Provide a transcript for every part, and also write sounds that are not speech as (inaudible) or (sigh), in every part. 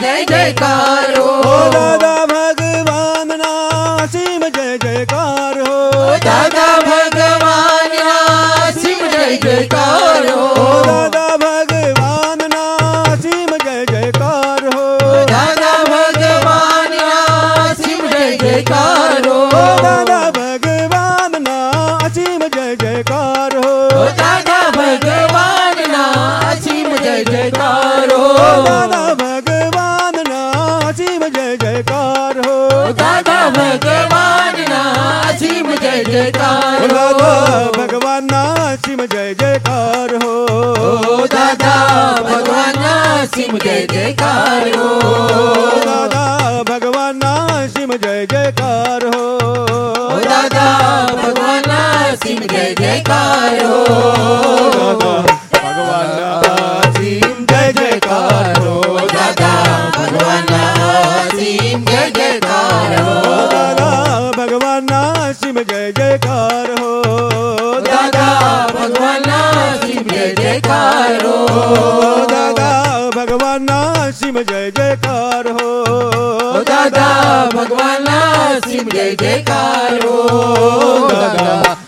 જય જયકારો. દાદા ભગવાન ના સિંહ જય જયકારો. દાદા ભગવાન ના સિંહ જય જયકારો. અસીમ જય જયકાર. હો દાદા ભગવાનના અસીમ જય જયકાર. હો દાદા ભગવાનના અસીમ જય જયકાર. હો દાદા ભગવાનના અસીમ જય જયકાર. હો દાદા ભગવાનના અસીમ જય જયકાર. હો દાદા ભગવાનના અસીમ જય જયકાર. હો દાદા ભગવાનના અસીમ જય જયકાર. હો દાદા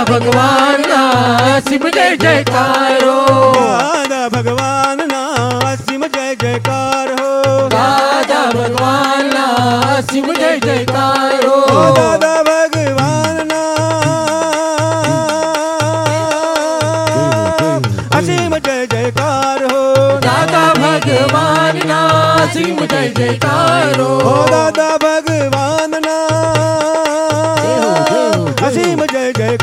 દાદા ભગવાનના શિવ જય જયકારો. દાદા ભગવાનના શિવ જય જયકાર. હો દાદા ભગવાનના શિવ જય જયકારો. દાદા ભગવાનના અસીમ જય જયકાર. હો દાદા ભગવાનના અસીમ જય જયકારો. દાદા ભગવાનના અસીમ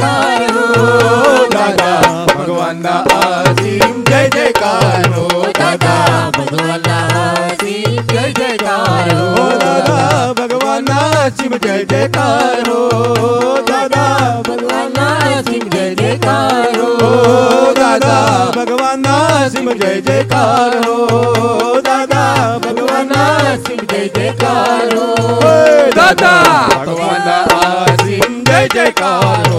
જયકાર દાદા ભગવાનના અસીમ જય જયકાર દાદા ભગવાનના અસીમ જય જયકાર દાદા ભગવાનના અસીમ જય જયકાર દાદા ભગવાનના અસીમ જય જયકાર દાદા ભગવાનના અસીમ જય જયકાર દાદા ભગવાનના અસીમ જય જયકાર દાદા! ભગવાનના અસીમ જય જયકાર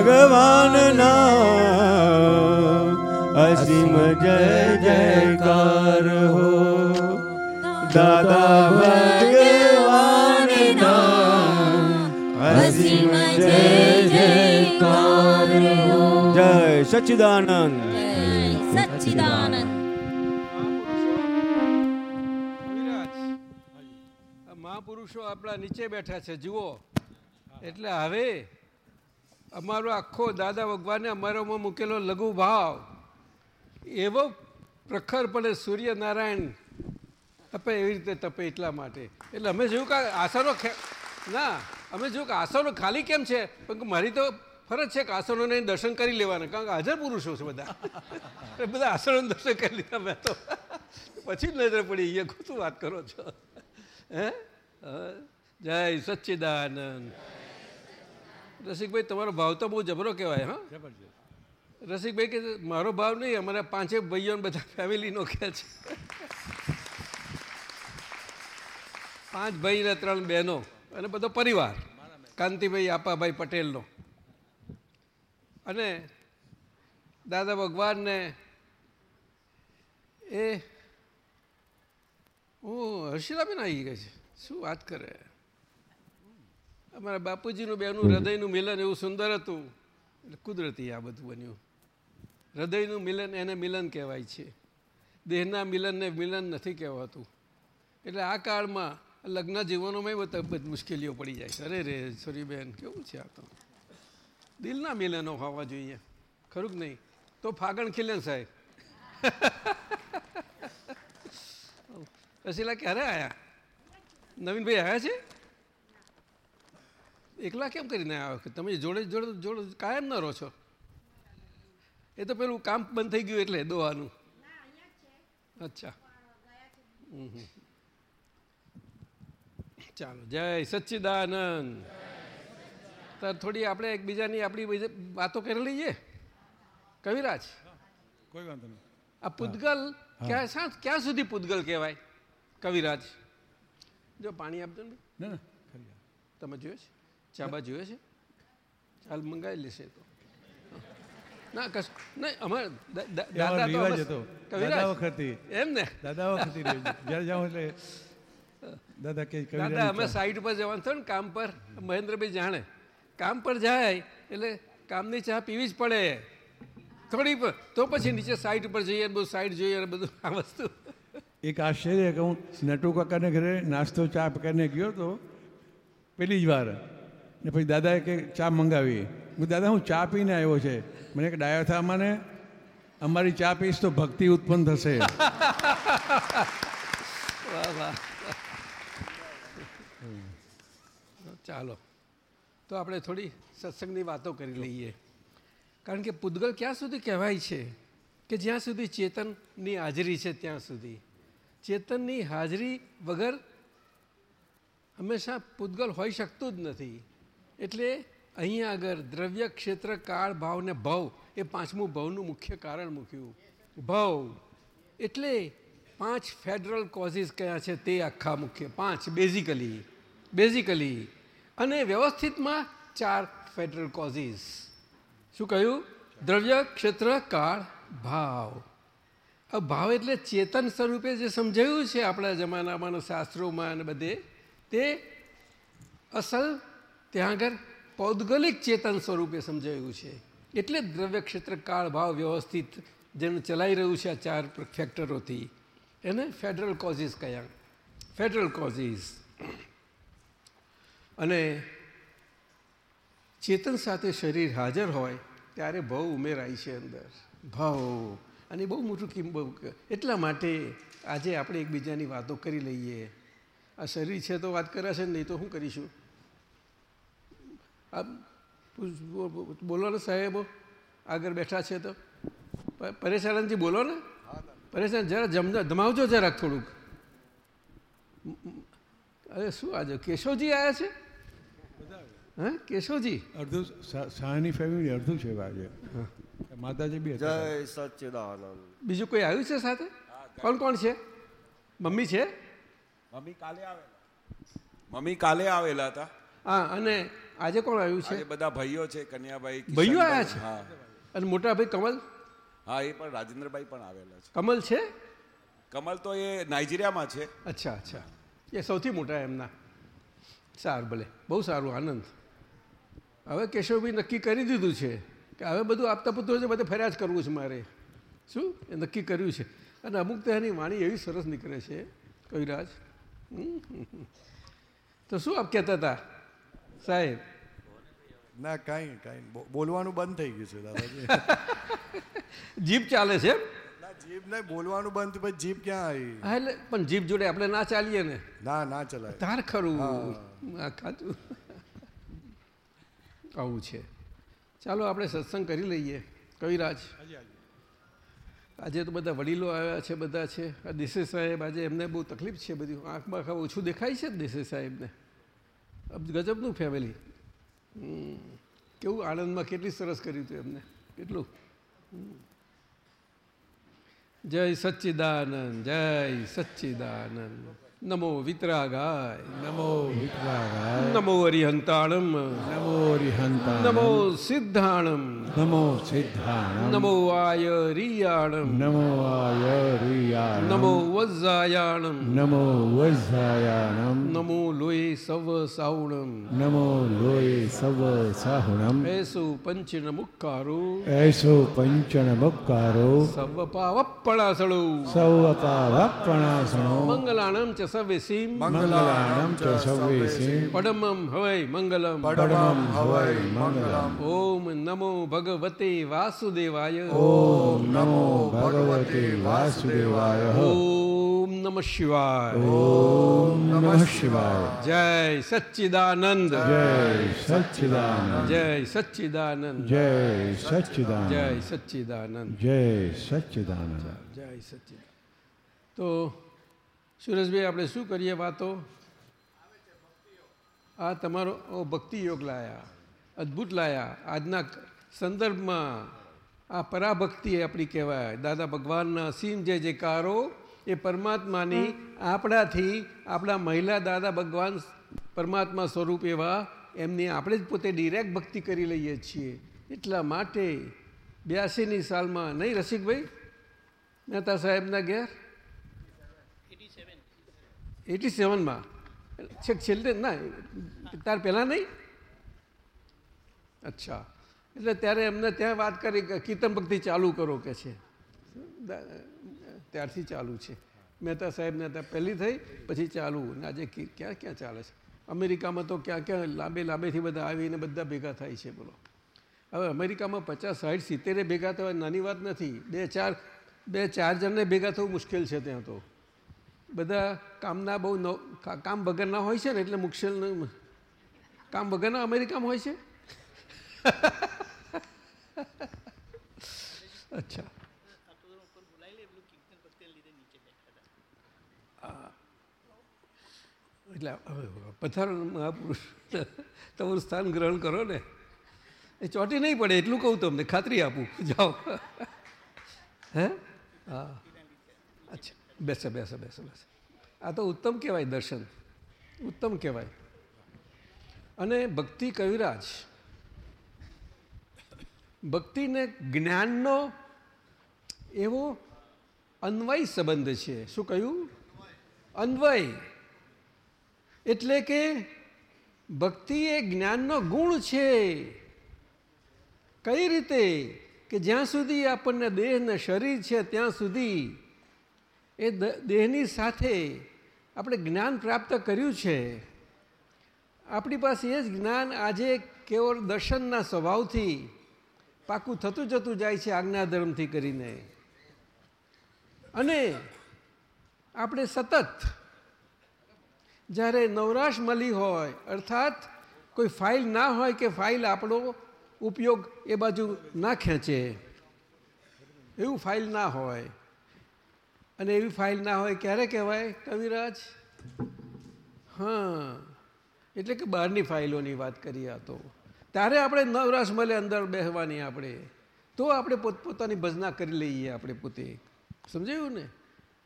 ભગવાનના અસીમ જય જયકાર હો. દાદા ભગવાનના અસીમ જય જયકાર હો. જય સચિદાનંદ સચ્ચિદાનંદ. મહાપુરુષો આપણા નીચે બેઠા છે જુઓ. એટલે હવે અમારો આખો દાદા ભગવાને અમારામાં મૂકેલો લઘુ ભાવ. એવો પ્રખરપણે સૂર્યનારાયણ તપે એવી રીતે તપે એટલા માટે. એટલે અમે જોયું કે આસનો ના, અમે જોયું કે આસનો ખાલી કેમ છે? પણ મારી તો ફરજ છે કે આસનોને દર્શન કરી લેવાના, કારણ કે હાજર પુરુષો છે બધા. એ બધા આસનો દર્શન કરી લીધા મેં તો. પછી જ નજર પડી એ ખોટું વાત કરો છો. હે. જય સચ્ચિદાનંદ. રસિકભાઈ તમારો ભાવ તો બહુ જબરો કહેવાય હા? રસિકભાઈ કે મારો ભાવ નહીં અમારા પાંચે ભાઈઓ ને બધા ફેમિલીનો કે છે. પાંચ ભાઈ ને ત્રણ બહેનો અને બધો પરિવાર. કાંતિભાઈ આપાભાઈ પટેલનો. અને દાદા ભગવાનને એ હું હર્ષિલાબેન આવી ગઈ છે. શું વાત કરે? અમારા બાપુજીનું બેનું હૃદયનું મિલન એવું સુંદર હતું. એટલે કુદરતી આ બધું બન્યું. હૃદયનું મિલન એને મિલન કહેવાય છે. દેહના મિલનને મિલન નથી કહેવાતું. એટલે આ કાળમાં લગ્ન જીવનોમાં બધા મુશ્કેલીઓ પડી જાય છે. અરે રે સોરીબેન કેવું છે આ તો? દિલના મિલનો હોવા જોઈએ. ખરું કે નહીં? તો ફાગણ ખીલે સાહેબ. (laughs) સાહેબ રસીલા ક્યારે આવ્યા નવીનભાઈ આવ્યા છે? એકલા કેમ કરીને આવ્યા વખત? તમે જોડે જોડે જોડે કાયમ ન રહો છો. એ તો પેલું કામ બંધ થઈ ગયું એટલે દોવાનું અચ્છા. ચાલો જય સચ્ચિદાનંદ. તો થોડી આપણે એકબીજાની આપણી વાતો કરી લઈએ? કવિરાજ? કોઈ વાંધો નહીં. આ પૂતગલ ક્યાં ક્યાં સુધી પૂતગલ કહેવાય? કવિરાજ. જો પાણી આપજો ને. તમે જોયો છે? ચાબા જોઈએ છે? ચાલ મંગાવી લેશે તો. ના કશ નહીં અમારે દાદા રિવાજ હતો. દાદા વખતથી. એમ ને? દાદા વખતથી જ્યારે જાઉં એટલે દાદા કે દાદા અમે સાઈડ પર જવાનું થયું ને કામ પર. મહેન્દ્રભાઈ જાણે. કામ પર જાય એટલે કામની ચા પીવી જ પડે. થોડી પર તો પછી નીચે સાઈડ પર જઈએ બધું સાઈડ જોઈએ અને બધું આ વસ્તુ. એક આશ્ચર્ય કે હું નટુ કાકાને ઘરે નાસ્તો ચા કરીને ગયો તો પેલી જ વાર. ને પછી દાદાએ કે ચા મંગાવી. હું દાદા, હું ચા પીને આવ્યો છે. મને કે, ડાયો થા મને, અમારી ચા પીશ તો ભક્તિ ઉત્પન્ન થશે. (laughs) ચાલો. તો આપણે થોડી સત્સંગની વાતો કરી લઈએ. કારણ કે પૂદગલ ક્યાં સુધી કહેવાય છે કે જ્યાં સુધી ચેતનની હાજરી છે ત્યાં સુધી. ચેતનની હાજરી વગર હંમેશા પૂદગલ હોઈ શકતું જ નથી. એટલે અહીંયા આગળ દ્રવ્ય ક્ષેત્ર, કાળ, ભાવ ને ભવ એ પાંચમું ભવનું મુખ્ય કારણ મૂક્યું. ભવ એટલે પાંચ ફેડરલ કોઝિસ કયા છે તે આખા મુખ્ય. પાંચ બેઝિકલી બેઝિકલી અને વ્યવસ્થિતમાં ચાર ફેડરલ કોઝિસ શું કહ્યું? દ્રવ્ય ક્ષેત્ર, કાળ, ભાવ. આ ભાવ એટલે ચેતન સ્વરૂપે જે સમજાયું છે આપણા જમાનામાં શાસ્ત્રોમાં અને બધે, તે અસલ ત્યાં આગળ પૌદગલિક ચેતન સ્વરૂપે સમજાયું છે. એટલે દ્રવ્ય ક્ષેત્ર કાળ ભાવ વ્યવસ્થિત જેનું ચલાઈ રહ્યું છે આ ચાર ફેક્ટરોથી. એને ફેડરલ કોઝિસ કયા. Federal causes. અને ચેતન સાથે શરીર હાજર હોય ત્યારે ભાવ ઉમેરાય છે અંદર. ભાવ. અને બહુ મોટું કિંમત એટલા માટે આજે આપણે એકબીજાની વાતો કરી લઈએ. આ શરીર છે તો વાત કરાશે નહીં તો શું કરીશું? આ પૂછ- બોલો ને સાહેબો આગળ બેઠા છે તો. પરેશાનંદજી બોલો ને. પરેશાન જરા જમ ધમાવજો જરાક થોડુંક. અરે શું આજે કેશવજી આવ્યા છે? હા કેશવજી? અડધું સા- ફેમિલી અડધું છે આજે. માતાજી બી જય સચ્ચિદાનંદ. બીજું કોઈ આવ્યું છે સાથે? કોણ કોણ છે? મમ્મી છે? મમ્મી કાલે આવેલા. મમ્મી કાલે આવેલા હતા. હા અને આજે કોણ આવ્યું છે? બધા ભાઈઓ છે કન્યાભાઈ ભાઈઓ આવ્યા છે? અને મોટા ભાઈ કમલ? હા એ પણ રાજેન્દ્રભાઈ પણ આવેલા છે. કમલ છે? કમલ તો એ નાઇજીરિયામાં છે. અચ્છા અચ્છા. એ સૌથી મોટા એમના. સારું ભલે. બહુ સારું આનંદ. હવે કેશવભાઈ નક્કી કરી દીધું છે કે હવે બધું આપતા પુત્રો છે બધે ફર્યા જ કરવું છે મારે. શું? એ નક્કી કર્યું છે. અને અમુક તો વાણી એવી સરસ નીકળે છે કવિરાજ. તો શું આપ કહેતા હતા? સાહેબ. ના કાંઈ કાંઈ બો- બોલવાનું બંધ થઈ ગયું છે દાદાજી. (laughs) જીભ ચાલે છે જીભ નહીં બોલવાનું બંધ થયું, પછી જીભ ક્યાં આવી? હા એટલે પણ જીભ જોડે આપણે ના ચાલીએ ને? ના ના ચલાય. તાર ખરું. આ ખાતું આવું છે. ચાલો આપણે સત્સંગ કરી લઈએ. કવિરાજ. આજે તો બધા વડીલો આવ્યા છે બધા છે. આ દેસાઈ સાહેબ આજે એમને બહુ તકલીફ છે બધી. આંખમાં આખા ઓછું દેખાય છે દેસાઈ સાહેબને? ગજબનું ફેમિલી કેવું આણંદમાં કેટલી સરસ કર્યું હતું એમને. કેટલું. જય સચ્ચિદાનંદ જય સચ્ચિદાનંદ. નમો વિતરાગાય નમો વિતરાગાય નમો હરિહંતાણમ નમો હરિહંતા નમો સિદ્ધાણમ નમો સિદ્ધાણમ નમો આય રિયાણમ નમો આયરિયાણમ નમો વજ્રાયાણમ નમો વજ્રાયાણમ નમો લોય સવ સાવણમ નમો લોય સવ સાહુણમ એસુ પંચન મુક્કારો એસો પંચન મુક્કારો સવ પાવપણાસળો સૌ પાવપણાસણો મંગલાણમ ચ સવેસીમ મંગલાણમ ચ સવેસી પડમમ હવૈ મંગલમ. પડમમ હવૈ મંગલમ. ઓમ નમો ભગવતે વાસુદેવાય. ઓમ નમો ભગવતે વાસુદેવાય. ઓમ નમઃ શિવાય. ઓમ નમઃ શિવાય. જય સચ્ચિદાનંદ. જય સચ્ચિદાનંદ. જય સચ્ચિદાનંદ. જય જય સચ્ચિદાનંદ સચ્ચિદાનંદ. જય સચ્ચિદાનંદ. જય સચ્ચિદાનંદ. તો સુરેશભાઈ, આપણે શું કરીએ વાતો? આ તમારો ભક્તિ યોગ લાયા, અદ્ભુત લાયા. આજના સંદર્ભમાં આ પરાભક્તિ આપણી કહેવાય. દાદા ભગવાનના અસીમ જે જે કારો એ પરમાત્માની આપણાથી આપણા મહિલા દાદા ભગવાન પરમાત્મા સ્વરૂપ એવા, એમની આપણે જ પોતે ડિરેક્ટ ભક્તિ કરી લઈએ છીએ. એટલા માટે બ્યાસીની સાલમાં, નહીં રસિકભાઈ? મહેતા સાહેબના ઘેર? એટી સેવનમાં છેક છેલ્લે, ના, તાર પહેલાં નહીં? અચ્છા. એટલે ત્યારે એમને ત્યાં વાત કરી કે કીર્તન ભક્તિ ચાલુ કરો કે છે. ત્યારથી ચાલુ છે. મહેતા સાહેબને ત્યાં પહેલી થઈ, પછી ચાલુ. ને આજે ક્યાં ક્યાં ચાલે છે? અમેરિકામાં તો ક્યાં ક્યાં લાંબે, લાંબેથી બધા આવીને બધા ભેગા થાય છે બોલો. હવે અમેરિકામાં પચાસ સાઠ સિત્તેરે ભેગા થવા નાની વાત નથી. બે, ચાર બે, ચાર જણને ભેગા થવું મુશ્કેલ છે ત્યાં તો. બધા કામના બહુ કામ વગરના હોય છે ને એટલે મુશ્કેલ કામ વગરના અમેરિકામાં હોય છે? (laughs) અચ્છા. એટલે પથારો મહાપુરુષ તમારું સ્થાન ગ્રહણ કરો ને. એ ચોટી નહીં પડે, એટલું કહું તમને. ખાતરી આપું. જાઓ. હે? હા. અચ્છા. બેસે બેસે બેસે બેસે. આ તો ઉત્તમ કહેવાય દર્શન. ઉત્તમ કહેવાય. અને ભક્તિ કવિરાજ. ભક્તિને જ્ઞાનનો એવો અન્વય સંબંધ છે. શું કહ્યું? અન્વય. એટલે કે ભક્તિ એ જ્ઞાનનો ગુણ છે. કઈ રીતે? કે જ્યાં સુધી આપણને દેહ ને શરીર છે, ત્યાં સુધી એ દેહની સાથે આપણે જ્ઞાન પ્રાપ્ત કર્યું છે. આપણી પાસે એ જ જ્ઞાન આજે કેવળ દર્શનના સ્વભાવથી પાકું થતું જતું જાય છે આજ્ઞાધર્મથી કરીને. અને આપણે સતત જ્યારે નવરાશ મળી હોય, અર્થાત કોઈ ફાઇલ ના હોય કે ફાઇલ આપણો ઉપયોગ એ બાજુ ના ખેંચે. એવું ફાઇલ ના હોય. અને એવી ફાઇલ ના હોય, ક્યારે કહેવાય? કવિરાજ? હા. એટલે કે બહારની ફાઇલોની વાત કરીએ તો. ત્યારે આપણે નવરાશ મળે અંદર બેસવાની આપણે. તો આપણે પોતપોતાની ભજના કરી લઈએ આપણે પોતે. સમજાયું ને?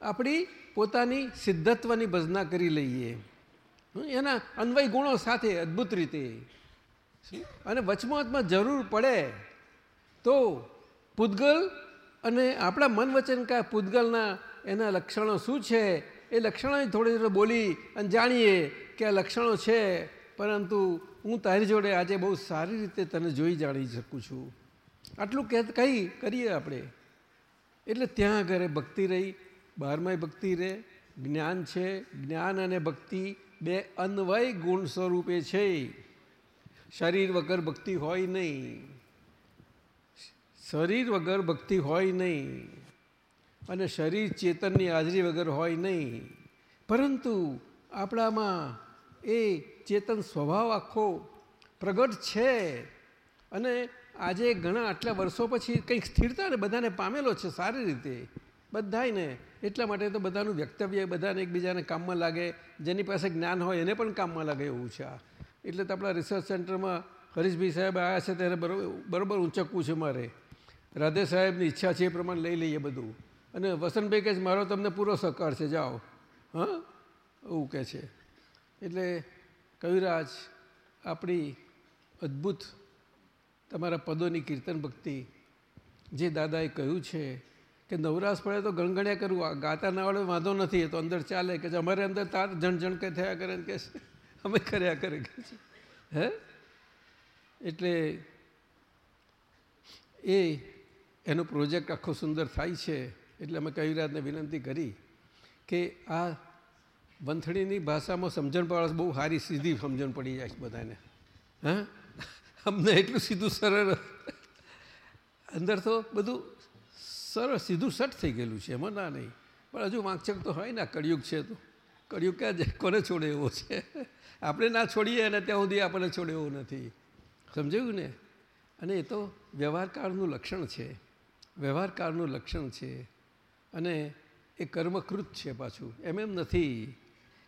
આપણી પોતાની સિદ્ધત્વની ભજના કરી લઈએ. એના અન્વય ગુણો સાથે અદ્ભુત રીતે. અને વચમાં જરૂર પડે. તો પૂદગલ અને આપણા મન વચન કા પૂતગલના એના લક્ષણો શું છે? એ લક્ષણો થોડી થોડી બોલી અને જાણીએ કે આ લક્ષણો છે. પરંતુ હું તારી જોડે આજે બહુ સારી રીતે તને જોઈ જાણી શકું છું. આટલું કે કંઈ કરીએ આપણે. એટલે ત્યાં ઘરે ભક્તિ રહી. બહારમાંય ભક્તિ રહે જ્ઞાન છે. જ્ઞાન અને ભક્તિ બે અન્વય ગુણ સ્વરૂપે છે. શરીર વગર ભક્તિ હોય નહીં. શરીર વગર ભક્તિ હોય નહીં. અને શરીર ચેતનની હાજરી વગર હોય નહીં. પરંતુ આપણામાં એ ચેતન સ્વભાવ આખો પ્રગટ છે અને આજે ઘણા આટલા વર્ષો પછી કંઈક સ્થિરતા ને બધાને પામેલો છે સારી રીતે. બધાયને એટલા માટે તો બધાનું વ્યક્તવ્ય બધાને એકબીજાને કામમાં લાગે. જેની પાસે જ્ઞાન હોય એને પણ કામમાં લાગે એવું છે આ. એટલે તો આપણા રિસર્ચ સેન્ટરમાં હરીશભાઈ સાહેબ આવ્યા છે ત્યારે બરોબર બરોબર ઊંચકવું છે મારે. રાધે સાહેબની ઈચ્છા છે એ પ્રમાણે લઈ લઈએ બધું. અને વસંતભાઈ કહે છે, મારો તમને પૂરો સહકાર છે, જાઓ. હા? એવું કહે છે. એટલે કવિરાજ, આપણી અદ્ભુત તમારા પદોની કીર્તન ભક્તિ, જે દાદાએ કહ્યું છે કે નવરાશ પડે તો ગણગણ્યા કરવું આ ગાતા ના આવડે વાંધો નથી, એ તો અંદર ચાલે કે અમારે અંદર તાર જણ કે થયા કરે કે અમે કર્યા કરે કે છે. હે? એટલે એ, એનો પ્રોજેક્ટ આખો સુંદર થાય છે. એટલે અમે કવિરાજને વિનંતી કરી કે આ વંથણીની ભાષામાં સમજણ પાડવા બહુ સારી સીધી સમજણ પડી જાય છે બધાને. હા? અમને એટલું સીધું સરળ અંદર તો બધું સરળ સીધું સટ થઈ ગયેલું છે, એમાં ના નહીં. પણ હજુ વાંચક તો હોય ને કળિયુગ છે તો. કળિયુગ ક્યાં જાય? કોને છોડે એવો છે? આપણે ના છોડીએ અને ત્યાં સુધી આપણને છોડે એવું નથી. સમજાયું ને? અને એ તો વ્યવહારકાળનું લક્ષણ છે. વ્યવહારકાળનું લક્ષણ છે. અને એ કર્મકૃત છે પાછું. એમ એમ નથી.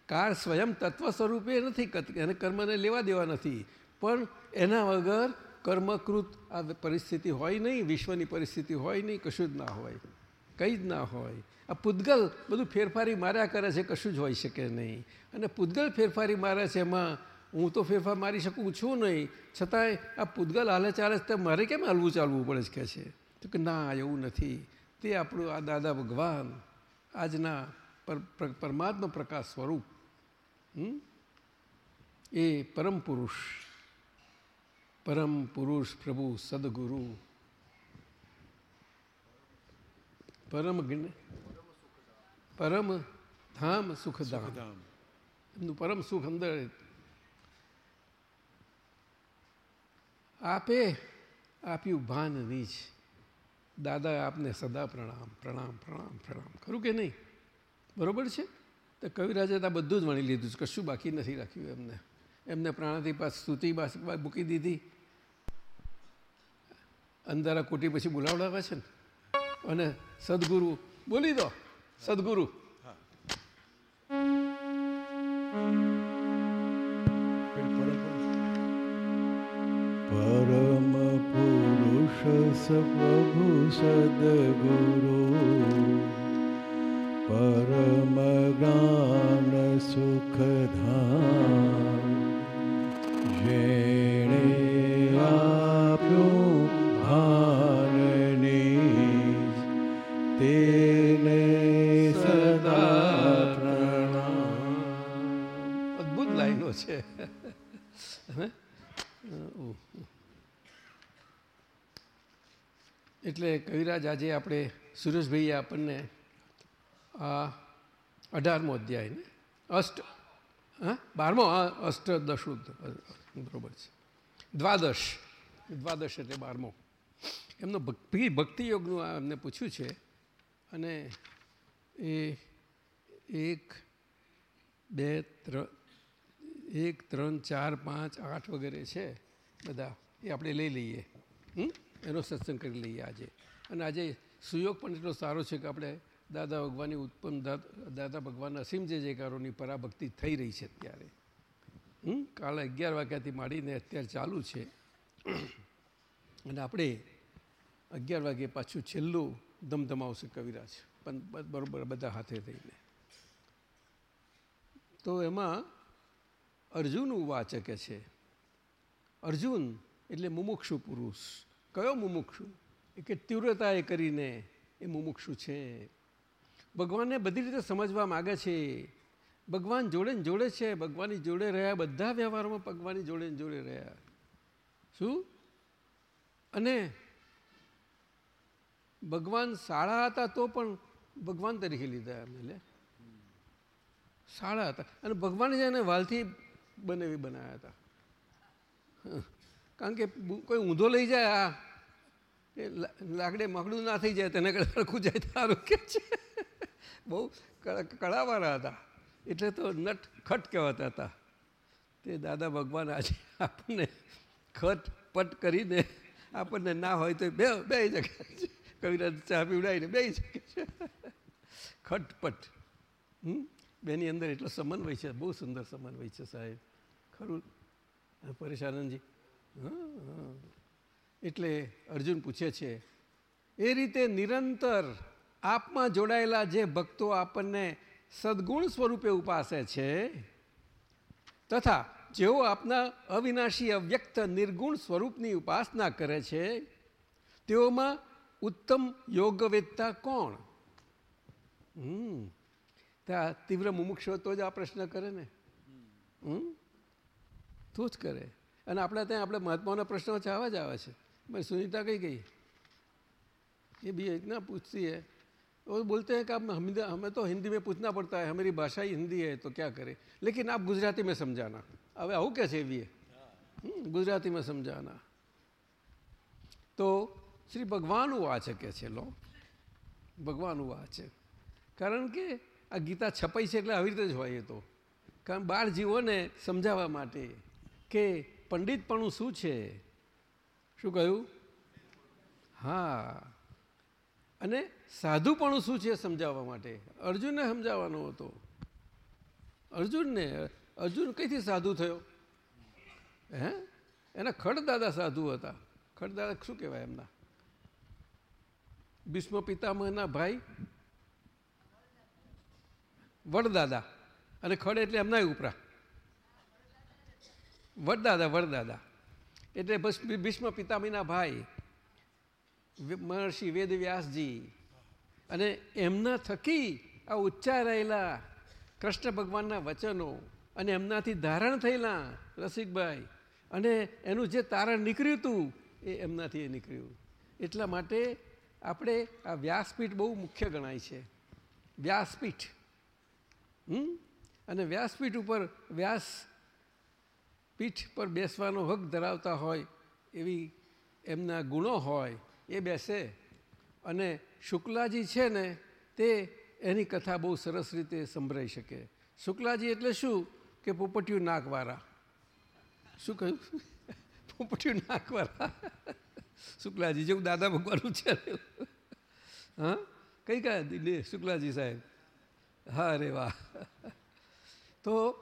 કાર સ્વયં તત્વ સ્વરૂપે નથી એને કર્મને લેવા દેવા નથી. પણ એના વગર કર્મકૃત આ પરિસ્થિતિ હોય નહીં, વિશ્વની પરિસ્થિતિ હોય નહીં, કશું જ ના હોય. કંઈ જ ના હોય. આ પૂતગલ બધું ફેરફારી માર્યા કરે છે, કશું જ હોઈ શકે નહીં. અને પૂતગલ ફેરફારી મારે છે એમાં, હું તો ફેરફાર મારી શકું છું નહીં. છતાંય આ પૂતગલ હાલે ચાલે છે મારે કેમ હાલવું ચાલવું પડે છે કે છે? તો કે ના, એવું નથી. તે આપણું આ દાદા ભગવાન આજના પર પર- પરમાત્મા પ્રકાશ સ્વરૂપ હમ? એ પરમ પુરુષ પરમ પુરુષ પ્રભુ સદગુરુ પરમ પરમ ધામ સુખધામ. એમનું પરમ સુખ અંદર આપે આપ્યું ભાન નીચ દાદા, આપને સદા પ્રણામ પ્રણામ પ્રણામ પ્રણામ. ખરું કે નહીં? બરોબર છે? તો કવિરાજે તો આ બધું જ વણી લીધું છે. કશું બાકી નથી રાખ્યું એમને. એમને પ્રાણાથી પાસ સ્તુતિ મૂકી દીધી. અંધારા કોટી પછી બોલાવડાવે છે ને? અને સદગુરુ, બોલી દો, સદગુરુ. પ્રભુ સદગુરુ પરમ જ્ઞાન સુખધામ જેણે એટલે કવિરાજ આજે આપણે સુરેશભાઈએ આપણને આ અઢારમો અધ્યાય ને અષ્ટ, હા? બારમો? હા અષ્ટદશુદ્ધ બરોબર છે. દ્વાદશ દ્વાદશ એટલે બારમો. એમનો ભક્તિ ભક્તિ યોગનું આ એમને પૂછ્યું છે અને એ એક, બે ત્રણ એક, ત્રણ, ચાર, પાંચ, આઠ વગેરે છે બધા. એ આપણે લઈ લઈએ. હમ? એનો સત્સંગ કરી લઈએ આજે. અને આજે સુયોગ પણ એટલો સારો છે કે આપણે દાદા ભગવાનની ઉત્પન્ન દાદા ભગવાન અસીમ જે જયકારોની પરાભક્તિ થઈ રહી છે અત્યારે. હમ? કાલે અગિયાર વાગ્યાથી માંડીને અત્યારે ચાલુ છે. અને આપણે અગિયાર વાગે પાછું છેલ્લું ધમધમાવશે કવિરાજ. પણ બરોબર બધા હાથે થઈને. તો એમાં અર્જુન વાચકે છે. અર્જુન એટલે મુમુક્ષુ પુરુષ. કયો મુમુક્ષુ? એ કે તીવ્રતાએ કરીને એ મુમુક્ષુ છે. ભગવાનને બધી રીતે સમજવા માગે છે. ભગવાન જોડે જોડે છે. ભગવાનની જોડે રહ્યા, બધા વ્યવહારોમાં ભગવાનની જોડે જોડે રહ્યા. શું? અને ભગવાન શાળા હતા તો પણ ભગવાન તરીકે લીધા એમને શાળા હતા. અને ભગવાને જ એને વાલથી બનેવી બનાવ્યા હતા. કારણ કે કોઈ ઊંધો લઈ જાય આ એ લાકડે મકડું ના થઈ જાય તેને હરખું જાય તારું કે છે. બહુ કળા- કળાવાળા હતા. એટલે તો નટ ખટ કહેવાતા હતા. તે દાદા ભગવાન આજે આપણને ખટ પટ કરીને આપણને ના હોય તો બે બે જગ્યા કવિરાજ ચા પીવડાવીને બે જગ્યા ખટપટ હમ? બેની અંદર એટલો સમન્વય છે. બહુ સુંદર સમન્વય છે સાહેબ. ખરું? હા, એટલે અર્જુન પૂછે છે, એ રીતે નિરંતર આપમાં જોડાયેલા જે ભક્તો આપણને સદગુણ સ્વરૂપે ઉપાસે છે, તથા જેઓ આપના અવિનાશી અવ્યક્ત નિર્ગુણ સ્વરૂપની ઉપાસના કરે છે, તેઓમાં ઉત્તમ યોગવેદતા કોણ? હમ ત્યાં તીવ્ર મુમુક્ષો તો જ આ પ્રશ્ન કરે ને. હમ, તો જ કરે. અને આપણે ત્યાં આપણે મહાત્માઓના પ્રશ્નો છે આવા જ આવે છે. મેં સુનિતા કઈ ગઈ? ये भी इतना पूछती है वो बोलते हैं कि आप हम हमें तो हिंदी में पूछना पड़ता है हमारी भाषा ही हिंदी है तो क्या करें लेकिन आप गुजराती में समझाना अब आओ कैसे भी है તો શ્રી ભગવાનનું આ કે છે લો. ભગવાન આ કારણ કે આ ગીતા છપાઈ છે એટલે આવી રીતે જ હોય એ તો. કારણ બાળ જીવોને સમજાવવા માટે કે પંડિતપણું શું છે? શું કહ્યું? હા. અને સાધુપણું શું છે સમજાવવા માટે? અર્જુનને સમજાવવાનો હતો. અર્જુનને, અર્જુન કઈથી સાધુ થયો? હે? એના ખડદાદા સાધુ હતા. ખડદાદા શું કહેવાય એમના? ભીષ્મ પિતામહના ભાઈ? વડદાદા. અને ખડ એટલે એમના ઉપરા. વડદાદા વડદાદા એટલે ભીષ્મ પિતામીના ભાઈ મહર્ષિ વેદવ્યાસજી અને એમના થકી આ ઉચ્ચારાયેલા કૃષ્ણ ભગવાનના વચનો અને એમનાથી ધારણ થયેલા રસિકભાઈ અને એનું જે તારણ નીકળ્યું હતું, એ એમનાથી એ નીકળ્યું. એટલા માટે આપણે આ વ્યાસપીઠ બહુ મુખ્ય ગણાય છે. વ્યાસપીઠ. હમ? અને વ્યાસપીઠ ઉપર વ્યાસ પીઠ પર બેસવાનો હક ધરાવતા હોય, એવી એમના ગુણો હોય, એ બેસે. અને શુક્લાજી છે ને, તે એની કથા બહુ સરસ રીતે સંભળાઈ શકે. શુક્લાજી એટલે શું? કે પોપટિયું નાકવાળા. શું કહ્યું? પોપટિયું નાકવાળા. શુક્લાજી જેવું દાદા ભગવાનનું છે. હા? કઈ કયા શુક્લાજી સાહેબ. હા, અરે વાહ. તો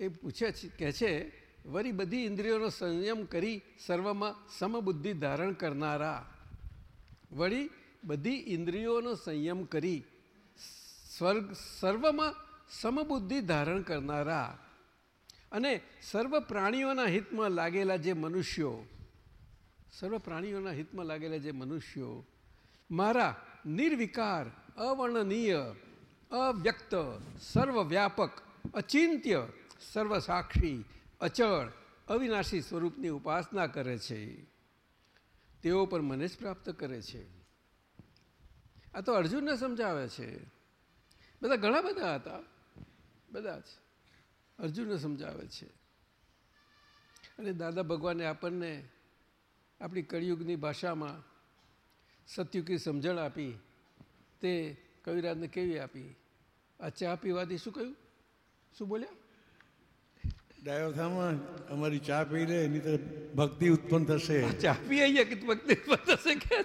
એ પૂછે છે કે છે વળી બધી ઇન્દ્રિયોનો સંયમ કરી સર્વમાં સમબુદ્ધિ ધારણ કરનારા. વળી બધી ઇન્દ્રિયોનો સંયમ કરી સ્વર્ગ, સર્વમાં સમબુદ્ધિ ધારણ કરનારા. અને સર્વ પ્રાણીઓના હિતમાં લાગેલા જે મનુષ્યો, સર્વ પ્રાણીઓના હિતમાં લાગેલા જે મનુષ્યો, મારા નિર્વિકાર, અવર્ણનીય, અવ્યક્ત, સર્વવ્યાપક, અચિંત્ય સર્વસાક્ષી, અચળ, અવિનાશી સ્વરૂપની ઉપાસના કરે છે. તેઓ પણ મને જ પ્રાપ્ત કરે છે. આ તો અર્જુનને સમજાવે છે. બધા ઘણા બધા હતા. બધા જ. અર્જુનને સમજાવે છે. અને દાદા ભગવાને આપણને આપણી કળિયુગની ભાષામાં સત્યુગી સમજણ આપી, તે કવિરાજને કેવી આપી? આ ચા પીવાથી શું કહ્યું? શું બોલ્યા? ડાયોથામાં અમારી ચા પી લે, એની તો ભક્તિ ઉત્પન્ન થશે. ચા પી આવીએ કે ભક્તિ થશે કે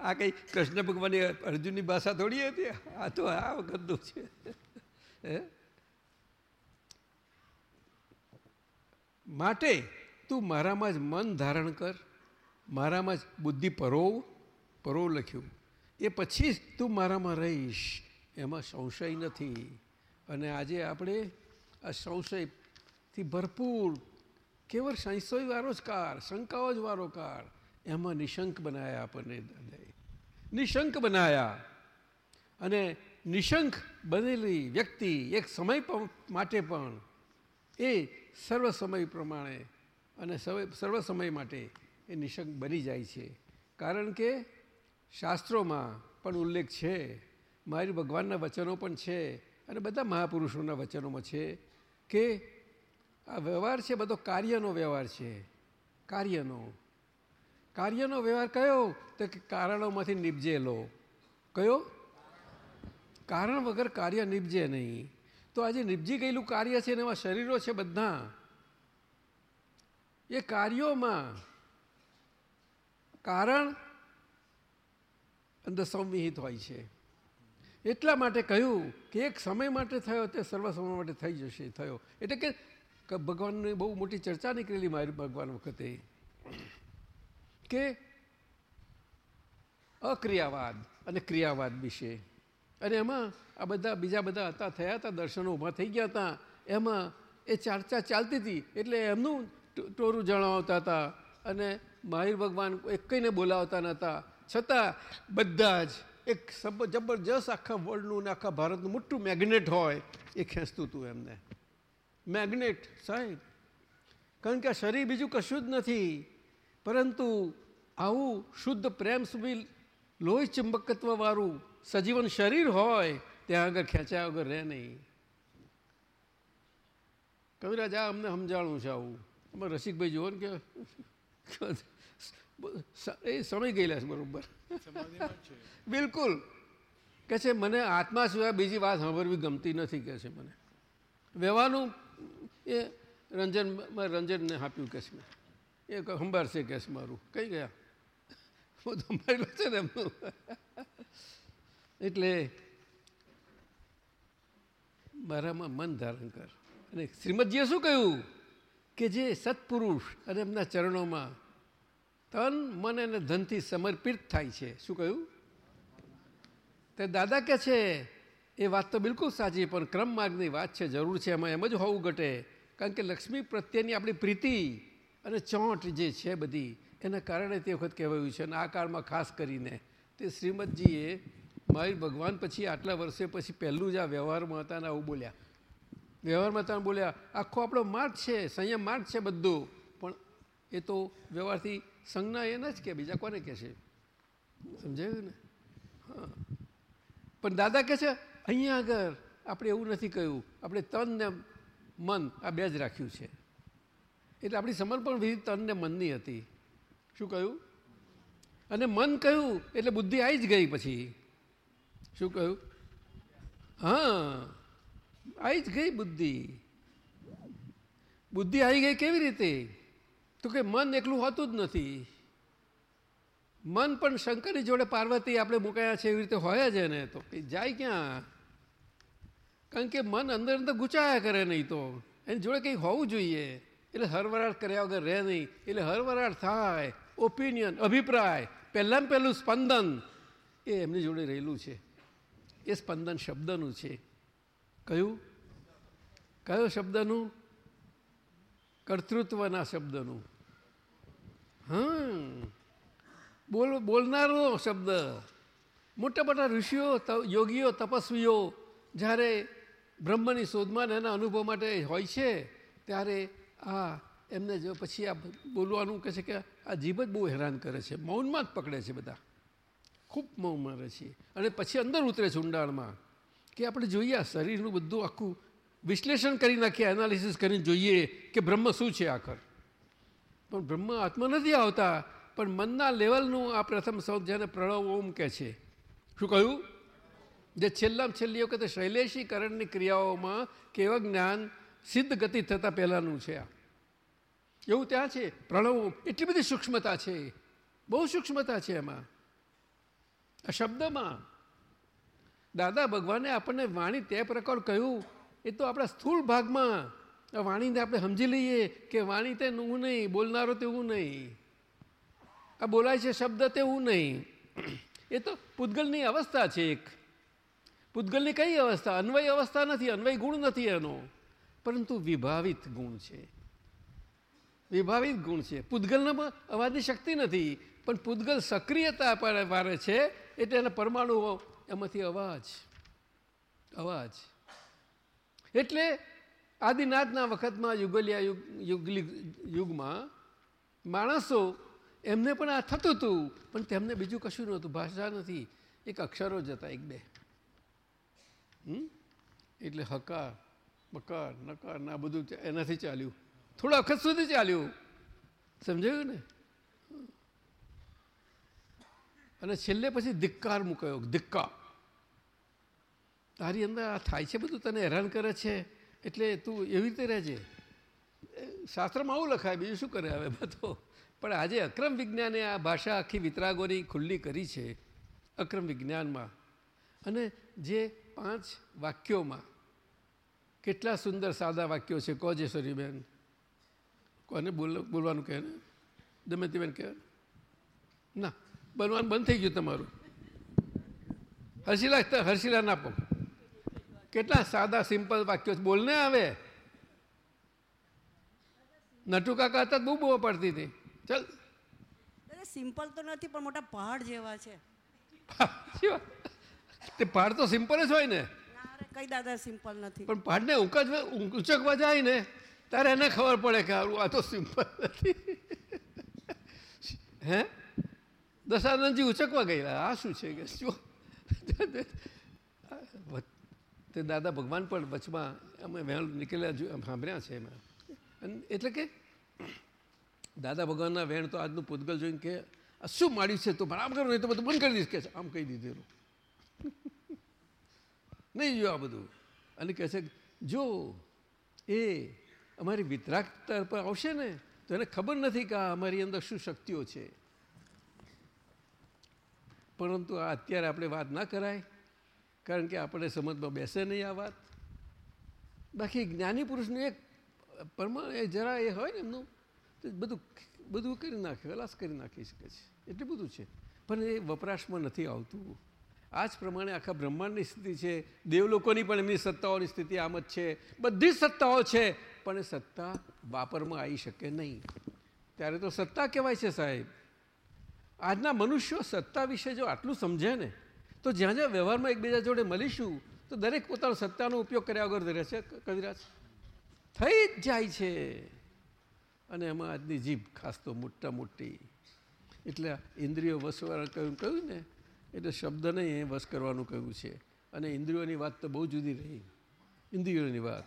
આ કઈ કૃષ્ણ ભગવાનની અર્જુનની ભાષા થોડી હતી? આ તો આ વખતનું છે. હે? માટે તું મારામાં જ મન ધારણ કર, મારામાં જ બુદ્ધિ પરોવ પરોવ લખ્યું. એ પછી જ તું મારામાં રહીશ. એમાં સંશય નથી. અને આજે આપણે સંશયથી ભરપૂર કેવળ સંશય વાળો જ કાર, શંકાઓ જ વાળો કાર, એમાં નિશંક બનાયા આપણને નિશંક બનાયા. અને નિશંક બનેલી વ્યક્તિ એક સમય માટે પણ એ સર્વ સમય પ્રમાણે અને સર્વ સમય માટે એ નિશંક બની જાય છે. કારણ કે શાસ્ત્રોમાં પણ ઉલ્લેખ છે, મારી ભગવાનના વચનો પણ છે અને બધા મહાપુરુષોના વચનોમાં છે કે આ વ્યવહાર છે, બધો કાર્યનો વ્યવહાર છે. કાર્યનો. કાર્યનો વ્યવહાર કયો? તો કારણોમાંથી નીપજેલો. કયો? કારણ વગર કાર્ય નિપજે નહીં. તો આજે નિપજી ગયેલું કાર્ય છે એમાં શરીરો છે બધા. એ કાર્યોમાં કારણ અંદર સંવિહિત હોય છે. એટલા માટે કહ્યું કે એક સમય માટે થયો તે સર્વ સમય માટે થઈ જશે, થયો. એટલે કે ભગવાનની બહુ મોટી ચર્ચા નીકળેલી મારી ભગવાન વખતે, કે અક્રિયાવાદ અને ક્રિયાવાદ વિશે. અને એમાં આ બધા, બીજા બધા હતા, થયા હતા, દર્શનો ઊભા થઈ ગયા હતા. એમાં એ ચર્ચા ચાલતી હતી, એટલે એમનું ટોરું જણાવતા હતા. અને મહાવીર ભગવાન એકઈને બોલાવતા નહોતા. છતાં બધા જ એક જબરજસ્ત આખા વર્લ્ડનું ને આખા ભારતનું મોટું મેગ્નેટ હોય એ ખેંચતું હતું એમને. મેગ્નેટ સાહેબ. કારણ કે આ શરીર બીજું કશું જ નથી. પરંતુ આવું શુદ્ધ પ્રેમ સુધી લોહી ચુંબકત્વવાળું સજીવન શરીર હોય, ત્યાં આગળ ખેંચાય વગર રહે નહીં. કવિરાજ, આ અમને સમજાણું છે આવું. અમારે રસિકભાઈ જુઓ ને કે એ સમય ગયેલા છે બરોબર. બિલકુલ. કે છે મને આત્મા સિવાય બીજી વાત સાંભળવી ગમતી નથી કે છે મને. વ્યવહારનું એ રંજન રંજનને આપ્યું કે છે. એ સંભાળશે કે છે મારું. કઈ ગયા? હું તો સંભાળેલું છે ને એમનું. એટલે મારામાં મન ધારણ કર. અને શ્રીમદજીએ શું કહ્યું? કે જે સત્પુરુષ અને એમના ચરણોમાં તન મન અને ધનથી સમર્પિત થાય છે. શું કહ્યું? તે દાદા કે છે, એ વાત તો બિલકુલ સાચી, પણ ક્રમ માર્ગની વાત છે, જરૂર છે, એમાં એમ જ હોવું ઘટે. કારણ કે લક્ષ્મી પ્રત્યેની આપણી પ્રીતિ અને ચોંટ જે છે બધી, એના કારણે તે વખત કહેવાયું છે. અને આ કાળમાં ખાસ કરીને તે શ્રીમદજીએ મારી ભગવાન પછી આટલા વર્ષે પછી પહેલું જ આ વ્યવહારમાં હતા ને આવું બોલ્યા. વ્યવહારમાં હતા બોલ્યા, આખો આપણો માર્ગ છે, સંયમ માર્ગ છે બધું, પણ એ તો વ્યવહારથી સંજ્ઞા એને જ કે, બીજા કોને કહે છે? સમજાયું ને? હા. પણ દાદા કહે છે, અહીંયા આગળ આપણે એવું નથી કહ્યું. આપણે તન ને મન, આ બે જ રાખ્યું છે. એટલે આપણી સમર્પણ વિધિ તન ને મનની હતી. શું કહ્યું? અને મન કહ્યું એટલે બુદ્ધિ આવી જ ગઈ પછી. શું કહ્યું? હા. આવી જ ગઈ બુદ્ધિ. બુદ્ધિ આવી ગઈ કેવી રીતે? તો કે મન એકલું હોતું જ નથી. મન પણ શંકરની જોડે પાર્વતી આપણે મુકાયા છે એવી રીતે હોય જ એને તો. કે જાય ક્યાં? કારણ કે મન અંદર અંદર ગુચાયા કરે નહીં તો. એની જોડે કંઈ હોવું જોઈએ. એટલે હરવરાટ કર્યા વગર રહે નહીં. એટલે હરવરાટ થાય. ઓપિનિયન અભિપ્રાય. પહેલાં પહેલું સ્પંદન. એ એમની જોડે રહેલું છે. એ સ્પંદન શબ્દનું છે. કયું? કયો શબ્દનું? કર્તૃત્વના શબ્દનું. હા બોલ, બોલનારો શબ્દ. મોટા મોટા ઋષિઓ યોગીઓ, તપસ્વીઓ, જ્યારે બ્રહ્મની શોધમાં એના અનુભવ માટે હોય છે, ત્યારે આ એમને જો પછી આ બોલવાનું કહે છે કે આ જીભ જ બહુ હેરાન કરે છે. મૌનમાં જ પકડે છે બધા. ખૂબ મૌનમાં રહે છે. અને પછી અંદર ઉતરે છે ઊંડાણમાં કે આપણે જોઈએ આ શરીરનું બધું આખું વિશ્લેષણ કરી નાખીએ એનાલિસિસ કરીને જોઈએ કે બ્રહ્મ શું છે આખર. પણ બ્રહ્મ આત્મા નથી આવતા. પણ મનના લેવલનું આ પ્રથમ શબ્દ જેને પ્રણવ ઓમ કહે છે. શું કહ્યું? જે છેલ્લામાં છેલ્લી વખતે શૈલેષીકરણની ક્રિયાઓમાં કેવા જ્ઞાન સિદ્ધ ગતિ થતાં પહેલાંનું છે આ. એવું ત્યાં છે. પ્રણવ એટલી બધી સૂક્ષ્મતા છે. બહુ સૂક્ષ્મતા છે એમાં. આ શબ્દમાં દાદા ભગવાને આપણને વાણી તે પ્રકાર કહ્યું. એ તો આપણા સ્થૂળ ભાગમાં વાણીને આપણે સમજી લઈએ કે વાણી તે હું નહીં, બોલનારો તેવું નહીં. આ બોલાય છે શબ્દ તેવું નહીં. એ તો પૂતગલની અવસ્થા છે એક. પૂતગલની કઈ અવસ્થા? અન્વય અવસ્થા નથી, અન્વય ગુણ નથી એનો. પરંતુ વિભાવિત ગુણ છે. વિભાવિત ગુણ છે. પૂતગલનામાં અવાજની શક્તિ નથી, પણ પૂતગલ સક્રિયતા વારે છે એટલે એના પરમાણુ એમાંથી અવાજ અવાજ. એટલે આદિનાથના વખતમાં યુગલિયા યુગ, યુગલી, યુગમાં માણસો એમને પણ આ થતું હતું, પણ તેમને બીજું કશું નહોતું, ભાષા નથી. એક અક્ષરો જ હતા, એક બે? એટલે હકાર, બકાર, નકાર, ના બધું એનાથી ચાલ્યું. થોડા વખત સુધી ચાલ્યું. સમજાયું ને? અને છેલ્લે પછી ધિક્કાર મૂકાયો ધિક્કાર તારી અંદર આ થાય છે બધું, તને હેરાન કરે છે? એટલે તું એવી રીતે રહેજે શાસ્ત્રમાં આવું લખાય, બીજું શું કરે હવે? બધો. પણ આજે અક્રમ વિજ્ઞાને આ ભાષા આખી વિતરાગોની ખુલ્લી કરી છે, અક્રમ વિજ્ઞાનમાં. અને જે પાંચ વાક્યોમાં કેટલા સુંદર સાદા વાક્યો છે, કહો જેશ્વરીબેન કોને બોલ, બોલવાનું કહે ને? દમયંતીબેન કહે ના? બનવાનું બંધ થઈ ગયું તમારું. હર્ષિલા હર્ષિલા ના આપો. કેટલા સાદા સિમ્પલ વાક્યો. બોલને આવે. નટુકા કરતા હતા બહુ બહુ પડતી હતી. ચાલ. સિમ્પલ તો નથી પણ મોટા પહાડ જેવા છે. તે પહાડ તો સિમ્પલ જ હોય ને. કઈ દાદા સિમ્પલ નથી. પણ પહાડને ઉંકજ ઉંચકવા જાય ને ત્યારે એને ખબર પડે કે આ તો સિમ્પલ નથી. હે? દશાનંદજી ઉચકવા ગયેલા. આ શું છે કે શું? તે દાદા ભગવાન પણ વચમાં અમે વહેણ નીકળ્યા સાંભળ્યા છે એમાં. અને એટલે કે દાદા ભગવાનના વેણ તો આજનું પૂતગલ જોઈને કે, આ શું માડ્યું છે તો? બરાબર કરો નહીં તો બધું બંધ કરી દઈશ. કે. આમ કહી દીધેલું (laughs) નહીં જો આ બધું. અને કહે છે, જો એ અમારી વિતરાગતા પર આવશે ને, તો એને ખબર નથી કે અમારી અંદર શું શક્તિઓ છે. પરંતુ આ અત્યારે આપણે વાત ના કરાય. કારણ કે આપણે સમજમાં બેસે નહીં આ વાત. બાકી જ્ઞાની પુરુષનું એક પરમાણ એ જરા એ હોય ને એમનું, તો બધું બધું કરી નાખે ખલાસ કરી નાખી શકે છે. એટલું બધું છે. પણ એ વપરાશમાં નથી આવતું. આ જ પ્રમાણે આખા બ્રહ્માંડની સ્થિતિ છે. દેવલોકોની પણ એમની સત્તાઓની સ્થિતિ આમ જ છે. બધી જ સત્તાઓ છે, પણ એ સત્તા વાપરમાં આવી શકે નહીં. ત્યારે તો સત્તા કહેવાય છે સાહેબ. આજના મનુષ્યો સત્તા વિશે જો આટલું સમજે ને તો જ્યાં જ્યાં વ્યવહારમાં એકબીજા જોડે મળીશું, તો દરેક પોતાનો સત્તાનો ઉપયોગ કર્યા વગર રહેશે કવિરાજ. થઈ જ જાય છે. અને એમાં આજની જીભ ખાસ તો મોટા મોટી. એટલે ઇન્દ્રિયો વસવા કહ્યું કહ્યું ને, એટલે શબ્દ નહીં, એ વશ કરવાનું કહ્યું છે. અને ઇન્દ્રિયોની વાત તો બહુ જુદી રહી. ઇન્દ્રિયોની વાત.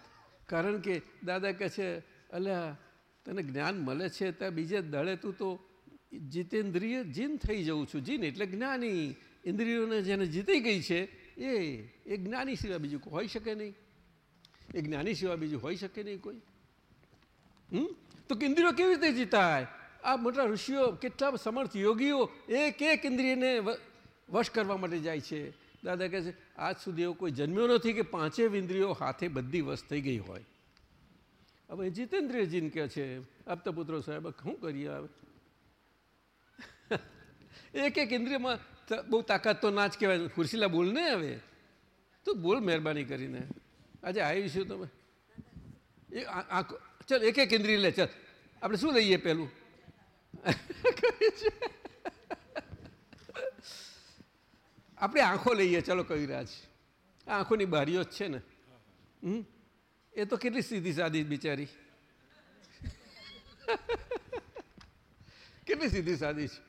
કારણ કે દાદા કહે છે, અલ્યા, તને જ્ઞાન મળે છે, ત્યાં બીજે દળે તું તો જીતેન્દ્રિય જીન થઈ જવું છું. જીન એટલે જ્ઞાની. ઇન્દ્રિયોને જેને જીતી ગઈ છે, એ એ જ્ઞાની સિવાય બીજું હોઈ શકે નહીં. એ જ્ઞાની સિવાય બીજું હોઈ શકે નહીં કોઈ. હમ? તો ઇન્દ્રિયો કેવી રીતે જીતાય? આ મોટા ઋષિઓ કેટલા સમર્થ યોગીઓ એક એક ઇન્દ્રિયને વશ કરવા માટે જાય છે. દાદા કહે છે, આજ સુધી એવો કોઈ જન્મ્યો નથી કે પાંચેય ઇન્દ્રિયો હાથે બધી વશ થઈ ગઈ હોય. હવે જીતેન્દ્રિયજીને કહે છે આપતા પુત્રો સાહેબ, શું કરીએ હવે? (laughs) એક એક ઇન્દ્રિયમાં ત- બહુ તાકાત તો ના જ કહેવાય. ખુરશીલા બોલ ને હવે. તો બોલ મહેરબાની કરીને. આજે આવીશું તમે એ આંખો ચાલ, એક એક ઇન્દ્રિય લે, ચાલ. આપણે શું લઈએ પહેલું આપણે આંખો લઈએ, ચાલો કવિરાજ. આ આંખોની બારીઓ જ છે ને. હમ? એ તો કેટલી સીધી સાદી બિચારી. કેટલી સીધી સાદી છે.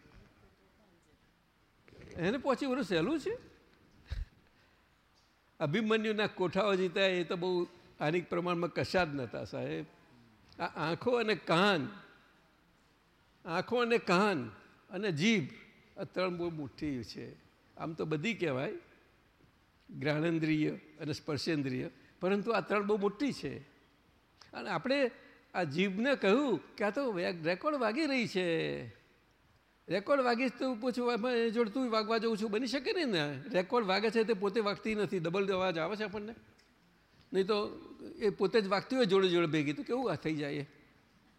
એને પહોંચી વરું સહેલું છે? અભિમન્યુના કોઠાઓ જીતા એ તો બહુ આનિક પ્રમાણમાં કશા જ નહોતા, સાહેબ. આ આંખો અને કાન, આંખો અને કાન અને જીભ આ ત્રણ બહુ મુઠ્ઠી છે. આમ તો બધી કહેવાય ગ્રાણેન્દ્રિય અને સ્પર્શેન્દ્રિય, પરંતુ આ ત્રણ બહુ મોટી છે. અને આપણે આ જીભને કહ્યું કે આ તો રેકોર્ડ વાગી રહી છે. રેકોર્ડ વાગીશ તો પૂછું જોડે તું વાગવા જવું છું. બની શકે નહીં ને રેકોર્ડ વાગે છે તે પોતે વાગતી નથી. ડબલ અવાજ આવે છે આપણને? નહીં તો એ પોતે જ વાગતી હોય જોડે જોડે ભેગી. તો કેવું આ થઈ જાય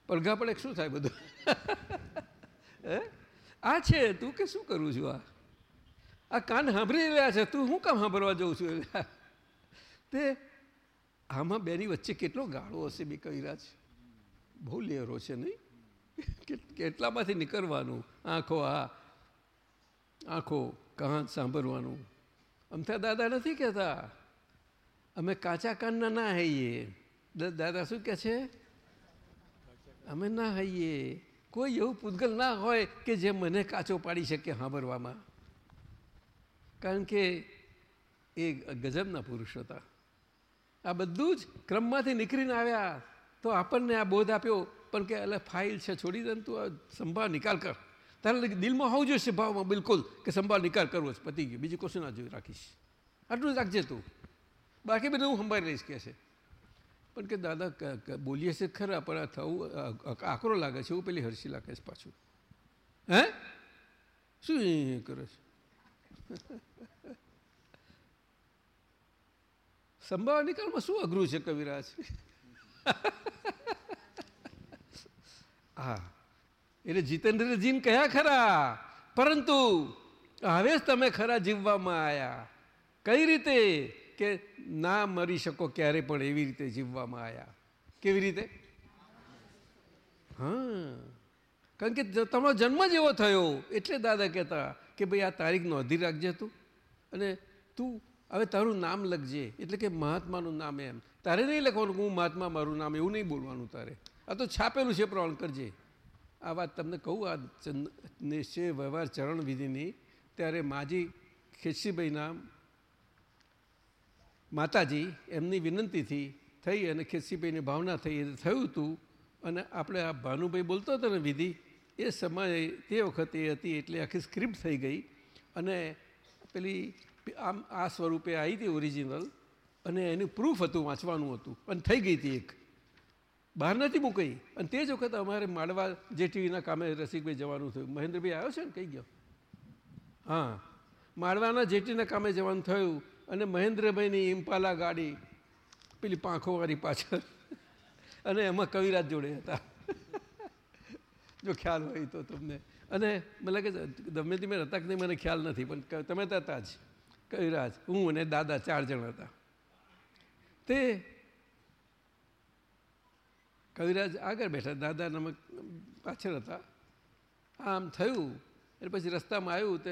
પડઘા પડે શું થાય બધું? (laughs) હે? આ છે તું કે શું કરું છું આ? આ કાન સાંભળી રહ્યા છે. તું શું કામ સાંભળવા જઉં છું? (laughs) તે આમાં બેની વચ્ચે કેટલો ગાળો હશે બી કવિરાજ બહુ લેયરો છે નહીં? કેટલામાંથી નીકળવાનું? આંખો, આ, આંખો કાન સાંભળવાનું. અમથા દાદા નથી કહેતા? અમે કાચા કાનના ના હઈએ. દાદા શું કહે છે? અમે ના હઈએ. કોઈ એવું પૂતગલ ના હોય કે જે મને કાચો પાડી શકે સાંભળવામાં. કારણ કે એ ગજબના પુરુષ હતા. આ બધું જ ક્રમમાંથી નીકળીને આવ્યા. તો આપણને આ બોધ આપ્યો. પણ કે એટલે ફાઇલ છે, છોડી દે તું આ સંભાળ, નિકાલ કર. તારે દિલમાં હોવું જોઈશે ભાવમાં બિલકુલ, કે સંભાળ, નિકાલ કરવો છે. પતી ગયો. બીજું કશું ના જોઈ રાખીશ. આટલું જ રાખજે તું. બાકી બધું હું સંભાળી રહીશ કે છે. પણ કે દાદા બોલીએ છે ખરા, પણ આ થવું આકરો લાગે છે, એવું પેલી હર્ષી લાગે છે પાછું. હે? શું કરે છે? સંભાળ, નિકાલમાં શું અઘરું છે, કવિરાજ? હા. એટલે જીતેન્દ્રજીન કયા ખરા. પરંતુ હવે જ તમે ખરા જીવવામાં આવ્યા કઈ રીતે કે ના મરી શકો ક્યારે પણ એવી રીતે જીવવામાં આવ્યા કેવી રીતે? હા. કારણ કે તમારો જન્મ જ એવો થયો. એટલે દાદા કહેતા કે ભાઈ આ તારીખ નોંધી રાખજે તું. અને તું હવે તારું નામ લખજે. એટલે કે મહાત્માનું નામ એમ. તારે નહીં લખવાનું હું મહાત્મા, મારું નામ, એવું નહીં બોલવાનું તારે. આ તો છાપેલું છે પ્રમાણ કરજે. આ વાત તમને કહું, આ નિશ્ચય વ્યવહાર ચરણ વિધિની, ત્યારે માજી ખેસીભાઈના માતાજી એમની વિનંતીથી થઈ અને ખેસીભાઈની ભાવના થઈ એ થયું હતું અને આપણે આ ભાનુભાઈ બોલતો હતો ને વિધિ, એ સમયે તે વખતે હતી એટલે આખી સ્ક્રિપ્ટ થઈ ગઈ અને પેલી આમ આ સ્વરૂપે આવી હતી ઓરિજિનલ અને એનું પ્રૂફ હતું, વાંચવાનું હતું અને થઈ ગઈ હતી એક. બહાર નથી મૂકાઈ. અને તે જ વખતે અમારે માળવા જેટીવીના કામે રસિકભાઈ જવાનું થયું. મહેન્દ્રભાઈ આવ્યો છે ને? કહી ગયો? હા. માળવાના જેટીના કામે જવાનું થયું અને મહેન્દ્રભાઈની ઇમ્પાલા ગાડી પેલી પાંખોવાળી પાછળ અને એમાં કવિરાજ જોડે હતા. જો ખ્યાલ હોય તો તમને. અને મને લાગે છે, ગમે તે મેં હતા કે નહીં મને ખ્યાલ નથી, પણ તમે તો હતા જ. કવિરાજ, હું અને દાદા ચાર જણ હતા. તે કવિરાજ આગળ બેઠા, દાદા નમક પાછળ હતા. આમ થયું. એટલે પછી રસ્તામાં આવ્યું તે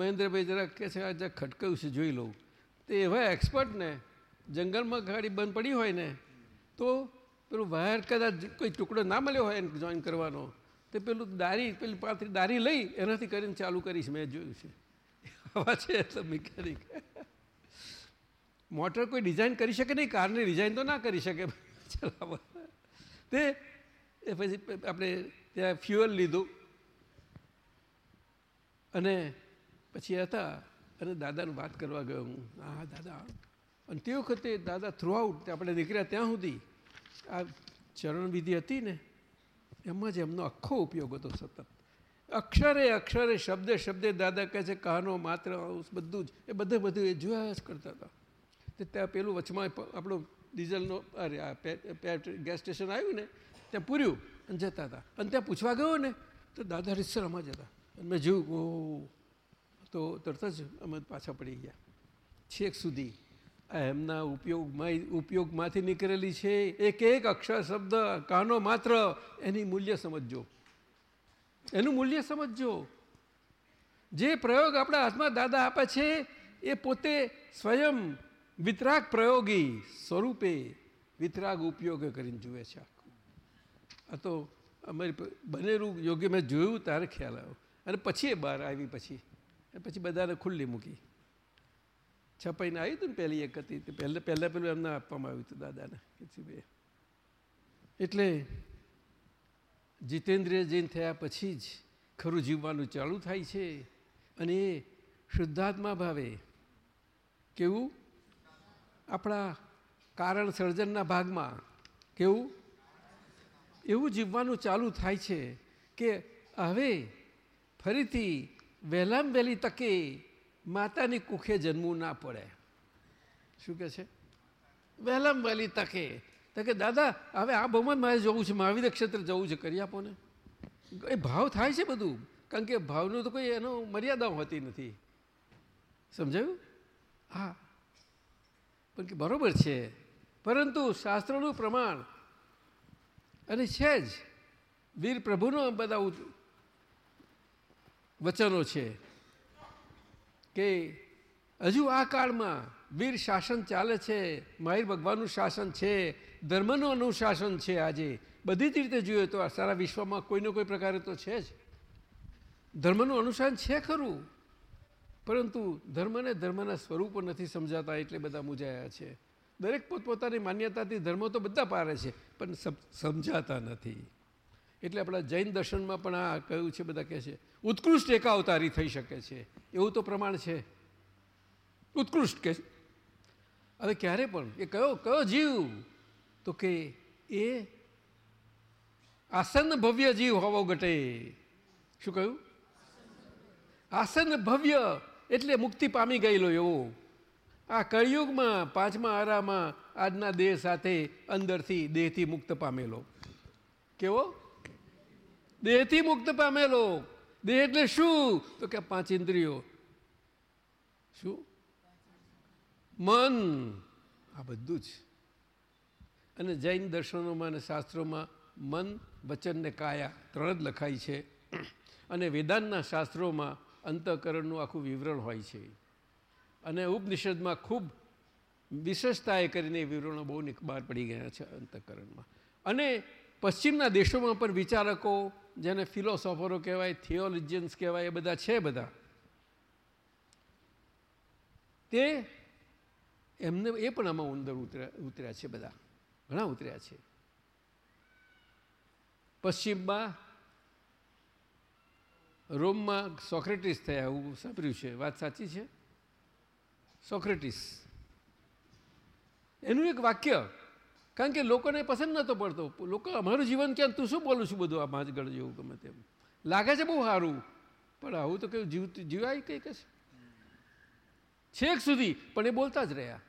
મહેન્દ્રભાઈ જરા કહે છે, આ જરાક ખટકાયું છે, જોઈ લઉં. તે એવા એક્સપર્ટ ને, જંગલમાં ગાડી બંધ પડી હોય ને, તો પેલું વાયર કદાચ કોઈ ટુકડો ના મળ્યો હોય એને જોઈન કરવાનો, તે પેલું દારી, પેલી પાથરી દારી લઈ એનાથી કરીને ચાલુ કરીશ, મેં જોયું છે. આવા છે તો મિકેનિક મોટર કોઈ ડિઝાઇન કરી શકે નહીં કારની ડિઝાઇન તો ના કરી શકે. ચલાવવા. તે પછી આપણે ત્યાં ફ્યુઅલ લીધું. અને પછી હતા અને દાદાને વાત કરવા ગયો હું. હા, દાદા. અને તે વખતે દાદા થ્રુઆઉટ આપણે નીકળ્યા ત્યાં સુધી આ ચરણવિધિ હતી ને, એમાં જ એમનો આખો ઉપયોગ હતો સતત. અક્ષરે અક્ષરે, શબ્દે શબ્દે દાદા કહે છે કહાનો માત્ર બધું જ. એ બધે બધું એ જોયા જ કરતા હતા. તે ત્યાં પેલું વચમાં આપણું ડીઝલનો, અરે, આ ગેસ સ્ટેશન આવ્યું ને, ત્યાં પૂર્યું અને જતા હતા. અને ત્યાં પૂછવા ગયો ને, તો દાદા રીતસરમાં જતા. અને મેં જોયું ઓ તો તરત જ અમે પાછા પડી ગયા. છેક સુધી આ એમના ઉપયોગમાં, ઉપયોગમાંથી નીકળેલી છે એક એક અક્ષર, શબ્દ, કાનો માત્ર, એની મૂલ્ય સમજજો. એનું મૂલ્ય સમજજો. જે પ્રયોગ આપણા હાથમાં દાદા આપે છે, એ પોતે સ્વયં વિતરાગ પ્રયોગી સ્વરૂપે વિતરાગ ઉપયોગ કરીને જુએ છે આખું. આ તો અમારી બનેલું યોગ્ય મેં જોયું ત્યારે ખ્યાલ આવ્યો. અને પછી એ બહાર આવી, પછી. પછી બધાને ખુલ્લી મૂકી. છપાઈને આવી હતું ને પહેલી એક હતી પહેલાં પહેલાં પેલું એમને આપવામાં આવ્યું હતું દાદાને કીર્તિભાઈએ એટલે જીતેન્દ્રિય જૈન થયા પછી જ ખરું જીવવાનું ચાલુ થાય છે. અને એ શુદ્ધાત્મા ભાવે કેવું? આપણા કારણ સર્જનના ભાગમાં કેવું? એવું જીવવાનું ચાલુ થાય છે કે હવે ફરીથી વહેલામ વહેલી તકે માતાની કુખે જન્મવું ના પડે. શું કહે છે? વહેલામ વહેલી તકે. તો કે દાદા, હવે આ બહુમાં મારે જવું છે, મહાવીર ક્ષેત્ર જવું છે, કરી આપો ને. એ ભાવ થાય છે બધું. કારણ કે ભાવનું તો કોઈ એનો મર્યાદા હોતી નથી. સમજાયું? હા. પણ બરોબર છે. પરંતુ શાસ્ત્રોનું પ્રમાણ અને છે જ. વીર પ્રભુનો બધા વચનો છે કે હજુ આ કાળમાં વીર શાસન ચાલે છે, માહિર ભગવાનનું શાસન છે, ધર્મનું અનુશાસન છે આજે. બધી જ રીતે જોઈએ તો સારા વિશ્વમાં કોઈને કોઈ પ્રકારે તો છે જ. ધર્મનું અનુશાસન છે ખરું. પરંતુ ધર્મને ધર્મના સ્વરૂપો નથી સમજાતા એટલે બધા મૂંઝાયા છે. દરેક પોતપોતાની માન્યતાથી ધર્મો તો બધા પારે છે, પણ સમજાતા નથી. એટલે આપણા જૈન દર્શનમાં પણ આ કહ્યું છે, બધા કહે છે, ઉત્કૃષ્ટ એકાવતારી થઈ શકે છે. એવું તો પ્રમાણ છે. ઉત્કૃષ્ટ કે હવે ક્યારે પણ? એ કયો કયો જીવ? તો કે એ આસન ભવ્ય જીવ હોવો ઘટે. શું કહ્યું? આસન ભવ્ય એટલે મુક્તિ પામી ગયેલો એવો. આ કળિયુગમાં પાંચમા આરામાં આજના દેહ સાથે અંદરથી દેહથી મુક્ત પામેલો. કેવો? દેહથી મુક્ત પામેલો. દેહ એટલે શું? તો કે પાંચ ઇન્દ્રિયો. શું? મન. આ બધું જ. અને જૈન દર્શનોમાં અને શાસ્ત્રોમાં મન, વચન ને કાયા ત્રણ જ લખાય છે. અને વેદાંતના શાસ્ત્રોમાં અંતઃકરણનું આખું વિવરણ હોય છે. અને ઉપનિષદમાં ખૂબ વિશેષતાએ કરીને વિવરણો બહુ બહાર પડી ગયા છે અંતઃકરણમાં. અને પશ્ચિમના દેશોમાં પણ વિચારકો, જેને ફિલોસોફરો કહેવાય, થિયોલિજિયન્સ કહેવાય, એ બધા છે બધા. તે એમને એ પણ આમાં ઉંદર ઉતર્યા ઉતર્યા છે બધા. ઘણા ઉતર્યા છે. પશ્ચિમમાં રોમમાં સોક્રેટિસ થયા એવું સાંભળ્યું છે, વાત સાચી છે? સોક્રેટિસ. એનું એક વાક્ય, કારણ કે લોકોને પસંદ નહોતો પડતો. લોકો, અમારું જીવન ક્યાં? તું શું બોલું છું બધું આ માંજગઢ જેવું ગમે તેમ? લાગે છે બહુ સારું, પણ આવું તો કયું જીવ જીવાય કંઈક કશે છેક સુધી, પણ એ બોલતા જ રહ્યા.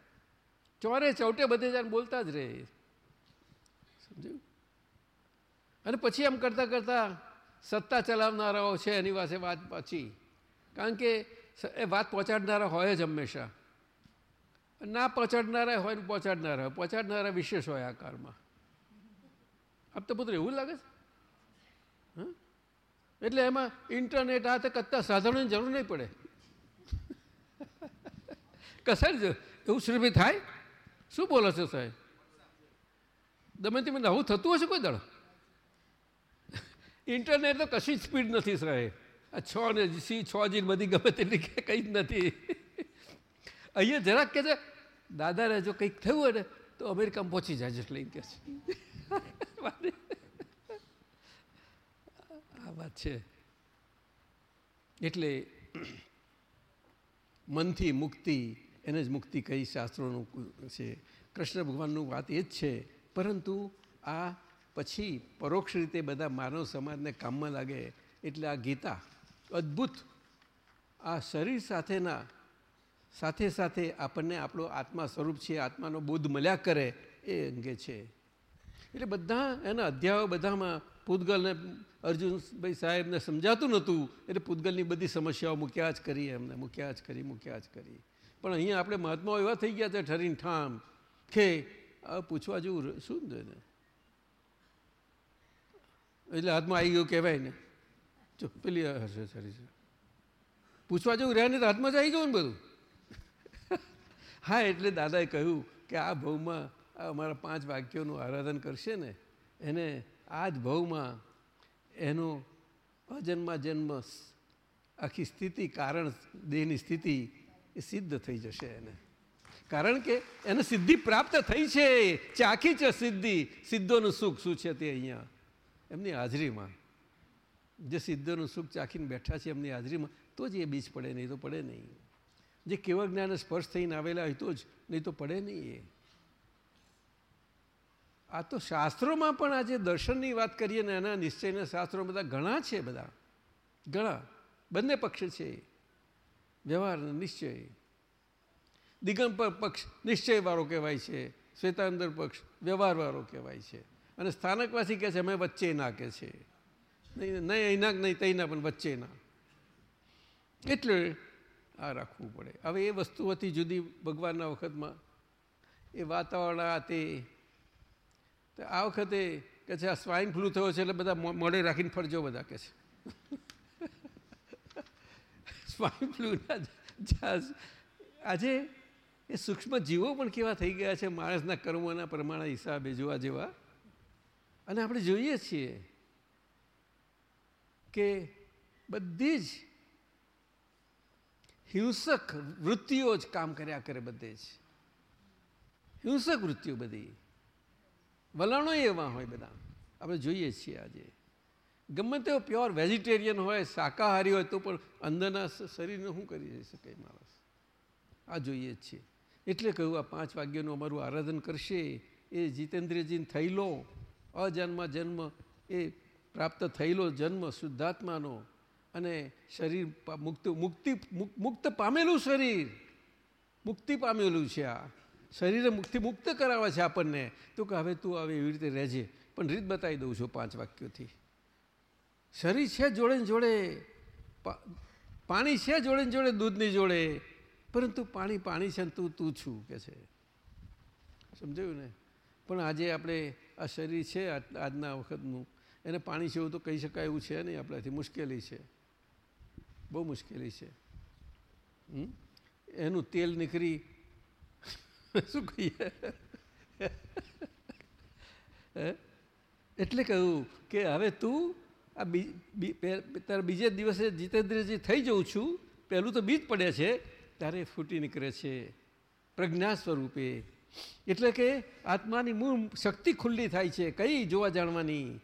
ચોરે ચૌટે બધે જાય બોલતા જ રહે. સમજ્યું? અને પછી એમ કરતાં કરતાં સત્તા ચલાવનારાઓ છે એની પાસે વાત પછી. કારણ કે એ વાત પહોંચાડનારા હોય જ હંમેશા. ના પહોંચાડનારા હોય ને પહોંચાડનારા હોય, પહોંચાડનારા વિશેષ હોય આ કાળમાં. આપ તો પુત્ર એવું લાગે છે? એટલે એમાં ઇન્ટરનેટ આ તે કત્તા સાધનોની જરૂર નહીં પડે. (laughs) કસાય જ એવું શ્રીભાઈ થાય? શું બોલો છો સાહેબ? દમે તેમ આવું થતું હશે કોઈ દળ ઇન્ટરનેટ તો કશી સ્પીડ નથી સાહેબ આ છ ને સી, છ જી બધી ગમે તેટલી કંઈ જ નથી. અહીંયા જરાક કે છે દાદાને જો કંઈક થયું હોય ને, તો અમેરિકામાં પહોંચી જાય, જેટલે કે છે. આ વાત છે. એટલે મનથી મુક્તિ, એને જ મુક્તિ કઈ શાસ્ત્રોનું છે. કૃષ્ણ ભગવાનનું વાત એ જ છે. પરંતુ આ પછી પરોક્ષ રીતે બધા માનવ સમાજને કામમાં લાગે એટલે આ ગીતા અદ્ભુત. આ શરીર સાથેના, સાથે સાથે આપણને આપણો આત્મા સ્વરૂપ છે, આત્માનો બોધ મળ્યા કરે એ અંગે છે. એટલે બધા એના અધ્યાયો બધામાં પૂતગલને અર્જુનભાઈ સાહેબને સમજાતું નહોતું, એટલે પૂતગલની બધી સમસ્યાઓ મૂક્યા જ કરી એમને, મૂક્યા જ કરી, મૂક્યા જ કરી. પણ અહીંયા આપણે મહાત્માઓ એવા થઈ ગયા છે, ઠરીને ઠામ, કે પૂછવા જેવું શું ને? એટલે હાથમાં આવી ગયું કહેવાય ને. જો, પેલી હશે સારી છે પૂછવા જેવું રહ્યા ને તો હાથમાં જ આવી ગયું ને બધું. (laughs) હા, એટલે દાદાએ કહ્યું કે આ ભવમાં અમારા પાંચ વાક્યોનું આરાધન કરશે ને, એને આ જ ભવમાં એનો અજન્મા જન્મ આખી સ્થિતિ, કારણ દેહની સ્થિતિ એ સિદ્ધ થઈ જશે એને. કારણ કે એને સિદ્ધિ પ્રાપ્ત થઈ છે. ચાખી છે સિદ્ધિ. સિદ્ધોનું સુખ શું છે તે અહીંયા? એમની હાજરીમાં. જે સિદ્ધોનું સુખ ચાખીને બેઠા છે એમની હાજરીમાં, તો જ એ બીજ પડે, નહીં તો પડે નહીં. જે કેવળ જ્ઞાન સ્પર્શ થઈને આવેલા હોય તો જ, નહીં તો પડે નહીં એ. આ તો શાસ્ત્રોમાં પણ આજે દર્શનની વાત કરીએ ને એના નિશ્ચયના શાસ્ત્રો બધા ઘણા છે બધા. ઘણા. બંને પક્ષ છે. વ્યવહાર નિશ્ચય. દિગંબર પક્ષ નિશ્ચયવાળો કહેવાય છે. શ્વેતાંતર પક્ષ વ્યવહારવાળો કહેવાય છે. અને સ્થાનકવાસી કહે છે, અમે વચ્ચે નાખે છે. નહીં નહીં, અહીંના નહીં, તહીંના, પણ વચ્ચેના. એટલે આ રાખવું પડે. હવે એ વસ્તુ હતી જુદી ભગવાનના વખતમાં. એ વાતાવરણ આ તે. તો આ વખતે કે છે, આ સ્વાઇન ફ્લૂ થયો છે એટલે બધા મોડે રાખીને ફરજો બધા કે છે. (laughs) સ્વાઇન ફ્લૂના આજે એ સૂક્ષ્મ જીવો પણ કેવા થઈ ગયા છે, માણસના કર્મોના પ્રમાણે હિસાબે જોવા જેવા. અને આપણે જોઈએ છીએ કે બધી જ હિંસક વૃત્તિઓ જ કામ કર્યા કરે બધે જ. હિંસક વૃત્તિઓ બધી. વલણો એવા હોય બધા. આપણે જોઈએ છીએ આજે. ગમે તેઓ પ્યોર વેજીટેરિયન હોય, શાકાહારી હોય, તો પણ અંદરના શરીરને શું કરી શકે માણસ? આ જોઈએ છીએ. એટલે કહ્યું, આ પાંચ વાગ્યાનું અમારું આરાધન કરશે. એ જીતેન્દ્રજીને થયેલો અજન્મ જન્મ એ પ્રાપ્ત થયેલો જન્મ શુદ્ધાત્માનો અને શરીર મુક્ત, મુક્તિ મુક- મુક્ત પામેલું શરીર. મુક્તિ પામેલું છે આ. શરીરે મુક્તિ મુક્ત કરાવે છે આપણને. તો કે હવે તું હવે એવી રીતે રહેજે. પણ રીત બતાવી દઉં છું પાંચ વાક્યોથી. શરીર છે જોડે જોડે પાણી છે જોડે જોડે, દૂધની જોડે. પરંતુ પાણી પાણી છે તું તું છું કે છે. સમજાયું ને? પણ આજે આપણે આ શરીર છે આજ- આજના વખતનું. એને પાણી એવું તો કહી શકાય એવું છે નહીં આપણાથી. મુશ્કેલી છે. બહુ મુશ્કેલી છે? એનું તેલ નીકળી. શું કહીએ? એટલે કહ્યું કે હવે તું આ બી- તારા બીજે દિવસે જીતેન્દ્રજી થઈ જઉં છું. પહેલું તો બીજ પડે છે. ત્યારે ફૂટી નીકળે છે. પ્રજ્ઞા સ્વરૂપે. એટલે કે આત્માની મૂળ શક્તિ ખુલ્લી થાય છે, કઈ જોવા જાણવાની?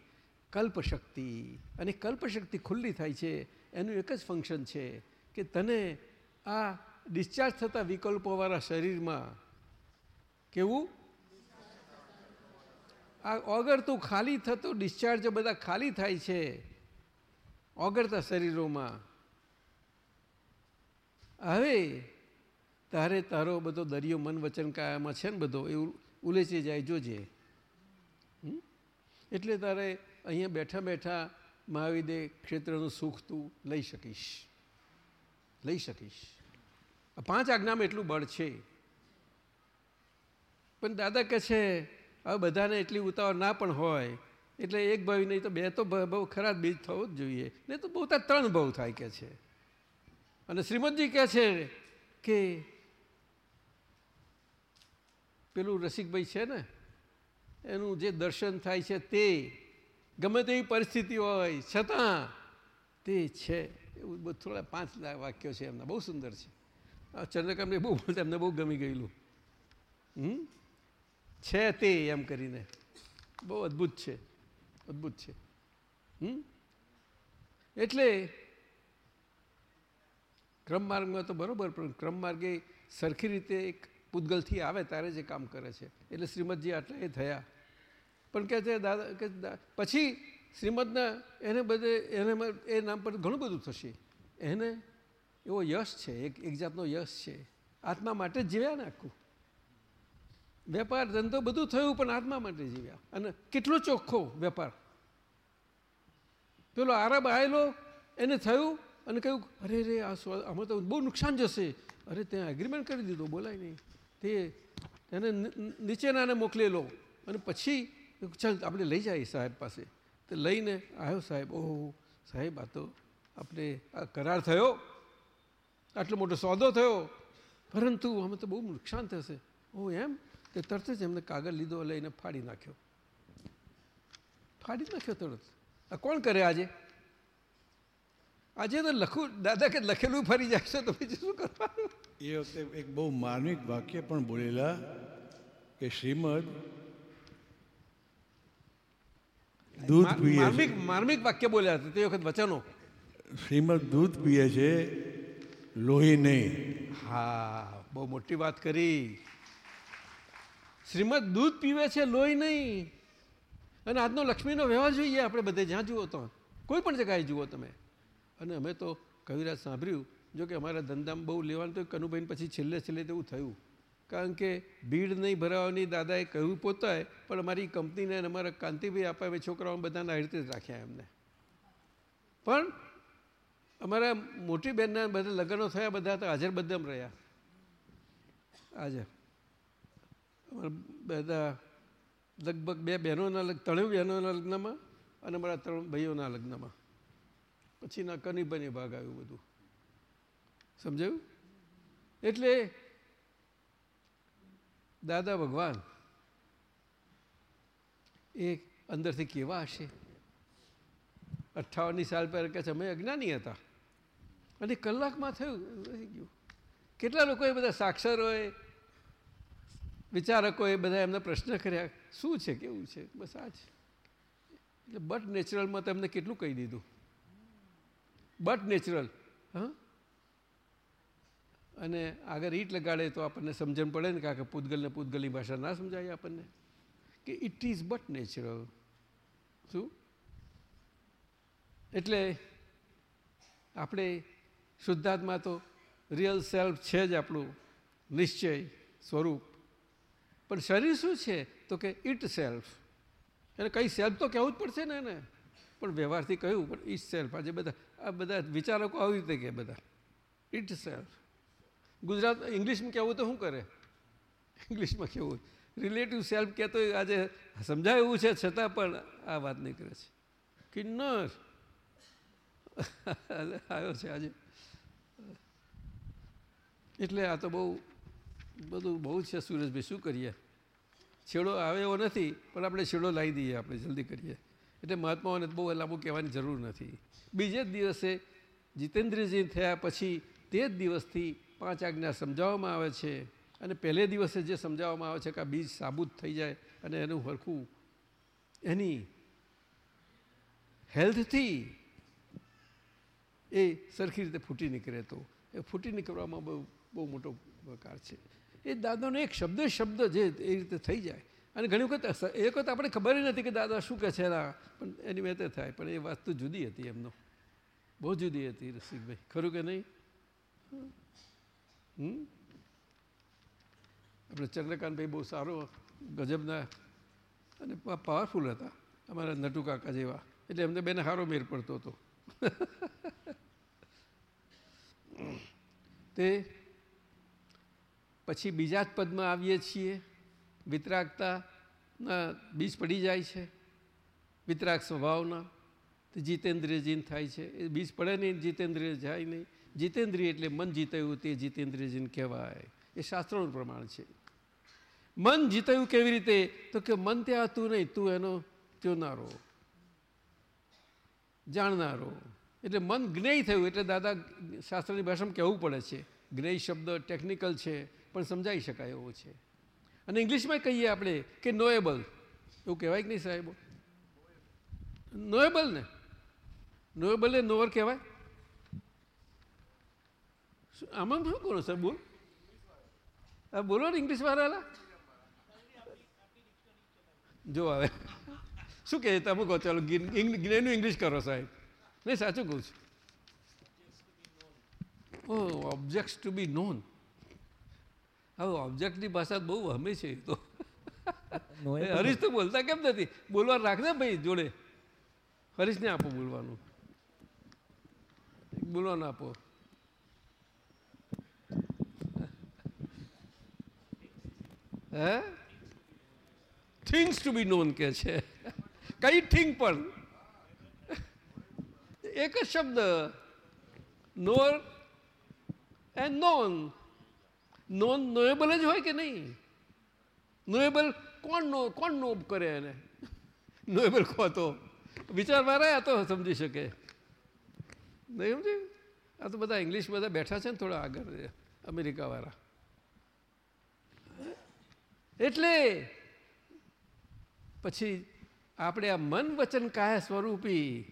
કલ્પ શક્તિ અને કલ્પશક્તિ ખુલ્લી થાય છે, એનું એક જ ફંક્શન છે કે તને આ ડિસ્ચાર્જ થતા વિકલ્પોવાળા શરીરમાં કેવું? આ ઓગળતું ખાલી થતું ડિસ્ચાર્જ બધા ખાલી થાય છે ઓગળતા શરીરોમાં. હવે તારે તારો બધો દરિયો મન વચન કાયામાં છે ને બધો એવું ઉલેચી જાય, જોજે? એટલે તારે અહીંયા બેઠા બેઠા મહાવીદે ક્ષેત્રનું સુખ તું લઈ શકીશ. લઈ શકીશ. આ પાંચ આજ્ઞામાં એટલું બળ છે. પણ દાદા કહે છે, હવે બધાને એટલી ઉતાવળ ના પણ હોય. એટલે એક ભાવ નહીં તો બે તો બહુ ખરાબ બીજ થવો જ જોઈએ. નહીં તો બહુ તાર ત્રણ ભાવ થાય કે છે. અને શ્રીમદજી કહે છે કે પેલું રસિકભાઈ છે ને, એનું જે દર્શન થાય છે તે, ગમે તેવી પરિસ્થિતિ હોય, છતાં તે છે. એવું થોડા પાંચ વાક્યો છે એમના, બહુ સુંદર છે. ચંદ્રકાંતને બહુ એમને બહુ ગમી ગયેલું. હમ? છે તે એમ કરીને. બહુ અદ્ભુત છે. અદ્ભુત છે. હમ? એટલે ક્રમ માર્ગમાં તો બરોબર, પણ ક્રમ માર્ગે સરખી રીતે એક પૂતગલથી આવે ત્યારે જે કામ કરે છે. એટલે શ્રીમદજી આટલા એ થયા. પણ કહે છે, દાદા, કે પછી શ્રીમદના એને બધે, એને એ નામ પર ઘણું બધું થશે. એને એવો યશ છે, એક એક જાતનો યશ છે. આત્મા માટે જીવ્યા ને આખું. વેપાર, ધંધો બધું થયું પણ આત્મા માટે જીવ્યા. અને કેટલો ચોખ્ખો વેપાર. પેલો આરબ આવેલો એને થયું અને કહ્યું, અરે રે, આ આમાં તો બહુ નુકસાન જશે. અરે, ત્યાં એગ્રીમેન્ટ કરી દીધો, બોલાય નહીં. તે એને નીચેનાને મોકલી લો. અને પછી ચાલ, આપણે લઈ જઈએ સાહેબ પાસે. તે લઈને આવ્યો સાહેબ, ઓહો, સાહેબ, આ તો આપણે આ કરાર થયો. આટલો મોટો સોદો થયો. પરંતુ અમે તો બહુ નુકસાન થશે. ઓ એમ? તે તરત જ એમને કાગળ લીધો લઈને ફાડી નાખ્યો. ફાડી નાખ્યો તરત. આ કોણ કરે આજે? આજે તો લખું દાદા કે લખેલું, ફરી જાય છે તો બીજું શું કરવાનું? એ વખતે એક બહુ માર્મિક વાક્ય પણ બોલેલા કે શ્રીમદ દૂધ પીએ માર્મિક માર્મિક વાક્ય બોલ્યા હતા તે વખત વચનો. શ્રીમદ દૂધ પીએ છે લોહી નહીં. હા બહુ મોટી વાત કરી. શ્રીમદ દૂધ પીવે છે લોહી નહીં. અને આજનો લક્ષ્મીનો વ્યવહાર જોઈએ આપણે બધે. જ્યાં જુઓ તો કોઈ પણ જગ્યાએ જુઓ તમે. અને અમે તો કવિરાજ સાંભળ્યું જો કે અમારા ધંધામાં બહુ લેવાનું તો કનુભાઈને પછી છેલ્લે છેલ્લે તેવું થયું. કારણ કે ભીડ નહીં ભરાવાની દાદાએ કહ્યું પોતાએ, પણ અમારી કંપનીને અને અમારા કાંતિભાઈ આપાવે છોકરાઓને બધાને આ રીતે રાખ્યા એમને. પણ અમારા મોટી બહેનના બધા લગ્નો થયા બધા તો હાજર બધામ રહ્યા. હાજર અમારા બધા લગભગ બે બહેનોના લગ્ન, ત્રણેય બહેનોના લગ્નમાં અને અમારા ત્રણ ભાઈઓના લગ્નમાં. પછીના કનીભાઈને ભાગ આવ્યું બધું. સમજાયું? એટલે દાદા ભગવાન, એ અંદરથી કેવા હશે? અઠ્ઠાવનની સાલ પહેલાં કે અમે અજ્ઞાની હતા? અને કલાકમાં થયું, થઈ ગયું. કેટલા લોકોએ બધા સાક્ષરોએ, વિચારકોએ બધા એમને પ્રશ્ન કર્યા, શું છે, કેવું છે? બસ આ છે એટલે બટ નેચરલમાં તમને કેટલું કહી દીધું? બટ નેચરલ, હા? અને આગળ ઈટ લગાડે તો આપણને સમજણ પડે ને કે પૂતગલને પૂતગલની ભાષા ના સમજાય આપણને. કે ઇટ ઇઝ બટ નેચરલ શું? એટલે આપણે શુદ્ધાત્મા તો રિયલ સેલ્ફ છે જ આપણું નિશ્ચય સ્વરૂપ. પણ શરીર શું છે? તો કે ઇટ સેલ્ફ એને કંઈ સેલ્ફ તો કહેવું જ પડશે ને એને. પણ વ્યવહારથી કહ્યું, પણ ઇટ સેલ્ફ આજે બધા, આ બધા વિચારકો આવી રીતે કે બધા. ઇટ સેલ્ફ ગુજરાત, ઇંગ્લિશમાં કહેવું તો શું કરે? ઇંગ્લિશમાં કહેવું રિલેટિવ સેલ્ફ કહેતો આજે સમજાય એવું છે, છતાં પણ આ વાત નહીં કરે છે. કિન્નર. આવ્યો છે આજે. એટલે આ તો બહુ, બધું બહુ છે સુરેશભાઈ, શું કરીએ? છેડો આવે એવો નથી, પણ આપણે છેડો લાવી દઈએ આપણે, જલ્દી કરીએ. એટલે મહાત્માઓને બહુ લાંબુ કહેવાની જરૂર નથી. બીજે જ દિવસે જીતેન્દ્રજી થયા પછી તે જ દિવસથી પાંચ આજ્ઞા સમજાવવામાં આવે છે અને પહેલે દિવસે જે સમજાવવામાં આવે છે કે આ બીજ સાબુત થઈ જાય અને એનું હરખું એની હેલ્થથી એ સરખી રીતે ફૂટી નીકળે તો. એ ફૂટી નીકળવામાં બહુ બહુ મોટો પ્રકાર છે. એ દાદાનો એક શબ્દ શબ્દ જે એ રીતે થઈ જાય. અને ઘણી વખત એક વખત આપણે ખબર નથી કે દાદા શું કહે છે પણ એની વેતે થાય. પણ એ વાત તો જુદી હતી એમનો. બહુ જુદી હતી રસિકભાઈ. ખરું કે નહીં? આપણે ચંદ્રકાંતભાઈ બહુ સારો, ગજબના અને પાવરફુલ હતા, અમારા નટુ કાકા જેવા. એટલે એમને બેને સારો મેર પડતો હતો. (laughs) તે પછી બીજા જ પદમાં આવીએ છીએ, વિતરાગતાના બીજ પડી જાય છે, વિતરાગ સ્વભાવના, તે જીતેન્દ્રિયજીન થાય છે. એ બીજ પડે નહીં જીતેન્દ્રિય જાય નહીં. જીતેન્દ્રિય એટલે મન જીતાયું તે જીતેન્દ્રિયજીન કહેવાય. એ શાસ્ત્રોનું પ્રમાણ છે. મન જીતાયું કેવી રીતે? તો કે મન ત્યાં તું નહીં, તું એનો ત્યોનારો, જાણનારો. એટલે મન જ્ઞેય થયું, એટલે દાદા શાસ્ત્રની ભાષામાં કહેવું પડે છે. જ્ઞેય શબ્દ ટેકનિકલ છે, પણ સમજાઈ શકાય એવો છે. અને ઇંગ્લિશમાં કહીએ આપણે કે નોએબલ એવું કહેવાય કે નહીં સાહેબ? નોએબલ ને? નોએબલ ને નોવર કહેવાય? આમાં શું કરો સર બોલ. આ બોલો ને ઇંગ્લિશ વાળા જો આવે શું કહે તમે કહો ચાલો જ્ઞાનનું ઇંગ્લિશ કરો સાહેબ. નહીં સાચું કહું છું. ઓ ઓબ્જેક્ટ્સ ટુ બી નોન હવે ઓબ્જેક્ટની ભાષા બહુ હમે છે તો. હરીશ તો બોલતા કેમ નથી? બોલવા રાખને ભાઈ જોડે. હરીશને આપો બોલવાનું. બોલવાનું આપો. હે? થિંગ્સ ટુ બી નોન કે છે. કઈ થિંગ પણ? એક જ શબ્દ. Knower and known known knowable જ હોય કે નહીં? નોએબલ કોણ નો કોણ નોબ કરે એને? નોએબલ કહો તો વિચાર મારા તો સમજી શકે. નહીં સમજે આ તો બધા ઇંગ્લિશ બધા બેઠા છે ને થોડા આગળ, અમેરિકાવાળા. એટલે પછી આપણે આ મન વચન કાયા સ્વરૂપી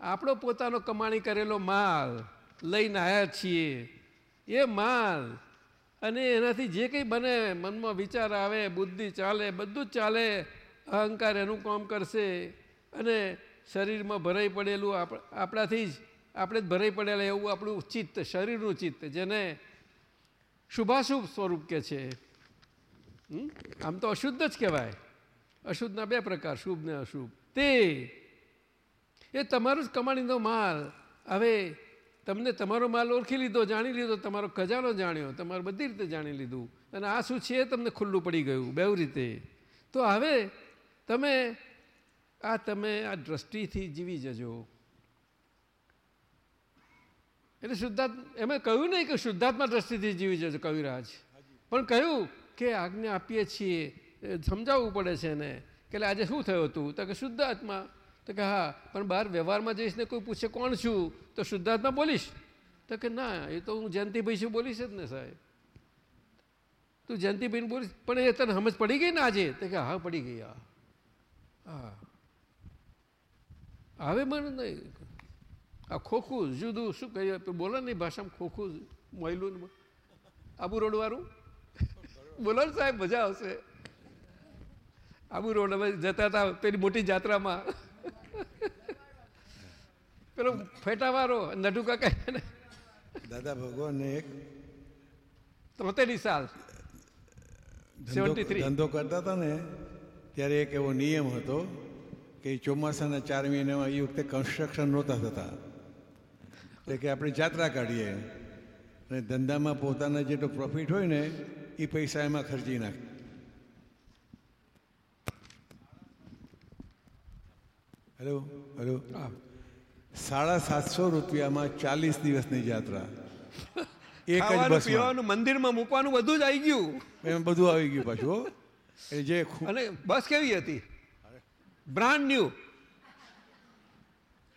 આપણો પોતાનો કમાણી કરેલો માલ લઈને આવ્યા છીએ. એ માલ અને એનાથી જે કંઈ બને, મનમાં વિચાર આવે, બુદ્ધિ ચાલે, બધું જ ચાલે, અહંકાર એનું કામ કરશે અને શરીરમાં ભરાઈ પડેલું આપણાથી જ, આપણે જ ભરાઈ પડેલા એવું આપણું ચિત્ત, શરીરનું ચિત્ત, જેને શુભાશુભ સ્વરૂપ કે છે. આમ તો અશુદ્ધ જ કહેવાય. અશુદ્ધના બે પ્રકાર શુભ ને અશુભ. તે એ તમારો જ કમાણીનો માલ. હવે તમને તમારો માલ ઓળખી લીધો જાણી લીધો તમારો ખજાનો જાણ્યો તમારું બધી રીતે જાણી લીધું. અને આ શું છે? તમને ખુલ્લું પડી ગયું બેવ રીતે. તો હવે તમે આ તમે આ દ્રષ્ટિથી જીવી જજો. એટલે શુદ્ધાત્મા એમાં કહ્યું નહીં કે શુદ્ધાત્મા દ્રષ્ટિથી જીવી જજો કવિરાજ. પણ કહ્યું કે આજ્ઞા આપીએ છીએ સમજાવવું પડે છે એને. કે આજે શું થયું હતું? તો કે શુદ્ધ આત્મા. તો કે હા, પણ બહાર વ્યવહારમાં જઈશ ને કોઈ પૂછે, કોણ છું? તો શુદ્ધ આત્મા બોલીશ. તો કે, ના, એ તો હું જયંતિભાઈ છું, બોલીશ જ ને સાહેબ. તું જયંતિભાઈને બોલીશ, પણ એ તને સમજ પડી ગઈ ને આજે? તો કે, હા, પડી ગઈ, હા. હા. હવે મને નહીં. આ ખોખું, જુદું શું કહીએ તો બોલો ને ભાષામાં ખોખું, મોયલું આબુ રોડવાળું? બોલો સાહેબ મજા આવશે. આબુ રોડ અમે જતા હતા પેલી મોટી જાત્રામાં. પેલો ફેટાવાળો નટુ કાકા દાદા ભગવાનને એક તોતેરી સાલ. Seventy three. ધંધો કરતા હતા ને ત્યારે એક એવો નિયમ હતો કે ચોમાસાના ચાર મહિનામાં એ વખતે કન્સ્ટ્રક્શન નહોતા થતા. એટલે કે આપણે જાત્રા કાઢીએ. અને ધંધામાં પોતાના જેટલો પ્રોફિટ હોય ને એ પૈસા એમાં ખર્ચી નાખે. હેલો હેલો સાડા સાતસો રૂપિયામાં ચાલીસ દિવસની યાત્રા. એક જ બસ મંદિરમાં મૂકવાનું બધું જ આવી ગયું. એમ બધું આવી ગયું પાછું એ જે અને બસ કેવી હતી? Brand new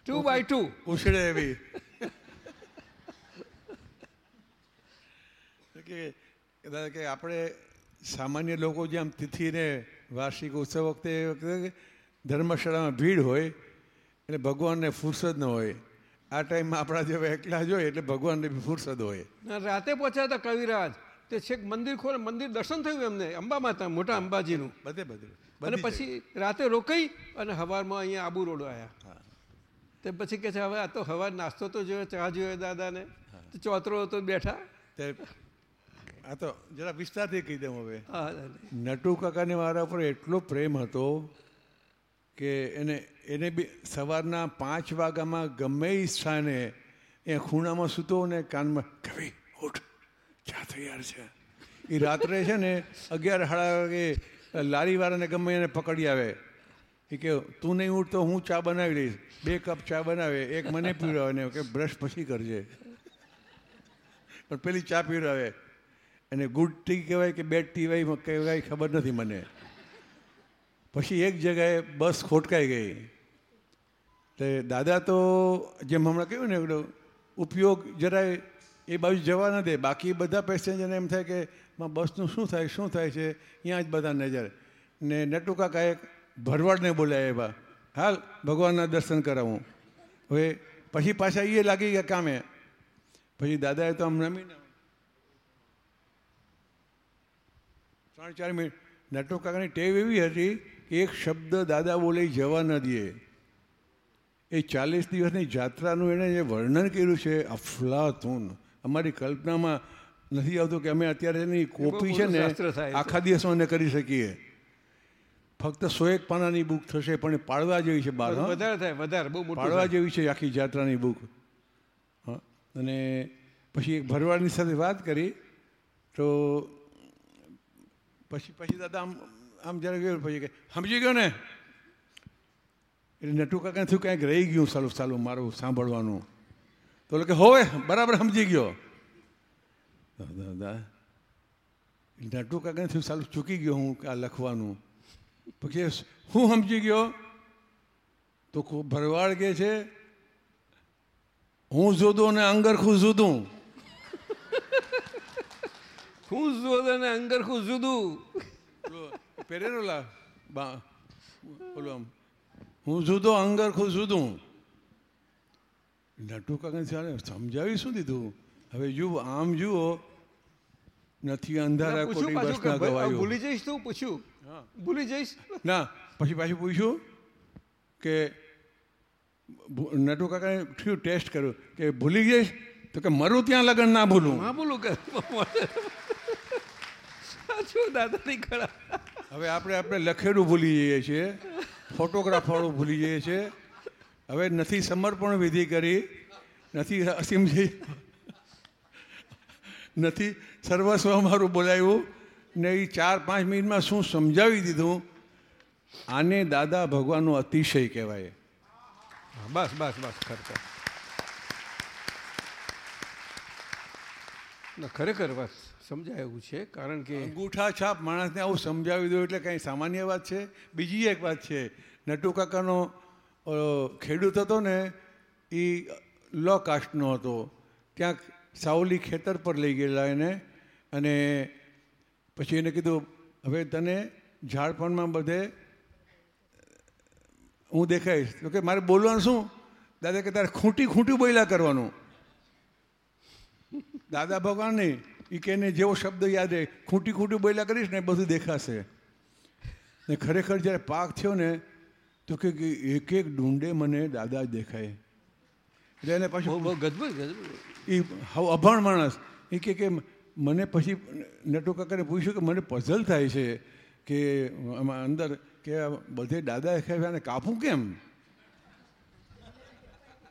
two by two ઉછળે એવી. (laughs) કે કે દાદા કે આપણે સામાન્ય લોકો જે આમ તિથિને વાર્ષિક ઉત્સવ વખતે ધર્મશાળામાં ભીડ હોય એટલે ભગવાનને ફુરસદ ન હોય. આ ટાઈમમાં આપણા જેવા એકલા જ હોય એટલે ભગવાનને બી ફુરસદ હોય. રાતે પહોંચ્યા હતા કવિરાજ. તે છેક મંદિર ખોલે મંદિર દર્શન થયું એમને અંબા માતા મોટા અંબાજીનું. બધે બધે અને પછી રાતે રોકાઈ અને હવારમાં અહીંયા આબુ રોડ આવ્યા તે પછી કે છે હવે આ તો હવાર નાસ્તો તો જોયો ચા જોયો દાદાને. ચોતરો હતો બેઠા. તે આ તો જરા વિસ્તારથી કહી દઉં હવે. હા નટુ કાકાને મારા ઉપર એટલો પ્રેમ હતો કે એને એને બી સવારના પાંચ વાગ્યામાં ગમે એ સ્થાને એ ખૂણામાં સૂતો ને કાનમાં કવિ ઉઠ ચા તૈયાર છે. એ રાત્રે છે ને અગિયાર સાડા વાગે લારીવાળાને ગમે એને પકડી આવે. એ કે તું નહીં ઉઠ તો હું ચા બનાવી લઈશ બે કપ ચા બનાવે એક મને પીવડાવે ને કે બ્રશ પછી કરજે. પણ પેલી ચા પીવડાવે. એને ગુડ ટી કહેવાય કે બેડ ટી કહેવાય ખબર નથી મને. પછી એક જગાએ બસ ખોટકાઈ ગઈ. એટલે દાદા તો જેમ હમણાં કહ્યું ને ઉપયોગ જરાય એ બાજુ જવા ન દે, બાકી બધા પેસેન્જરને એમ થાય કે, માં બસનું શું થાય શું થાય છે? ત્યાં જ બધા નજર. ને નટુકા કાકા ભરવાડને બોલાય એવા હાલ ભગવાનના દર્શન કરાવું. હવે પછી પાછા એ લાગી ગયા કામે. પછી દાદાએ તો આમ રમીને ત્રણ ચાર મિનિટ. નટુ કાકાની ટેવ એવી હતી કે એક શબ્દ દાદા બોલે જવા ન દે. એ ચાલીસ દિવસની જાત્રાનું એણે જે વર્ણન કર્યું છે અફલાતુન. અમારી કલ્પનામાં નથી આવતું કે અમે અત્યારે એની કોપી છે ને આખા દિવસમાં ન કરી શકીએ. ફક્ત સો એક પાનાની બુક થશે પણ એ પાળવા જેવી છે બાર? વધારે થાય વધારે બહુ પાળવા જેવી છે આખી જાત્રાની બુક. હા? અને પછી એક ભરવાડની સાથે વાત કરી તો પછી પછી દાદા આમ આમ જ્યારે ગયો, પછી કે, સમજી ગયો ને? એટલે નટુ કાકા થયું કાંઈક રહી ગયું સાલું સાલું મારું સાંભળવાનું. તો કે, હોવે, બરાબર સમજી ગયો. દાદા દાદા નટુ કાકાને થયું સાલું ચૂકી ગયો હું આ લખવાનું. પછી હું સમજી ગયો? તો ખૂબ ભરવાડ કે છે? હું જુદું ને અંગરખું જુદું. હું જુદું અને અંગરખું જુદું પહેરેલા બા બોલો આમ હું જુદો અંગર અંગરખું જુદું નટુ કાકા ચાલે સમજાવી શું દીધું હવે જુઓ આમ જુઓ નથી અંધારા કોઈ બસ આ ગવાયું ભૂલી જઈશ તું પૂછ્યું ભૂલી જઈશ ના પછી પાછું પૂછ્યું કે નટુ કાકાએ થયું ટેસ્ટ કર્યું કે ભૂલી જઈશ તો કે મરું ત્યાં લગન ના ભૂલું ના બોલું કે સાચું દાદાની કળા હવે આપણે આપણે લખેલું ભૂલી જઈએ છીએ. ફોટોગ્રાફવાળું ભૂલી જઈએ છીએ. હવે નથી સમર્પણ વિધિ કરી. નથી અસીમજી. નથી સર્વસ્વ મારું બોલાવ્યું ને એ ચાર પાંચ મિનિટમાં શું સમજાવી દીધું? આને દાદા ભગવાનનો અતિશય કહેવાય. બસ બસ બસ ખરેખર. ખરેખર બસ. સમજાયું છે, કારણ કે અંગૂઠા છાપ માણસને આવું સમજાવી દો એટલે કંઈ સામાન્ય વાત છે? બીજી એક વાત છે, નટુ કાકાનો ખેડૂત હતો ને એ લો કાસ્ટનો હતો. ક્યાંક સાવલી ખેતર પર લઈ ગયેલા એને અને પછી એને કીધું, હવે તને ઝાડપણમાં બધે હું દેખાઈશ. તો કે, મારે બોલવાનું શું? દાદા કે, તારે ખૂંટી ખૂંટી બોલ્યા કરવાનું. દાદા ભગવાન નહીં એ કે એને જેવો શબ્દ યાદ રહે ખૂંટી ખૂંટી બોલ્યા કરીશ ને એ બધું દેખાશે. ને ખરેખર જ્યારે પાક થયો ને તો કે કે એક એક ડુંડે મને દાદા જ દેખાય. એટલે એને પાછું બહુ એ હવે અભણ માણસ. એ કે કે મને પછી નટુ કાકાને પૂછ્યું કે મને પઝલ થાય છે કે આમાં અંદર કે બધે દાદા દેખાય છે, આને કાપું કેમ?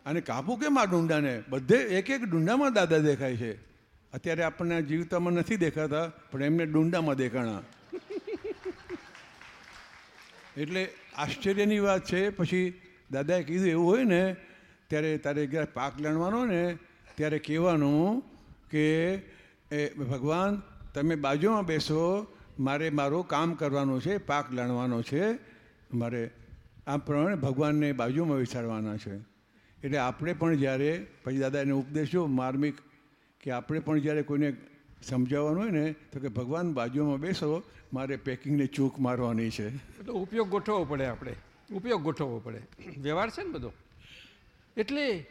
અને કાપું કેમ આ ડુંડાને? બધે એક એક ડુંડામાં દાદા દેખાય છે. અત્યારે આપણને જીવતામાં નથી દેખાતા, પણ એમને ડુંડામાં દેખાણા. એટલે આશ્ચર્યની વાત છે. પછી દાદાએ કીધું, એવું હોય ને, ત્યારે તારે જ્યારે પાક લણવાનો ને, ત્યારે કહેવાનું કે, એ ભગવાન, તમે બાજુમાં બેસો, મારે મારું કામ કરવાનું છે, પાક લણવાનો છે. મારે આ પ્રમાણે ભગવાનને બાજુમાં વિચારવાના છે. એટલે આપણે પણ જ્યારે, પછી દાદા એને ઉપદેશો, માર્મિક કે આપણે પણ જ્યારે કોઈને સમજાવવાનું હોય ને, તો કે ભગવાન બાજુમાં બેસો, મારે પેકિંગને ચૂક મારવાની છે. એટલે ઉપયોગ ગોઠવવો પડે આપણે. ઉપયોગ ગોઠવવો પડે. વ્યવહાર છે ને બધો? એટલે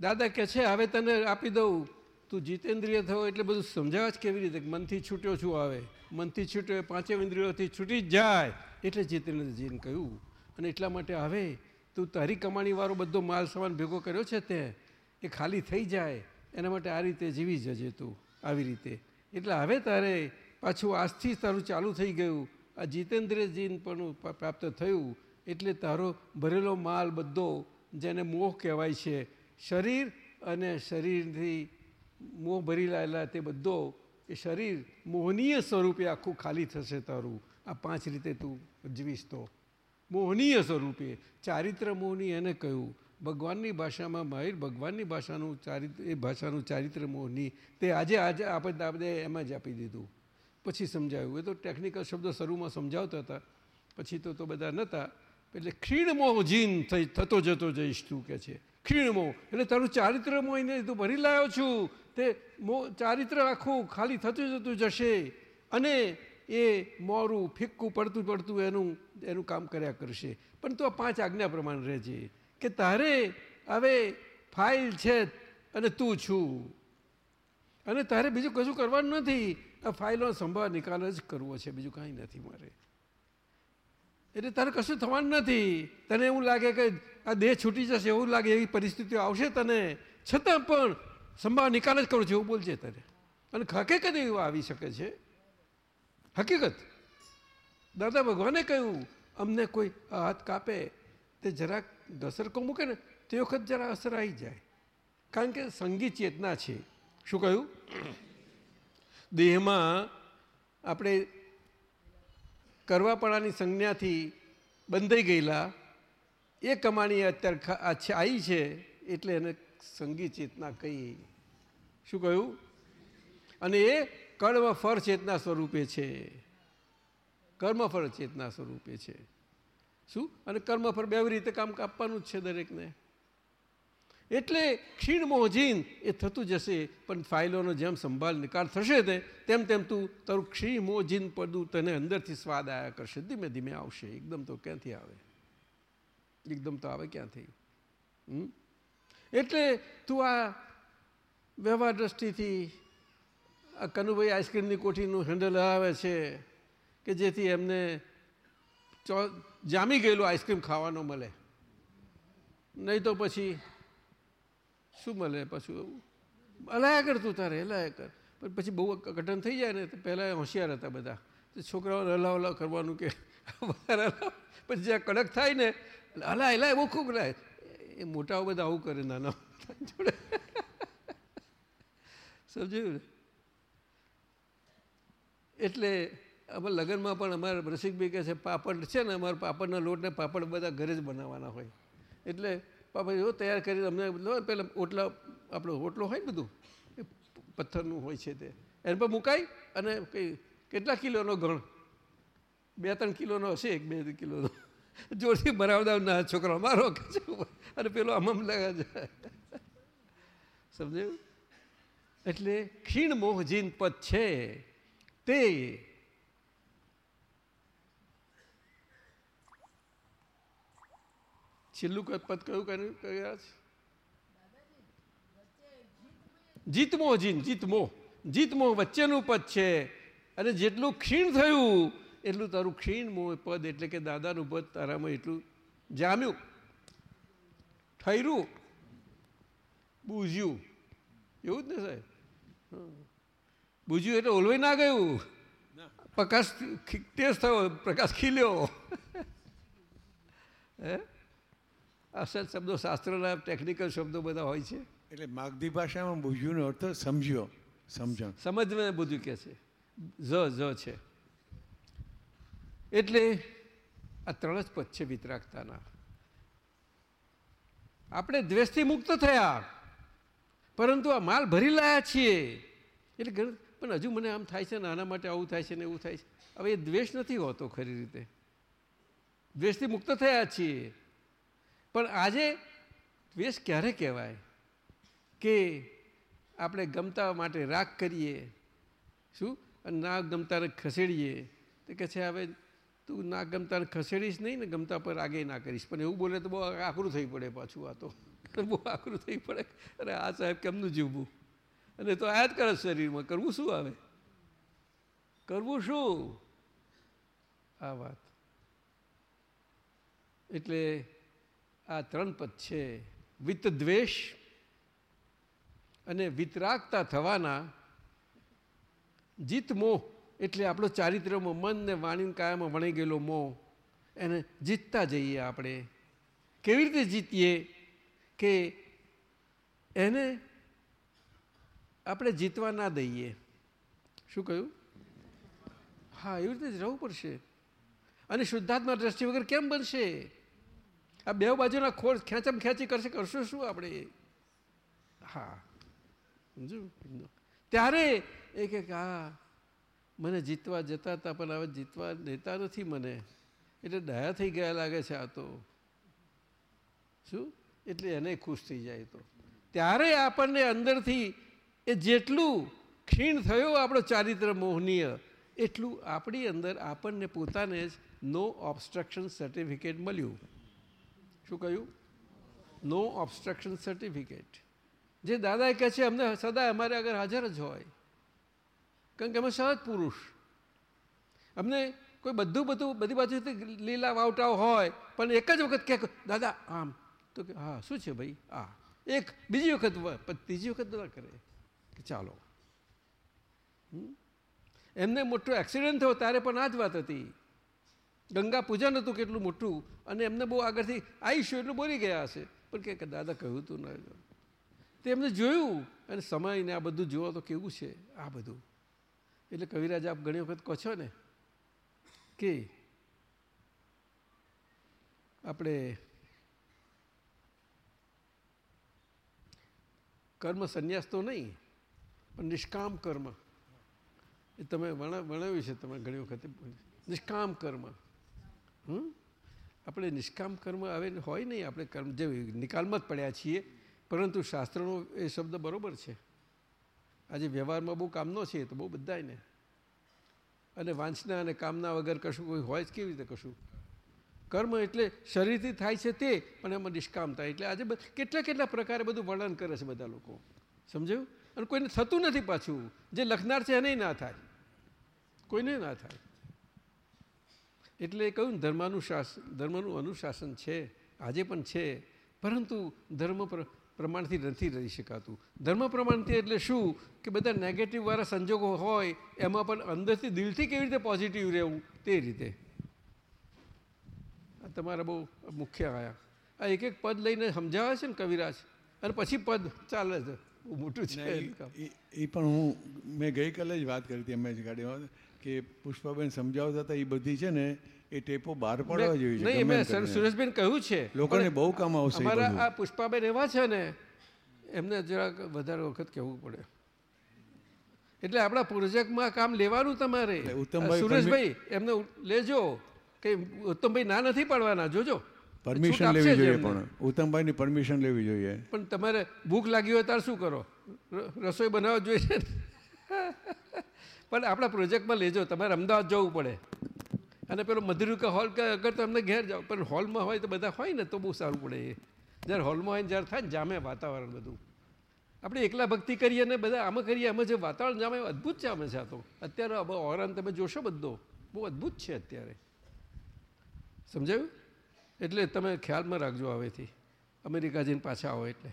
દાદા કહે છે, હવે તને આપી દઉં. તું જીતેન્દ્રિય થયો એટલે બધું સમજાવે જ કેવી રીતે? મનથી છૂટ્યો છું આવે મનથી છૂટ્યો પાંચે ઇન્દ્રિયોથી છૂટી જ જાય. એટલે જીતેન્દ્રજીને કહ્યું, અને એટલા માટે હવે તું તારી કમાણીવાળો બધો માલ સામાન ભેગો કર્યો છે તે, એ ખાલી થઈ જાય. એના માટે આ રીતે જીવી જજે તું, આવી રીતે. એટલે હવે તારે પાછું આજથી તારું ચાલુ થઈ ગયું. આ જીતેન્દ્રજીન પણ પ્રાપ્ત થયું. એટલે તારો ભરેલો માલ બધો જેને મોહ કહેવાય છે, શરીર અને શરીરથી મોહ ભરી લાયેલા તે બધો, એ શરીર મોહનીય સ્વરૂપે આખું ખાલી થશે તારું. આ પાંચ રીતે તું જીવીશ તો. મોહનીય સ્વરૂપે. ચારિત્ર મોહની એને કહ્યું. ભગવાનની ભાષામાં માહિર, ભગવાનની ભાષાનું ચારિત્ર, એ ભાષાનું ચારિત્ર મોહની, તે આજે આજે આપણે આપણે એમ જ આપી દીધું. પછી સમજાવ્યું એ તો ટેકનિકલ શબ્દો શરૂમાં સમજાવતા હતા. પછી તો તો બધા નહોતા એટલે ક્ષીણમોહ જીન થઈ, થતો જતો જઈશ તું કે છે. ક્ષીણમોહ એટલે તારું ચારિત્ર મોહીને તું ભરી લાવ્યો છું. તે મોહ, ચારિત્ર આખું ખાલી થતું જતું જશે. અને એ મોરું ફિક્કું, પડતું પડતું એનું એનું કામ કર્યા કરશે. પણ તો આ પાંચ આજ્ઞા પ્રમાણે રહેજે. કે તારે હવે ફાઇલ છે અને તું છું. અને તારે બીજું કશું કરવાનું નથી. આ ફાઇલનો સંભાળ, નિકાલ જ કરવો છે. બીજું કાંઈ નથી મારે. એટલે તારે કશું થવાનું નથી. તને એવું લાગે કે આ દેહ છૂટી જશે, એવું લાગે એવી પરિસ્થિતિઓ આવશે તને. છતાં પણ સંભાળ, નિકાલ જ કરું છે, એવું બોલજે તારે. અને હકીકત એવું આવી શકે છે. હકીકત. દાદા ભગવાને કહ્યું, અમને કોઈ હાથ કાપે તે જરાક ઘસરકો મૂકે ને, તે વખત જરા અસર આવી જાય. કારણ કે સંગીત ચેતના છે. શું કહ્યું? દેહમાં આપણે કરવાપણાની સંજ્ઞાથી બંધાઈ ગયેલા એ કમાણી અત્યારે આવી છે એટલે એને સંગીત ચેતના કહી શું કહ્યું? અને એ કર્મફળ ચેતના સ્વરૂપે છે. કર્મફળ ચેતના સ્વરૂપે છે. શું? અને કર્મફળ બે રીતે કામ કાપવાનું જ છે દરેકને. એટલે ક્ષીણ મોહજીન એ થતું જશે, પણ ફાઇલોનો જેમ સંભાળ નિકાલ થશે તે, તેમ તેમ તું તારું ક્ષીણ મોહજીન પડું તને અંદરથી સ્વાદ આવ્યા કરશે. ધીમે ધીમે આવશે. એકદમ તો ક્યાંથી આવે? એકદમ તો આવે ક્યાંથી? એટલે તું આ વ્યવહાર દ્રષ્ટિથી આ કનુભાઈ આઈસ્ક્રીમની કોઠીનું હેન્ડલ આવે છે કે જેથી એમને ચો જામી ગયેલું આઈસ્ક્રીમ ખાવાનો મળે. નહીં તો પછી શું મળે પાછું એવું? કર તું તારે હલાયા કર. પણ પછી બહુ કઠન થઈ જાય ને તો પહેલાં હોશિયાર હતા બધા. તો છોકરાઓને હલાવ હલાવ કરવાનું કે પછી જ્યાં કડક થાય ને, હલાય હલાય, બહુ ખૂબ લાય એ મોટાઓ બધા આવું કરે, નાના જોડે. સમજ્યું એટલે અમારા લગ્નમાં પણ અમારા રસિકભાઈ કહે છે, પાપડ છે ને અમારા પાપડના લોટને પાપડ બધા ઘરે જ બનાવવાના હોય. એટલે પાપડ જો તૈયાર કરી અમને પહેલાં ઓટલા, આપણો ઓટલો હોય ને બધું, એ પથ્થરનું હોય છે તે. એને પર મુકાય અને કઈ, કેટલા કિલોનો ગણ? બે ત્રણ કિલોનો હશે એક, બે કિલોનો. જોરથી ભરાવદાવ ના છોકરો મારો અને પેલો આમ લાગે છે. સમજાયું? એટલે ક્ષીણ મોહજીન પદ છે તે છેલ્લું પદ કયું કર્યું? છે? જીતમો જીન જીતમો જીતમો વચ્ચેનું પદ છે. અને જેટલું ક્ષીણ થયું એટલું તારું ક્ષીણ મોહ પદ. એટલે કે દાદાનું પદ તારામાં એટલું જામ્યું. ઠર્યું. બૂઝ્યું. એવું જ ને સાહેબ? બૂજ્યું એટલે ઓલવાઈ ના ગયું? પ્રકાશ તેજ થયો. પ્રકાશ ખીલ્યો. હે? અસલ શબ્દો શાસ્ત્રના ટેકનિકલ શબ્દો બધા હોય છે. એટલે માગધી ભાષામાં બુઝ્યુંનો અર્થ સમજ્યો સમજણ. સમજવાને બધું કે છે. જ જ છે. એટલે આ ત્રણ જ પદ છે વિતરાગતાના. આપણે દ્વેષથી મુક્ત થયા. પરંતુ આ માલ ભરી લાયા છીએ. એટલે પણ હજુ મને આમ થાય છે ને આના માટે આવું થાય છે ને એવું થાય છે. હવે એ દ્વેષ નથી હોતો ખરી રીતે. દ્વેષથી મુક્ત થયા છીએ. પણ આજે દ્વેષ ક્યારે કહેવાય? કે આપણે ગમતા માટે રાગ કરીએ, શું? અને ના ગમતાને ખસેડીએ. તો કે છે, હવે તું ના ગમતાને ખસેડીશ નહીં ને ગમતા પર આગે ના કરીશ. પણ એવું બોલે તો બહુ આકરું થઈ પડે પાછું આ તો. બહુ આકરું થઈ પડે. અરે આ સાહેબ કેમનું જીવવું? અને તો આ જ કરે શરીરમાં. કરવું શું આવે? કરવું શું? આ વાત. એટલે આ ત્રણ પદ છે. વિત્ત દ્વેષ અને વિતરાગતા થવાના જીત મોહ, એટલે આપણો ચારિત્ર્યમાં મન ને વાણી કાયામાં વણી ગયેલો મોહ, એને જીતતા જઈએ આપણે. કેવી રીતે જીતીએ કે એને આપણે જીતવા ના દઈએ? શું કહ્યું? હા, એવી રીતે જ રહેવું પડશે. અને શુદ્ધાત્મા દ્રષ્ટિ વગર કેમ બનશે? આ બે બાજુના ખોળ ખેંચમ ખેંચી કરશે કરશું શું આપણે? હા. સમજુ ત્યારે એ કે હા, મને જીતવા જતા હતા, પણ હવે જીતવા દેતા નથી મને. એટલે દયા થઈ ગયા લાગે છે આ તો. શું? એટલે એને ખુશ થઈ જાય તો. ત્યારે આપણને અંદરથી એ જેટલું ક્ષીણ થયો આપણો ચારિત્ર મોહનીય, એટલું આપણી અંદર આપણને પોતાને જ નો ઓબસ્ટ્રક્શન સર્ટિફિકેટ મળ્યું. શું કહ્યું? નો ઓબસ્ટ્રક્શન સર્ટિફિકેટ જે દાદા કહે છે, અમને સદા અમારે આગળ હાજર જ હોય, કારણ કે અમે સહજ પુરુષ. અમને કોઈ બધું બધું, બધી બાજુથી લીલા વાવટાઓ હોય, પણ એક જ વખત કે દાદા, આમ. તો કે, હા, શું છે ભાઈ? આ. એક, બીજી વખત ત્રીજી વખત ના કરે. કે ચાલો? એમને મોટો એક્સિડન્ટ થયો, ત્યારે પણ આ જ વાત હતી. ગંગા પૂજન હતું કેટલું મોટું અને એમને બહુ આગળથી આવીશું એટલું બોલી ગયા હશે. પણ કે દાદા, કહ્યું તું ના તે એમને જોયું અને સમયને આ બધું જુઓ તો કેવું છે આ બધું. એટલે કવિરાજ આપ ઘણી વખત કહો છો ને કે આપણે કર્મ સંન્યાસ તો નહીં, પણ નિષ્કામ કર્મ. એ તમે વર્ણ- વર્ણવ્યું છે, તમે ઘણી વખતે નિષ્કામ કર્મ. હમ? આપણે નિષ્કામ કર્મ હવે હોય નહીં, આપણે કર્મ જે નિકાલમાં જ પડ્યા છીએ, પરંતુ શાસ્ત્રનો એ શબ્દ બરોબર છે. આજે વ્યવહારમાં બહુ કામનો છે તો બહુ બધાને અને વાંચના અને કામના વગર કશું કોઈ હોય જ કેવી રીતે કશું? કર્મ એટલે શરીરથી થાય છે તે, પણ એમાં નિષ્કામ થાય. એટલે આજે કેટલા કેટલા પ્રકારે બધું વર્ણન કરે છે બધા લોકો. સમજાયું? અને કોઈને થતું નથી પાછું. જે લખનાર છે એને ના થાય. કોઈને ના થાય. એટલે કહ્યું ધર્માનુશાસન ધર્મનું અનુશાસન છે આજે પણ છે પરંતુ ધર્મ પ્રમાણથી નથી રહી શકાતું. ધર્મ પ્રમાણથી એટલે શું? કે બધા નેગેટિવવાળા સંજોગો હોય એમાં પણ અંદરથી દિલથી કેવી રીતે પોઝિટિવ રહેવું? તે રીતે. આ તમારા બહુ મુખ્ય આયા. આ એક એક પદ લઈને સમજાવે છે ને કવિરાજ? અને પછી પદ ચાલે છે. બહુ મોટું છે એ પણ હું મેં ગઈકાલે જ વાત કરી હતી એમ જ ગાડીમાં. કે પુષ્પાબેન સમજાવતા હતા એ બધી છે ને એ ટેપો બહાર પાડવા જેવી છે નહીં મેં સર. સુરેશબેન કહ્યું છે. લોકોને બહુ કામ આવશે અમારા આ પુષ્પાબેન એવા છે ને એમને જરાક વધારે વખત કહેવું પડે. એટલે આપણા પ્રોજેક્ટમાં કામ લેવાનું તમારે. ઉત્તમભાઈ સુરેશભાઈ એમને લેજો. કે ઉત્તમભાઈ ના નથી પાડવાના જોજો. પરમિશન લેવી જોઈએ. પણ. ઉત્તમભાઈની પરમિશન લેવી જોઈએ. પણ તમારે ભૂખ લાગી હોય ત્યારે શું કરો? રસોઈ બનાવવા જોઈએ? પણ આપણા પ્રોજેક્ટમાં લેજો, તમારે અમદાવાદ જવું પડે. અને પેલો મધુરિકા હોલ કે, અગર તમને ઘેર જાઓ પણ હોલમાં હોય તો બધા હોય ને તો બહુ સારું પડે એ. જ્યારે હોલમાં હોય ને જ્યારે થાય ને જામે વાતાવરણ બધું. આપણે એકલા ભક્તિ કરીએ ને બધા આમાં કરીએ, આમાં જે વાતાવરણ જામે અદ્ભુત જામે છે આ તો. અત્યારે ઓરાન તમે જોશો બધો, બહુ અદ્ભુત છે અત્યારે. સમજાયું? એટલે તમે ખ્યાલમાં રાખજો હવેથી. અમેરિકા જઈને પાછા આવો એટલે.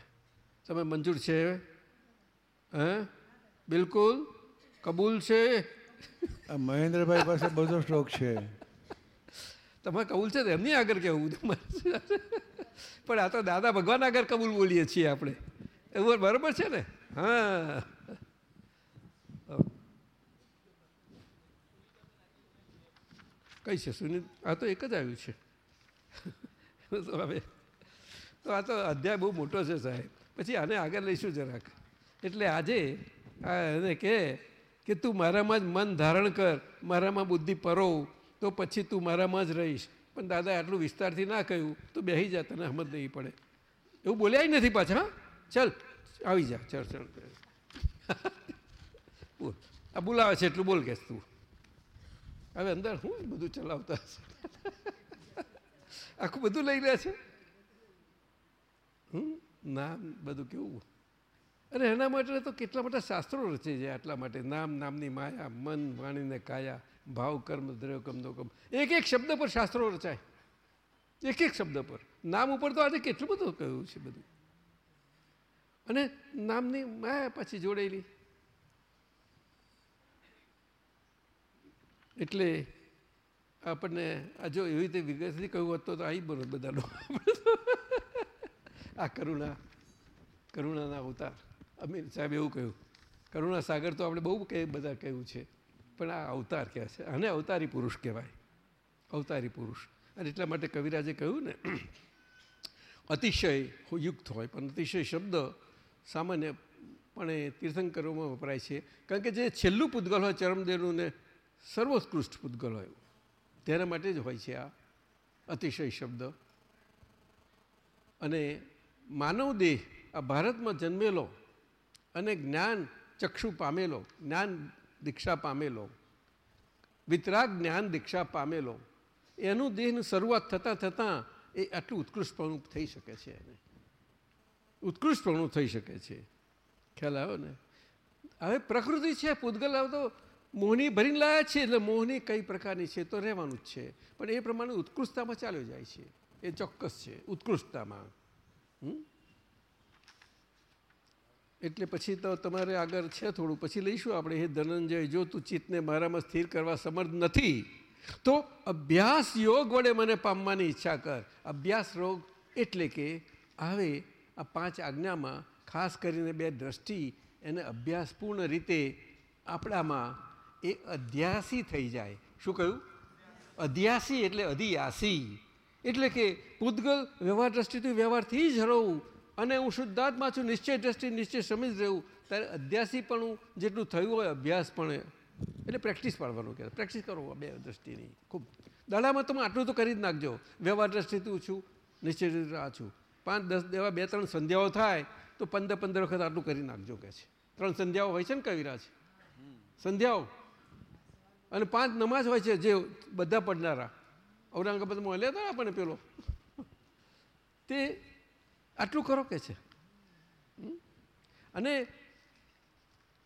તમે મંજૂર છે હે? બિલકુલ? કબૂલ છે? મહેન્દ્રભાઈ પાસે બધો સ્ટોક છે. તમે કબૂલ છે એમની આગળ કહેવું પણ આ તો દાદા ભગવાન આગળ કબૂલ બોલીએ છીએ આપણે. એવું બરાબર છે ને? હા. કઈ છે સુનિલ? આ તો એક જ આવ્યું છે. તો હવે તો આ તો અધ્યાય બહુ મોટો છે સાહેબ. પછી આને આગળ લઈશું જરાક. એટલે આજે આ એને કહે કે તું મારામાં જ મન ધારણ કર, મારામાં બુદ્ધિ પરો તો પછી તું મારામાં જ રહીશ. પણ દાદા આટલું વિસ્તારથી ના કહ્યું, તો બેસી જા, તને સમજ નહીં પડે. એવું બોલ્યા નથી પાછા ચાલ, આવી જા, ચાલ ચાલ. (laughs) બોલ. આ બોલાવે છે એટલું બોલ કે તું. હવે અંદર હું બધું ચલાવતા (laughs) આખું બધું લઈ રહ્યા છે? હમ? નામ બધું કેવું? અરે એના માટે તો કેટલા મોટા શાસ્ત્રો રચે છે આટલા માટે. નામ, નામની માયા, મન, વાણીને કાયા, ભાવ, કર્મ, દ્રવ્ય કમનો કમ એક એક શબ્દ પર શાસ્ત્રો રચાય. એક એક શબ્દ પર. નામ ઉપર તો આજે કેટલું બધું કહ્યું છે બધું. અને નામની માયા પછી જોડેલી એટલે આપણને આ જો એવી રીતે વિગતથી કહ્યું હોત તો આવી બરોબર બધાનો. આ કરુણા, કરુણાના અવતાર. અમીર સાહેબ એવું કહ્યું, કરુણા સાગર તો આપણે બહુ કહે બધા કહ્યું છે, પણ આ અવતાર કહે છે? આને અવતારી પુરુષ કહેવાય. અવતારી પુરુષ. અને એટલા માટે કવિરાજે કહ્યું ને, અતિશય યુક્ત હોય, પણ અતિશય શબ્દ સામાન્યપણે તીર્થંકરોમાં વપરાય છે. કારણ કે જે છેલ્લું પૂતગલ હોય, ચરમદેવનું ને સર્વોત્કૃષ્ટ પૂતગલ હોય, તેના માટે જ હોય છે આ અતિશય શબ્દ. અને માનવ દેહ આ ભારતમાં જન્મેલો અને જ્ઞાન ચક્ષુ પામેલો, જ્ઞાન દીક્ષા પામેલો, વિતરાગ જ્ઞાન દીક્ષા પામેલો, એનું દેહની શરૂઆત થતાં થતાં એ આટલું ઉત્કૃષ્ટપણું થઈ શકે છે એને. ઉત્કૃષ્ટપણું થઈ શકે છે. ખ્યાલ આવ્યો ને? હવે પ્રકૃતિ છે, પૂતગલ તો મોહની ભરીને લાયા છે, એટલે મોહની કઈ પ્રકારની છે તો રહેવાનું જ છે. પણ એ પ્રમાણે ઉત્કૃષ્ટતામાં ચાલ્યો જાય છે. એ ચોક્કસ છે, ઉત્કૃષ્ટતામાં. હમ? એટલે પછી તો તમારે આગળ છે થોડું. પછી લઈશું આપણે હે ધનંજય, જો તું ચિત્તને મારામાં સ્થિર કરવા સમર્થ નથી, તો અભ્યાસ યોગ વડે મને પામવાની ઈચ્છા કર. અભ્યાસ રોગ એટલે કે આવે આ પાંચ આજ્ઞામાં ખાસ કરીને બે દ્રષ્ટિ એને અભ્યાસપૂર્ણ રીતે આપણામાં એ અધ્યાસી થઈ જાય. શું કહ્યું? અધ્યાસી એટલે અધિયાસી. એટલે કે પૂતગલ વ્યવહાર દ્રષ્ટિથી વ્યવહારથી જ રહું. અને હું શુદ્ધાત્મા છું, નિશ્ચય દ્રષ્ટિ, નિશ્ચય સમજ રહેવું. ત્યારે અધ્યાસીપણું જેટલું થયું હોય અભ્યાસ પણ એટલે પ્રેક્ટિસ પાડવાનું કહેવાય. પ્રેક્ટિસ કરો બે દ્રષ્ટિની. ખૂબ. દાડામાં તમે આટલું તો કરી જ નાખજો. વ્યવહાર દ્રષ્ટિ તું છું, નિશ્ચય રીતે આ છું. પાંચ, દસ, એવા બે, ત્રણ સંધ્યાઓ થાય, તો પંદર પંદર વખત આટલું કરી નાખજો કે છે. ત્રણ સંધ્યાઓ હોય છે ને કવિરાજ સંધ્યાઓ. અને પાંચ નમાજ હોય છે જે બધા પડનારા. ઔરંગાબાદમાં મળ્યા હતા આપણને પેલો. તે આટલું કરો કે છે? અને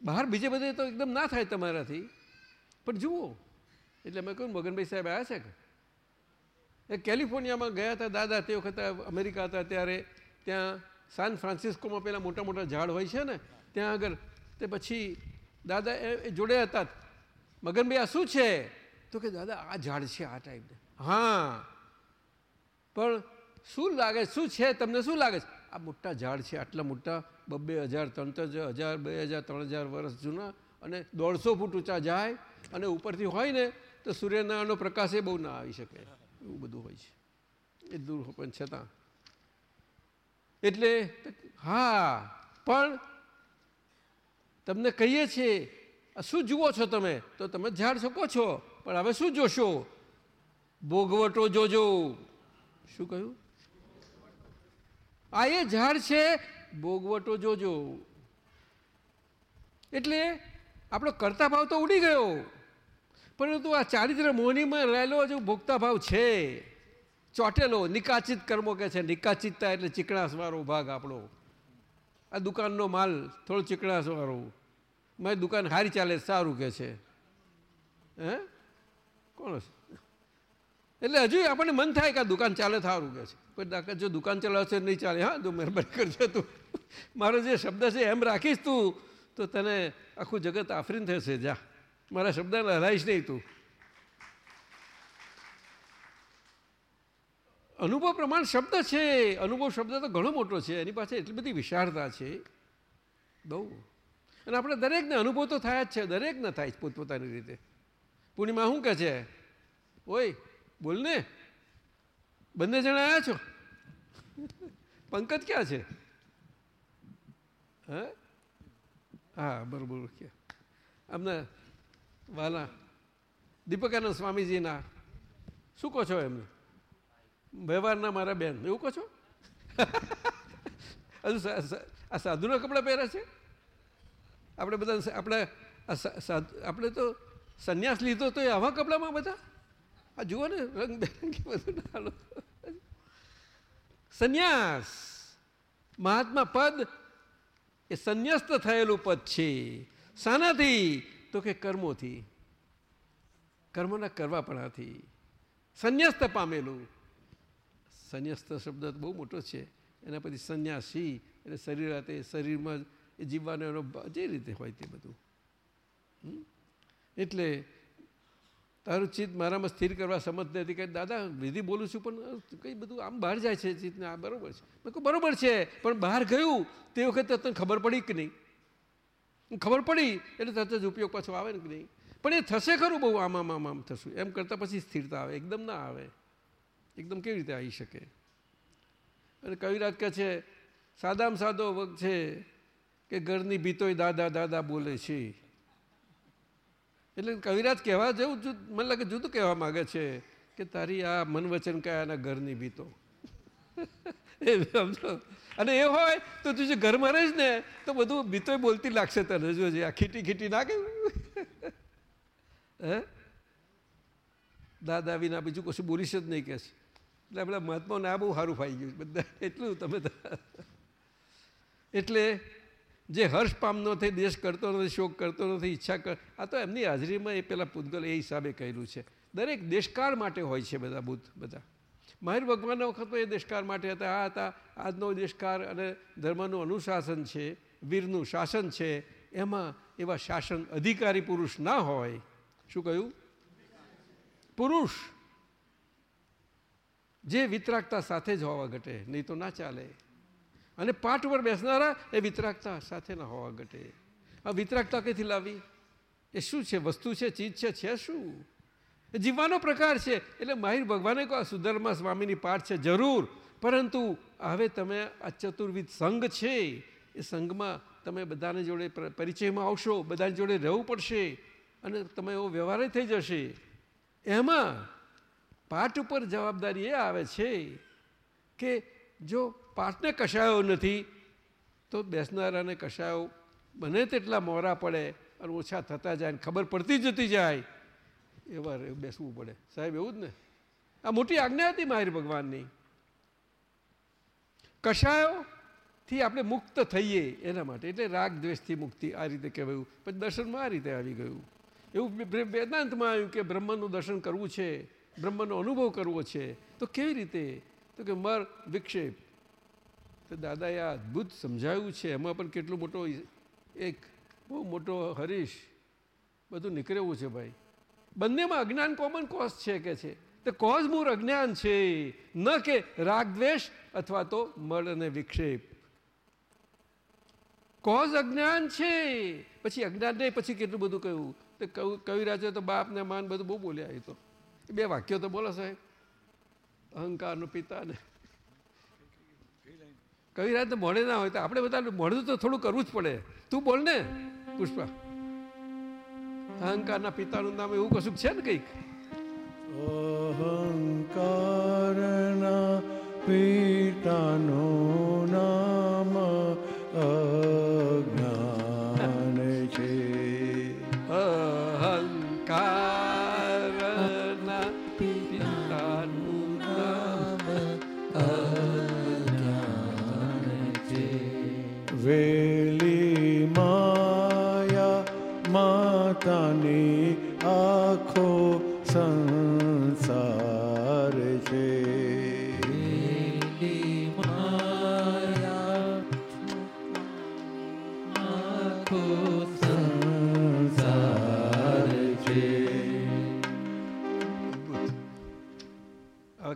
બહાર બીજે બધે તો એકદમ ના થાય તમારાથી. પણ જુઓ, એટલે મેં કહ્યું, મગનભાઈ સાહેબ આવ્યા છે કે? એ કેલિફોર્નિયામાં ગયા હતા, દાદા, તે વખતે અમેરિકા હતા, ત્યારે ત્યાં સાન ફ્રાન્સિસ્કોમાં પેલા મોટા મોટા ઝાડ હોય છે ને, ત્યાં આગળ તે પછી દાદા એ જોડે હતા. મગનભાઈ, આ શું છે? તો કે, દાદા, આ ઝાડ છે આ ટાઈપને હા. પણ શું લાગે? શું છે? તમને શું લાગે છે? આ મોટા ઝાડ છે, આટલા મોટા, બબ્બે હજાર, ત્રણ ત્રણ હજાર બે હજાર, ત્રણ હજાર વર્ષ જૂના અને દોઢસો ફૂટ ઊંચા જાય અને ઉપરથી હોય ને, તો સૂર્યનારાયણનો પ્રકાશ એ બહુ ના આવી શકે. એવું બધું હોય છે. એ દૂર પણ છતાં. એટલે, હા, પણ તમને કહીએ છીએ શું જુઓ છો તમે? તો તમે ઝાડ શકો છો, પણ હવે શું જોશો? ભોગવટો જોજો. શું કહ્યું? આ એ ઝાડ છે ભોગવટો જોજો. એટલે આપણો કરતા ભાવ તો ઉડી ગયો. પરંતુ આ ચારિત્ર મોહનીમાં રહેલો હજુ ભોગતા ભાવ છે. ચોટેલો, નિકાચિત કર્મો કે છે, નિકાચિતતા એટલે ચીકણાસવાળો ભાગ આપણો. આ દુકાનનો માલ, થોડો ચીકણાસવાળો મારી દુકાન સારી ચાલે, સારું કે છે. હે? કોણ? એટલે હજુ આપણને મન થાય કે આ દુકાન ચાલે સારું કે છે. પણ દાખલા જો દુકાન ચલાવશે નહીં ચાલે. હા જો મહેરબાની કરજો તું. મારો જે શબ્દ છે એમ રાખીશ તું, તો તને આખું જગત આફરીન થશે. જા. મારા શબ્દને હરાઈશ નહીં તું. અનુભવ પ્રમાણ શબ્દ છે. અનુભવ શબ્દ તો ઘણો મોટો છે. એની પાસે એટલી બધી વિશાળતા છે. બહુ. અને આપણે દરેકને અનુભવ તો થયા જ છે. દરેકને થાય પોતપોતાની રીતે. પૂર્ણિમા શું કહે છે? ઓય, બોલ ને. બંને જણા આવ્યા છો? પંકજ ક્યાં છે? હા? બરોબર ક્યાં અમને વાલા દીપકાનંદ સ્વામીજીના શું કહો છો એમને? વ્યવહારના મારા બેન, એવું કહો છો? (laughs) હજુ આ સાધુના કપડાં પહેર્યા છે? આપણે બધા આપણે આપણે તો સંન્યાસ લીધો તો એ આવા કપડામાં બધા? આ જુઓ ને રંગબેરંગી બધું ડાલો સંન્યાસ મહાત્મા પદ એ સંન્યસ્ત થયેલું પદ છે શાનાથી તો કે કર્મોથી કર્મના કરવાપણાથી સંન્યસ્ત પામેલું સંન્યસ્ત શબ્દ બહુ મોટો છે એના પછી સંન્યાસી એટલે શરીર હાથે શરીરમાં જીવવાનો એનો જે રીતે હોય તે બધું? એટલે તારું ચિત્ત મારામાં સ્થિર કરવા સમજ નથી. કે દાદા, વિધિ બોલું છું, પણ કંઈ બધું આમ બહાર જાય છે ચિત્તને, આ બરાબર છે. મેં કહું બરાબર છે, પણ બહાર ગયું, તે વખતે તને ખબર પડી કે નહીં? ખબર પડી, એટલે તરત જ ઉપયોગ પાછો આવે ને કે નહીં? પણ એ થશે ખરું બહુ, આમ આમ આમ થશું. એમ કરતાં પછી સ્થિરતા આવે, એકદમ ના આવે. એકદમ કેવી રીતે આવી શકે? અને કવિરાજ કહે છે, સાદામાં સાદો વગ છે કે ઘરની ભીતોય દાદા દાદા બોલે છે. એટલે કવિરાજ કહેવા જેવું જુદ મને જુદું કહેવા માગે છે કે તારી આ મન વચન કયાના ઘરની ભીતો. (laughs) એ સમજો. અને એ હોય તો તું જે ઘરમાં રહીશ ને, તો બધું ભીતોય બોલતી લાગશે તને. જોજે આ ખીટી ખીટી નાખે (laughs) હે? દાદા વિના બીજું કશું બોલીશ જ નહીં કહેશે એટલે આપણા મહાત્માઓને આ બહુ સારું ફાઈ ગયું બધા એટલું તમે (laughs) એટલે જે હર્ષ પામનો નથી દેશ કરતો નથી, શોક કરતો નથી, ઈચ્છા કર, આ તો એમની હાજરીમાં એ પેલા પૂતગલ એ હિસાબે કહેલું છે. દરેક દેશકાળ માટે હોય છે બધા બુદ્ધ, બધા. માહિર ભગવાનના વખતમાં એ દેશકાર માટે હતા. આ હતા, આજનો દેશકાર અને ધર્મનું અનુશાસન છે, વીરનું શાસન છે, એમાં એવા શાસન અધિકારી પુરુષ ના હોય. શું કહ્યું? પુરુષ જે વિતરાગતા સાથે જ હોવા ઘટે, નહીં તો ના ચાલે. અને પાઠ ઉપર બેસનારા એ વિતરાગતા સાથે ના હોવા ઘટે. આ વિતરાગતા કઈથી લાવી? એ શું છે? વસ્તુ છે? ચીજ છે? છે શું? જીવવાનો પ્રકાર છે. એટલે માહિર ભગવાને કહો સુધર્મા સ્વામીની પાઠ છે, જરૂર. પરંતુ હવે તમે આ ચતુર્વિધ સંઘ છે. એ સંઘમાં તમે બધાને જોડે પરિચયમાં આવશો. બધાની જોડે રહેવું પડશે. અને તમે એવો વ્યવહાર થઈ જશે. એમાં પાઠ ઉપર જવાબદારી એ આવે છે કે જો પાઠને કશાયો નથી, તો બેસનારાને કશાયો બને તેટલા મોરા પડે અને ઓછા થતા જાય અને ખબર પડતી જતી જાય, એવા બેસવું પડે. સાહેબ, એવું જ ને? આ મોટી આજ્ઞા હતી માહિર ભગવાનની. કશાયોથી આપણે મુક્ત થઈએ એના માટે, એટલે રાગ દ્વેષથી મુક્તિ આ રીતે કહેવાયું. પછી દર્શનમાં આ રીતે આવી ગયું. એવું વેદાંતમાં આવ્યું કે બ્રહ્મનું દર્શન કરવું છે, બ્રહ્મનો અનુભવ કરવો છે, તો કેવી રીતે? તો કે મર વિક્ષેપ. તો દાદાએ આ અદ્ભુત સમજાયું છે, એમાં પણ કેટલો મોટો એક બહુ મોટો હરીશ બધું નીકળેવું છે ભાઈ. બંનેમાં અજ્ઞાન કોમન કોઝ છે કે છે. તો કોઝ મૂળ અજ્ઞાન છે ન કે રાગદ્વેષ અથવા તો મળ અને વિક્ષેપ. કોઝ અજ્ઞાન છે પછી અજ્ઞાન નહીં, પછી કેટલું બધું કહ્યું? તો કવિ, કવિરાજે તો બાપ ને માન બધું બહુ બોલ્યા એ તો. બે વાક્યો તો બોલો સાહેબ. અહંકારનો પિતા ને કવિરાજ તો મોડે ના હોય તો આપણે બધા મોડું તો થોડું કરવું જ પડે. તું બોલ ને, પુષ્પા. અહંકારના પિતાનું નામ એવું કશું છે ને કંઈક? અહંકારના પિતાનું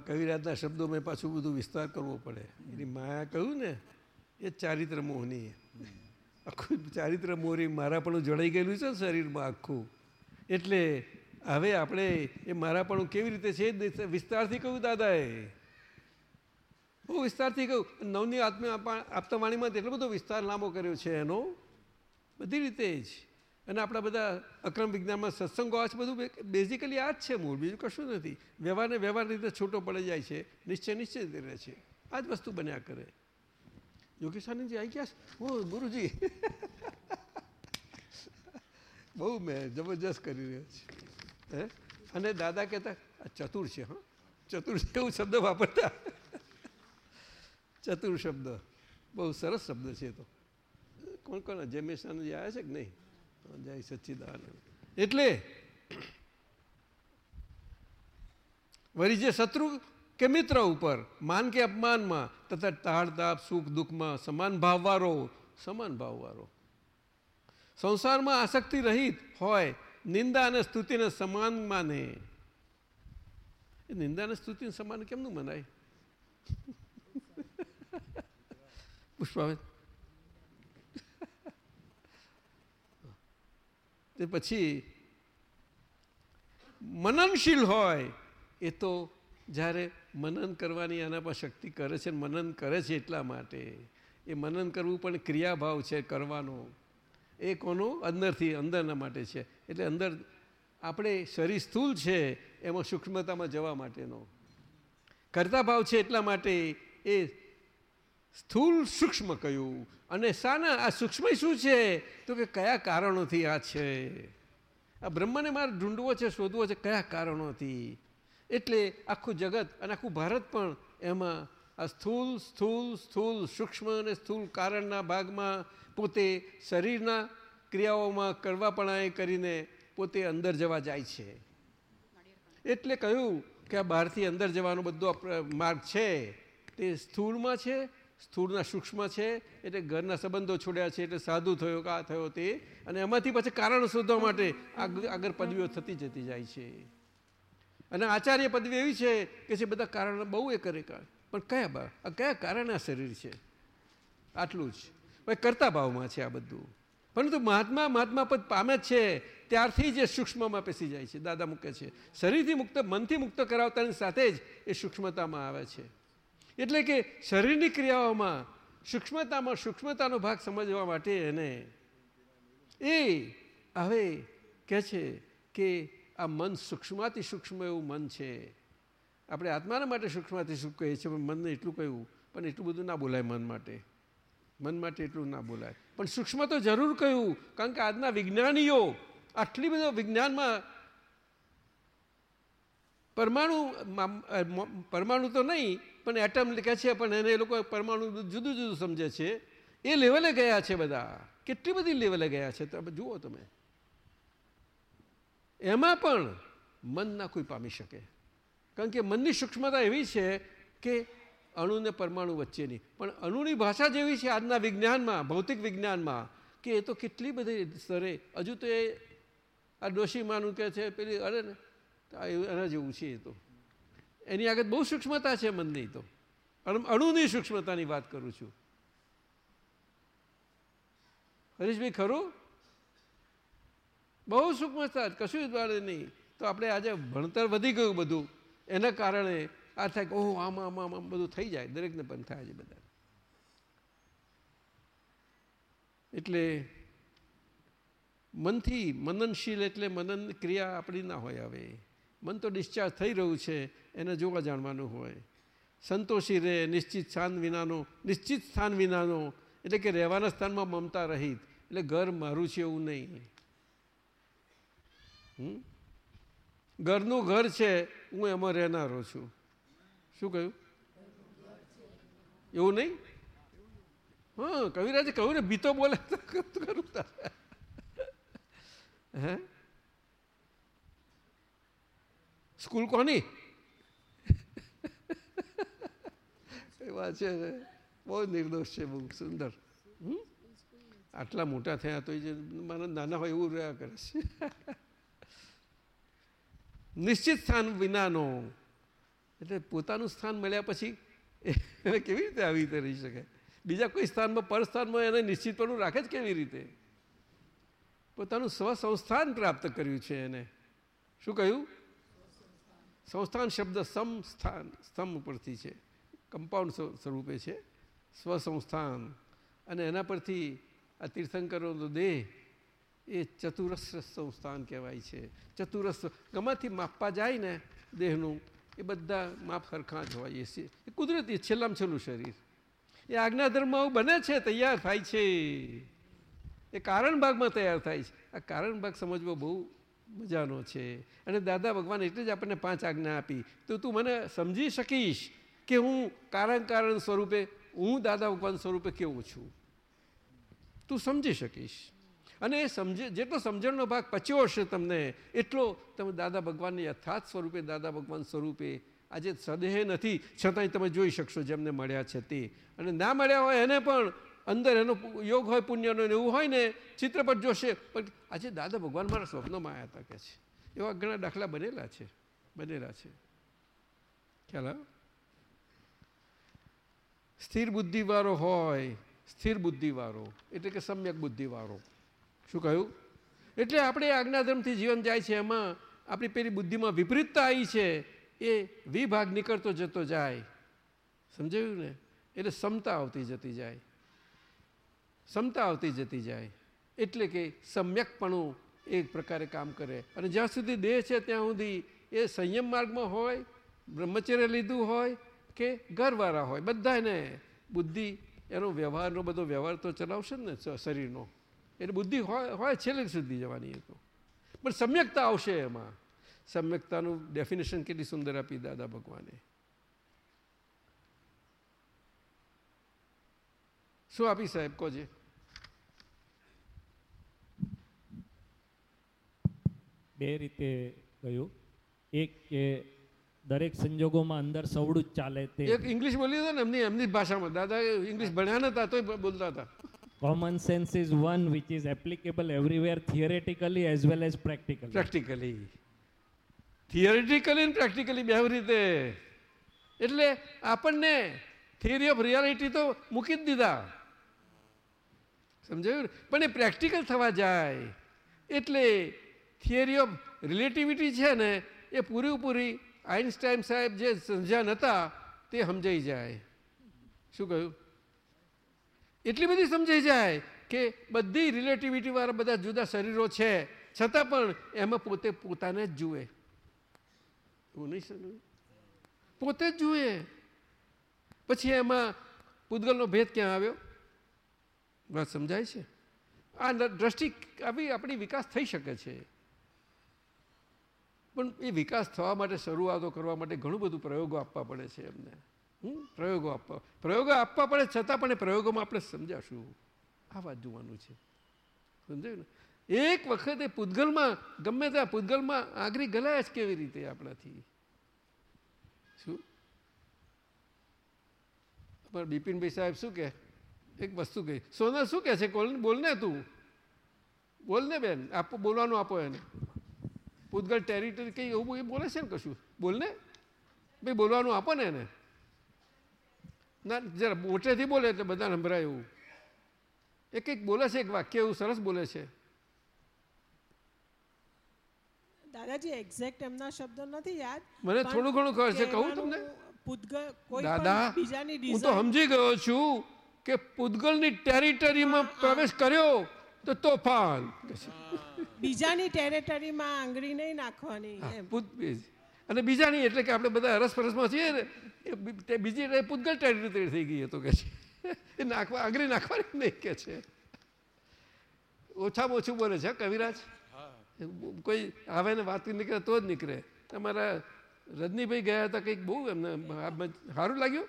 કવિરાજના શબ્દો મેં પાછું બધું વિસ્તાર કરવો પડે. એની માયા કહ્યું ને, એ ચારિત્ર મોહની આખું ચારિત્ર મોહરી મારા પણ જળાઈ ગયેલું છે ને શરીરમાં આખું. એટલે હવે આપણે એ મારા પણ કેવી રીતે છે વિસ્તારથી કહ્યું, દાદાએ. બહુ વિસ્તારથી કહ્યું. નવની આત્મા આપા- આપતા વાણીમાં એટલો બધો વિસ્તાર લાંબો કર્યો છે એનો. બધી રીતે જ. અને આપણા બધા અક્રમ વિજ્ઞાનમાં સત્સંગો આ બધું બેઝિકલી આ જ છે મૂળ, બીજું કશું નથી. વ્યવહારને વ્યવહાર રીતે છૂટો પડી જાય છે, નિશ્ચય નિશ્ચય રહે છે. આ જ વસ્તુ બન્યા કરે. યોગેશ આનંદજી આવી ગયા હો ગુરુજી. (laughs) બહુ મેં જબરજસ્ત કરી રહ્યો છે. હે? અને દાદા કહેતા ચતુર છે, હા. ચતુર છે એવું શબ્દ વાપરતા. ચતુર શબ્દ. બહુ સરસ શબ્દ છે તો. કોણ કોણ? જમેશાનંદજી આવ્યા છે કે નહીં? જય સચ્ચિદાનંદ. એટલે વળી જે શત્રુ કે મિત્ર ઉપર, માન કે અપમાનમાં, તથા તાળ સુખ, દુઃખમાં સમાન ભાવવાળો સમાન ભાવવાળો. સંસારમાં આસક્તિ રહિત હોય, નિંદા અને સ્તુતિને સમાન માને. એ નિંદા અને સ્તુતિને સમાન કેમનું મનાય? (laughs) પુષ્પાબેન? તે પછી મનનશીલ હોય, એ તો જ્યારે મનન કરવાની આના પર શક્તિ કરે છે, મનન કરે છે એટલા માટે. એ મનન કરવું પણ ક્રિયાભાવ છે કરવાનો. એ કોનું? અંદરથી, અંદરના માટે છે. એટલે અંદર આપણે શરીર સ્થૂલ છે, એમાં સૂક્ષ્મતામાં જવા માટેનો. કરતા ભાવ છે એટલા માટે એ સ્થૂળ સૂક્ષ્મ કહ્યું. અને શાના આ સૂક્ષ્મ શું છે? તો કે કયા કારણોથી આ છે? આ બ્રહ્મને મારે ઢૂંઢવો છે, શોધવો છે, કયા કારણોથી? એટલે આખું જગત અને આખું ભારત પણ એમાં આ સ્થૂલ સ્થૂલ સ્થૂલ સૂક્ષ્મ અને સ્થૂલ કારણના ભાગમાં પોતે શરીરના ક્રિયાઓમાં કડવાપણાએ કરીને પોતે અંદર જવા જાય છે. એટલે કહ્યું કે આ બહારથી અંદર જવાનો બધો માર્ગ છે. તે સ્થૂળમાં છે સ્થૂળના સૂક્ષ્મ છે, એટલે ઘરના સંબંધો છોડ્યા છે, એટલે સાધુ થયો, કે થયો તે, અને એમાંથી પછી કારણ શોધવા માટે આગ- આગળ પદવીઓ થતી જતી જાય છે. અને આચાર્ય પદવી એવી છે કે જે બધા કારણ બહુ એ કરે પણ કયા ભાવ કયા કારણે આ શરીર છે? આટલું જ. ભાઈ કરતા ભાવમાં છે આ બધું. પરંતુ મહાત્મા મહાત્મા પદ પામે છે, ત્યારથી જ સૂક્ષ્મમાં પેસી જાય છે, દાદા મૂકે છે. શરીરથી મુક્ત, મનથી મુક્ત કરાવતાની સાથે જ એ સૂક્ષ્મતામાં આવે છે. એટલે કે શરીરની ક્રિયાઓમાં સૂક્ષ્મતામાં સૂક્ષ્મતાનો ભાગ સમજવા માટે એને એ હવે કહે છે કે આ મન સૂક્ષ્માથી સૂક્ષ્મ એવું મન છે. આપણે આત્માના માટે સૂક્ષ્માથી સૂક્ષ્મ કહીએ છીએ, પણ મનને એટલું કહ્યું, પણ એટલું બધું ના બોલાય મન માટે. મન માટે એટલું ના બોલાય. પણ સૂક્ષ્મ તો જરૂર કહ્યું, કારણ કે આજના વિજ્ઞાનીઓ આટલી બધો વિજ્ઞાનમાં પરમાણુ પરમાણુ તો નહીં, પણ એટમ કહે છે, પણ એને એ લોકો પરમાણુ જુદું જુદું સમજે છે. એ લેવલે ગયા છે બધા. કેટલી બધી લેવલે ગયા છે? તમે જુઓ તમે. એમાં પણ મન ના કોઈ પામી શકે. કારણ કે મનની સૂક્ષ્મતા એવી છે કે અણુ ને પરમાણુ વચ્ચેની. પણ અણુની ભાષા જેવી છે આજના વિજ્ઞાનમાં, ભૌતિક વિજ્ઞાનમાં, કે એ તો કેટલી બધી સ્તરે, હજુ તો એ આ ડોશીમાનું કહે છે, પેલી અરે ને એના જેવું છે એ તો. એની આગળ બહુ સૂક્ષ્મતા છે મનની તો. અણુની સૂક્ષ્મતાની વાત કરું છું. હરીશભાઈ, ખરું? બહુ સૂક્ષ્મતા, કશું દ્વારા નહીં. તો આપણે આજે ભણતર વધી ગયું બધું. એના કારણે આ થાય કે, ઓહ, આમ આમ આમ આમ બધું થઈ જાય. દરેકને પણ થાય છે બધા. એટલે મનથી મનનશીલ એટલે મનન ક્રિયા આપણી ના હોય હવે. મન તો ડિસ્ચાર્જ થઈ રહ્યું છે, એને જોવા જાણવાનું હોય. સંતોષી રહે, નિશ્ચિત સ્થાન વિનાનો, નિશ્ચિત સ્થાન વિનાનો, એટલે કે રહેવાના સ્થાનમાં મમતા રહિત, એટલે ઘર મારું છે એવું નહીં? ઘરનું ઘર છે, હું એમાં રહેનારો છું. શું કહ્યું? એવું નહીં? હા, કવિરાજે કહ્યું ને બીતો બોલે કરું. હે? સ્કૂલ કોની? એવા છે બહુ નિર્દોષ છે બહુ, સુંદર? આટલા મોટા થયા તો જે મારા નાના હોય એવું રહ્યા કરે છે. નિશ્ચિત સ્થાન વિનાનો. એટલે પોતાનું સ્થાન મળ્યા પછી એને કેવી રીતે આવી રીતે રહી શકે? બીજા કોઈ સ્થાનમાં, પરસ્થાનમાં એને નિશ્ચિતપણું રાખે જ કેવી રીતે? પોતાનું સ્વસંસ્થાન પ્રાપ્ત કર્યું છે એને. શું કહ્યું? સંસ્થાન શબ્દ સમ સ્થાન સ્તંભ પરથી છે. કમ્પાઉન્ડ સ્વરૂપે છે. સ્વસંસ્થાન. અને એના પરથી આ તીર્થંકરોનો દેહ એ ચતુરસ સંસ્થાન કહેવાય છે. ચતુરસ ગમાથી માપવા જાય ને દેહનું, એ બધા માપ સરખા જ હોય. એ કુદરતી છેલ્લામાં છેલ્લું શરીર. એ આજ્ઞાધર્મમાં આવું બને છે, તૈયાર થાય છે. એ કારણ ભાગમાં તૈયાર થાય છે. આ કારણ ભાગ સમજવો બહુ મજાનો છે. અને દાદા ભગવાન એટલે જ આપણને પાંચ આજ્ઞા આપી. તો તું મને સમજી શકીશ કે હું કારણ કારણ સ્વરૂપે, હું દાદા ભગવાન સ્વરૂપે કેવું છું? તું સમજી શકીશ. અને એ સમજે, જેટલો સમજણનો ભાગ પચ્યો હશે તમને, એટલો તમે દાદા ભગવાનને યથાર્થ સ્વરૂપે, દાદા ભગવાન સ્વરૂપે આજે સદેહ નથી. છતાંય તમે જોઈ શકશો જેમને મળ્યા છે તે. અને ના મળ્યા હોય એને પણ અંદર એનો યોગ હોય, પુણ્યનો એવું હોય ને, ચિત્રપટ જોશે. પણ આજે દાદા ભગવાન મારા સ્વપ્નમાં આવ્યા હતા કે છે. એવા ઘણા દાખલા બનેલા છે. બનેલા છે. ખ્યાલ? સ્થિર બુદ્ધિવાળો હોય, સ્થિર બુદ્ધિવાળો, એટલે કે સમ્યક બુદ્ધિવાળો. શું કહ્યું? એટલે આપણે આજ્ઞાધર્મથી જીવન જાય છે એમાં, આપણી પેલી બુદ્ધિમાં વિપરીતતા આવી છે, એ વિભાગ નીકળતો જતો જાય. સમજાયું ને? એટલે સમતા આવતી જતી જાય. સમતા આવતી જતી જાય. એટલે કે સમ્યકપણું એક પ્રકારે કામ કરે. અને જ્યાં સુધી દેહ છે ત્યાં સુધી એ સંયમ માર્ગમાં હોય, બ્રહ્મચર્ય લીધું હોય કે ઘરવાળા હોય, બધાને બુદ્ધિ, એનો વ્યવહારનો બધો વ્યવહાર તો ચલાવશે ને શરીરનો. એટલે બુદ્ધિ હોય હોય છેલ્લે સુધી જવાની એ તો. પણ સમ્યકતા આવશે એમાં. સમ્યકતાનું ડેફિનેશન કેટલી સુંદર આપી દાદા ભગવાને. શું આપી સાહેબ કહો બે રીતે કહ્યું એક કે દરેક સંજોગોમાં અંદર સવડું જ ચાલે તે. એક ઇંગ્લિશ બોલી ને એમની એમની ભાષામાં. દાદા ઇંગ્લિશ ભણ્યા નતા તોય બોલતા હતા. Common sense is one which is applicable everywhere theoretically as well as practically practically theoretically ને પ્રેક્ટિકલી બે રીતે. એટલે આપણને થિયરી ઓફ રિયાલિટી તો મૂકી જ દીધા. સમજાયું પણ એ પ્રેક્ટિકલ થવા જાય. એટલે થિયરી ઓફ રિલેટિવિટી છે ને, એ પૂરેપૂરી આઇન્સ્ટાઈન સાહેબ જે સમજ્યા નહોતા તે સમજાઈ જાય. શું કહ્યું? એટલી બધી સમજાઈ જાય કે બધી રિલેટિવિટીવાળા બધા જુદા શરીરો છે, છતાં પણ એમાં પોતે પોતાને જ જુએ. એવું નહીં સમજ્યું? પોતે જ જુએ. પછી એમાં પૂતગલનો ભેદ ક્યાં આવ્યો? વાત સમજાય છે? આ દ્રષ્ટિ આવી આપણી વિકાસ થઈ શકે છે. પણ એ વિકાસ થવા માટે શરૂઆતો કરવા માટે ઘણું બધું પ્રયોગો આપવા પડે છે એમને. હમ? પ્રયોગો આપવા પ્રયોગો આપવા પડે છતાં પણ એ પ્રયોગોમાં આપણે સમજાશું. આ વાત જોવાનું છે. સમજાયું ને? એક વખત એ પૂતગલમાં, ગમે ત્યાં પૂતગલમાં આગરી ગલાય જ કેવી રીતે આપણાથી? શું? બિપિનભાઈ સાહેબ શું કહે? એક વસ્તુ કહી. સોના શું કહે છે? બોલ બોલને તું. બોલને બેન. આપો બોલવાનું આપો એને. પૂતગલ ટેરિટરી કંઈ એવું એ બોલે છે ને કશું? બોલને? ભાઈ બોલવાનું આપો ને એને. ના જરા મોટેથી બોલે એટલે બધા સંભળાય એવું. એ કંઈક બોલે છે એક વાક્ય એવું સરસ બોલે છે. દાદાજી એક્ઝેક્ટ એમના શબ્દો નથી યાદ મને થોડું ઘણું ખબર છે. કહું તમને? પૂતગલ કોઈ દાદા બીજાની હું તો સમજી ગયો છું. કે પૂતગલની ટેરિટરીમાં પ્રવેશ કર્યો તો તોફાન. બીજાની ટેરેટરીમાં આંગળી નહીં નાખવાની અને બીજાની એટલે કે આપણે બધા અરસપરસમાં છીએ ને બીજી એટલે પૂતગલ ટેરિટરી થઈ ગઈ તો કે છે. એ નાખવા આંગળી નાખવાની નહીં કે છે. ઓછામાં ઓછું બોલે છે કવિરાજ. કોઈ આવે ને વાત નીકળે તો જ નીકળે. તમારા રજનીભાઈ ગયા હતા કંઈક બહુ એમને સારું લાગ્યું.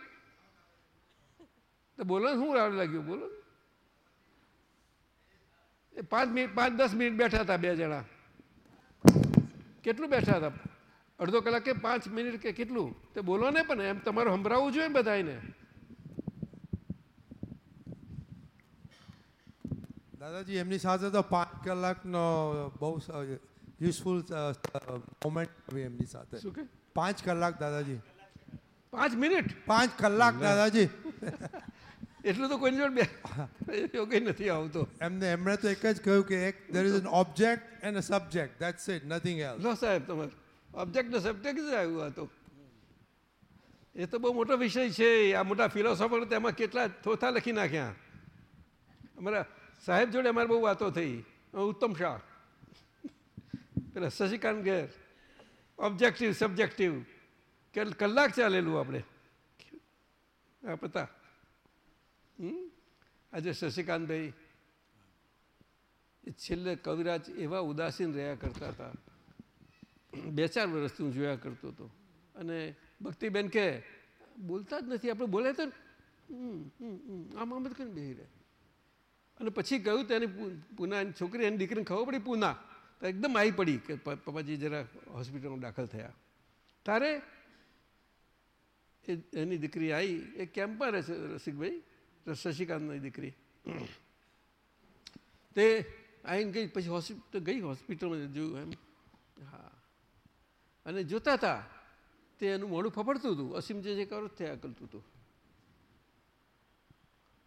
તો બોલો ને શું રાડ લાગ્યું? બોલો એ પાંચ મિનિટ પાંચ દસ મિનિટ બેઠા હતા બે જણા. કેટલું બેઠા હતા? અડધો કલાક કે પાંચ મિનિટ કે કેટલું? તે બોલો ને પણ એમ તમારું સંભળાવવું જોઈએ ને બધાને દાદાજી એમની સાથે તો પાંચ કલાકનો બહુ યુઝફુલ મોમેન્ટ એમની સાથે. શું કે? પાંચ કલાક દાદાજી. પાંચ મિનિટ? પાંચ કલાક દાદાજી. (laughs) એટલું તો કોઈની જોડે એવું કંઈ નથી આવતો. એમને એમણે તો એક જ કહ્યું કે એક there is an object and a subject that's it nothing else લો સાહેબ તમારે ઓબ્જેક્ટ ને સબ્જેક્ટ જ આવ્યું આ તો. એ તો બહુ મોટો વિષય છે. આ મોટા ફિલોસોફર તેમાં કેટલા થોથા લખી નાખ્યા. અમારા સાહેબ જોડે અમારે બહુ વાતો થઈ. ઉત્તમ શાહ. પેલા શશિકાંત ઘેર. ઓબ્જેક્ટિવ સબ્જેક્ટિવ કેટલ કલાક ચાલેલું આપણે. આ પતા? આજે શશિકાંતભાઈ એ છેલ્લે કવિરાજ એવા ઉદાસીન રહ્યા કરતા હતા. બે ચાર વર્ષથી હું જોયા કરતો હતો. અને ભક્તિબેન કે, બોલતા જ નથી, આપણે બોલે તો આમ આમ જ કરીને બેસી રહે. અને પછી કહ્યું તેની પૂના છોકરી, એની દીકરીને ખબર પડી પૂના. તો એકદમ આવી પડી કે પપ્પાજી જરા હોસ્પિટલમાં દાખલ થયા. તારે? એની દીકરી આવી એ કેમ્પમાં રહે છે રસિકભાઈ? શશિકાંતની દીકરી. તે આવીને ગઈ, પછી હોસ્પિટલ ગઈ હોસ્પિટલમાં જોયું એમ. હા. અને જોતા હતા તે એનું મોડું ફફડતું હતું. અસીમ જે જે કરો થયા કરતું હતું.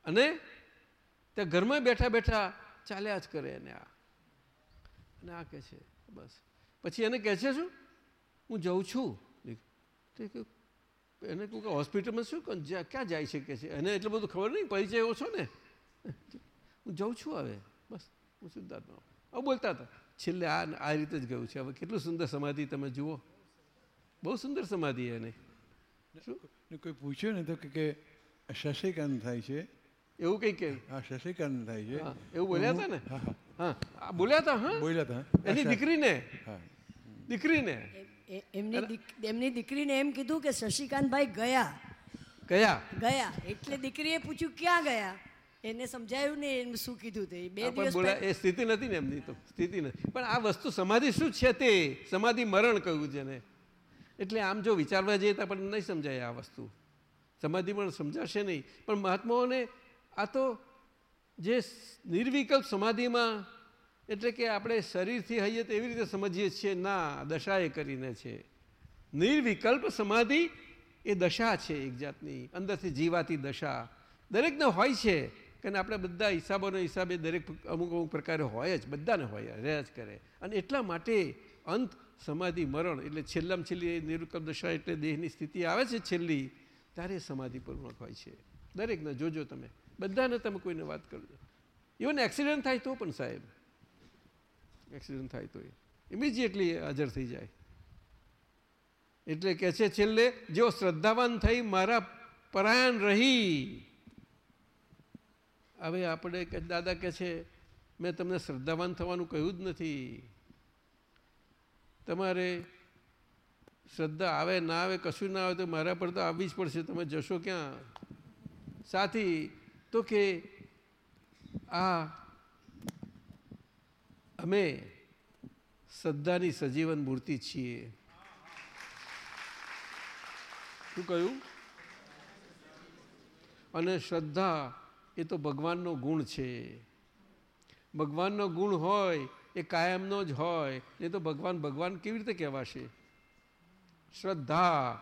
અને ત્યાં ઘરમાં બેઠા બેઠા ચાલ્યા જ કરે એને આ. અને આ કહે છે, બસ. પછી એને કહે છે શું? હું જઉં છું. તે એને કહું કે હોસ્પિટલમાં શું જ્યાં ક્યાં જાય શકે છે? એને એટલું બધું ખબર નહીં? પરિચય ઓછો ને? હું જાઉં છું હવે. બસ હું સિદ્ધાર્થમાં હવે બોલતા હતા. છેલ્લે આ આ રીતે જ ગયું છે. હવે કેટલું સુંદર સમાધિ તમે જુઓ. બહુ સુંદર સમાધિ એને. શું? કોઈ પૂછ્યું ને તો કે કે શશિકાંત થાય છે? એવું કંઈ કે? હા શશિકાંત થાય છે. હા, એવું બોલ્યા હતા ને? હા બોલ્યા હતા હા? બોલ્યા હતા. એની દીકરીને? હા. દીકરીને? એમની એમની દીકરીને એમ કીધું કે શશિકાંતભાઈ ગયા. ગયા? ગયા. એટલે દીકરીએ પૂછ્યું ક્યાં ગયા? એને સમજાયું ને એમ શું કીધું તે? બે દિવસ એ સ્થિતિ નથી ને એમની તો. સ્થિતિ નથી. પણ આ વસ્તુ સમાધિ શું છે તે? સમાધિ મરણ કહ્યું છે ને એટલે આમ જો વિચારવા જઈએ તો આપણને નહીં સમજાય આ વસ્તુ. સમાધિ પણ સમજાશે નહીં. પણ મહાત્માઓને આ તો જે નિર્વિકલ્પ સમાધિમાં એટલે કે આપણે શરીરથી હઈએ તો એવી રીતે સમજીએ છીએ, ના, દશા એ કરીને છે. નિર્વિકલ્પ સમાધિ એ દશા છે એક જાતની, અંદરથી જીવાતી દશા. દરેકને હોય છે કારણ આપણે બધા હિસાબોના હિસાબે દરેક અમુક અમુક પ્રકારે હોય જ, બધાને હોય રહ્યા જ કરે. અને એટલા માટે અંત સમાધિ મરણ, એટલે છેલ્લામાં છેલ્લી નિર્વિકલ્પ દશા એટલે દેહની સ્થિતિ આવે છે છેલ્લી, ત્યારે સમાધિપૂર્વક હોય છે. દરેકને જોજો તમે. બધાને તમે કોઈને વાત કરજો. ઇવન એક્સિડન્ટ થાય તો પણ સાહેબ એક્સિડન્ટ થાય તો ઇમિજિએટલી હાજર થઈ જાય. એટલે કે છે, છેલ્લે જેઓ શ્રદ્ધાવાન થઈ મારા પરાયણ રહી. હવે આપણે દાદા કે છે, મેં તમને શ્રદ્ધાવાન થવાનું કહ્યું જ નથી. તમારે શ્રદ્ધા આવે, ના આવે, કશું ના આવે તો મારા પર તો આવવી જ પડશે. તમે જશો ક્યાં? સાથી, તો કે, આ અમે શ્રદ્ધાની સજીવન મૂર્તિ છીએ. શું કહ્યું? અને શ્રદ્ધા એ તો ભગવાનનો ગુણ છે. ભગવાનનો ગુણ હોય એ કાયમનો જ હોય એ તો ભગવાન ભગવાન કેવી રીતે કહેવાશે? શ્રદ્ધા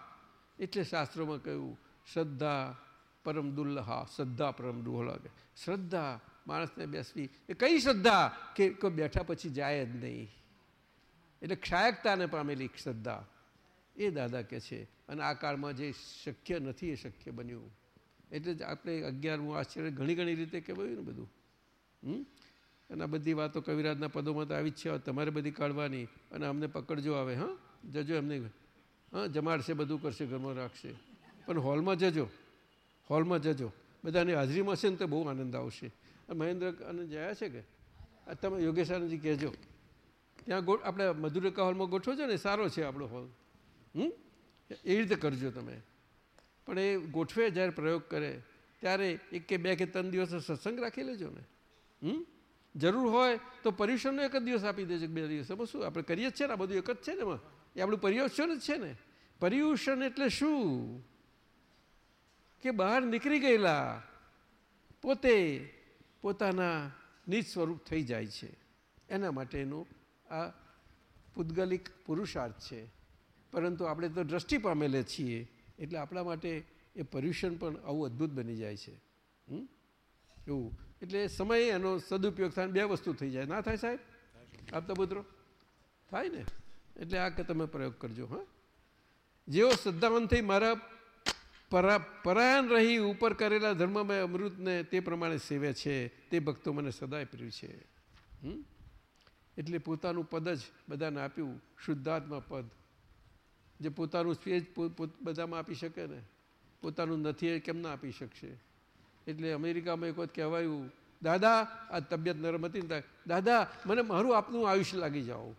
એટલે શાસ્ત્રોમાં કહ્યું, શ્રદ્ધા પરમ દુર્લહા શ્રદ્ધા પરમ દુર્લભ શ્રદ્ધા માણસને બેસવી. એ કઈ શ્રદ્ધા? કે કોઈ બેઠા પછી જાય જ નહીં. એટલે ક્ષાયકતાને પામેલી શ્રદ્ધા. એ દાદા કે છે. અને આ કાળમાં જે શક્ય નથી એ શક્ય બન્યું. એટલે જ આપણે અગિયારમું આશ્ચર્ય ઘણી ઘણી રીતે કહેવાયું ને બધું. હમ? અને આ બધી વાતો કવિરાજના પદોમાં તો આવી જ છે. તમારે બધી કાઢવાની. અને અમને પકડજો આવે હા? જજો એમને. હા, જમાડશે, બધું કરશે, ઘરમાં રાખશે. પણ હોલમાં જજો. હોલમાં જજો. બધાની હાજરીમાં છે ને તો બહુ આનંદ આવશે. મહેન્દ્ર આનંદ જયા છે કે? તમે યોગેશ કહેજો. ત્યાં ગો આપણે મધુરેકા હોલમાં ગોઠવો છો ને, સારો છે આપણો હોલ. હમ? એ રીતે કરજો તમે. પણ એ ગોઠવે જ્યારે પ્રયોગ કરે, ત્યારે એક કે બે કે ત્રણ દિવસ સત્સંગ રાખી લેજો ને. હમ? જરૂર હોય તો પર્યુષણનો એક જ દિવસ આપી દેજો બે દિવસ. એમાં શું? આપણે કરીએ જ છે ને, આ બધું એક જ છે ને એમાં? એ આપણું પર્યુષણ જ છે ને. પર્યુષણ એટલે શું? કે બહાર નીકળી ગયેલા પોતે પોતાના નિજ સ્વરૂપ થઈ જાય છે. એના માટેનું આ પૂદગલિક પુરુષાર્થ છે. પરંતુ આપણે તો દ્રષ્ટિ પામેલે છીએ, એટલે આપણા માટે એ પર્યુષણ પણ આવું અદ્ભુત બની જાય છે. એવું. એટલે સમય એનો સદુપયોગ થાય બે વસ્તુ થઈ જાય. ના થાય સાહેબ? આપતા પુત્રો? થાય ને? એટલે આ કે તમે પ્રયોગ કરજો, હા? જેઓ શ્રદ્ધાવંતથી મારા પરા, પરાયણ રહી ઉપર કરેલા ધર્મમય અમૃતને તે પ્રમાણે સેવે છે, તે ભક્તો મને સદાય પ્રિય છે. એટલે પોતાનું પદ જ બધાને આપ્યું, શુદ્ધાત્મા પદ. જે પોતાનું સ્પેજ બધામાં આપી શકે ને, પોતાનું નથી એ કેમ ના આપી શકશે? એટલે અમેરિકામાં એક વખત કહેવાયું, દાદા, આ તબિયત નરમ હતી ને દાદા, મને મારું આપનું આયુષ્ય લાગી જાઓ.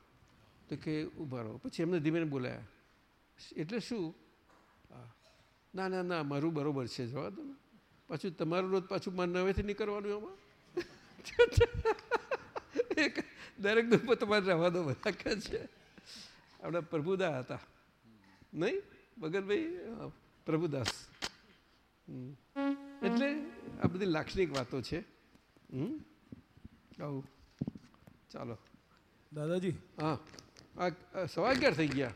તો કે ઊભા રહો. પછી એમને ધીમે બોલાયા. એટલે શું? ના ના ના મારું બરોબર છે જવા દો પાછું તમારું રોજ પાછું મારે નવેથી નીકળવાનું એમાં. (laughs) એક દરેક દુઃખ તમારે રહેવા દો બધા કહે છે. આપણા પ્રભુદા હતા. નહીં? ભગતભાઈ પ્રભુદાસ. એટલે આ બધી લાક્ષણિક વાતો છે. હમ. આવું. ચાલો. દાદાજી. હા. સવા અગિયાર થઈ ગયા.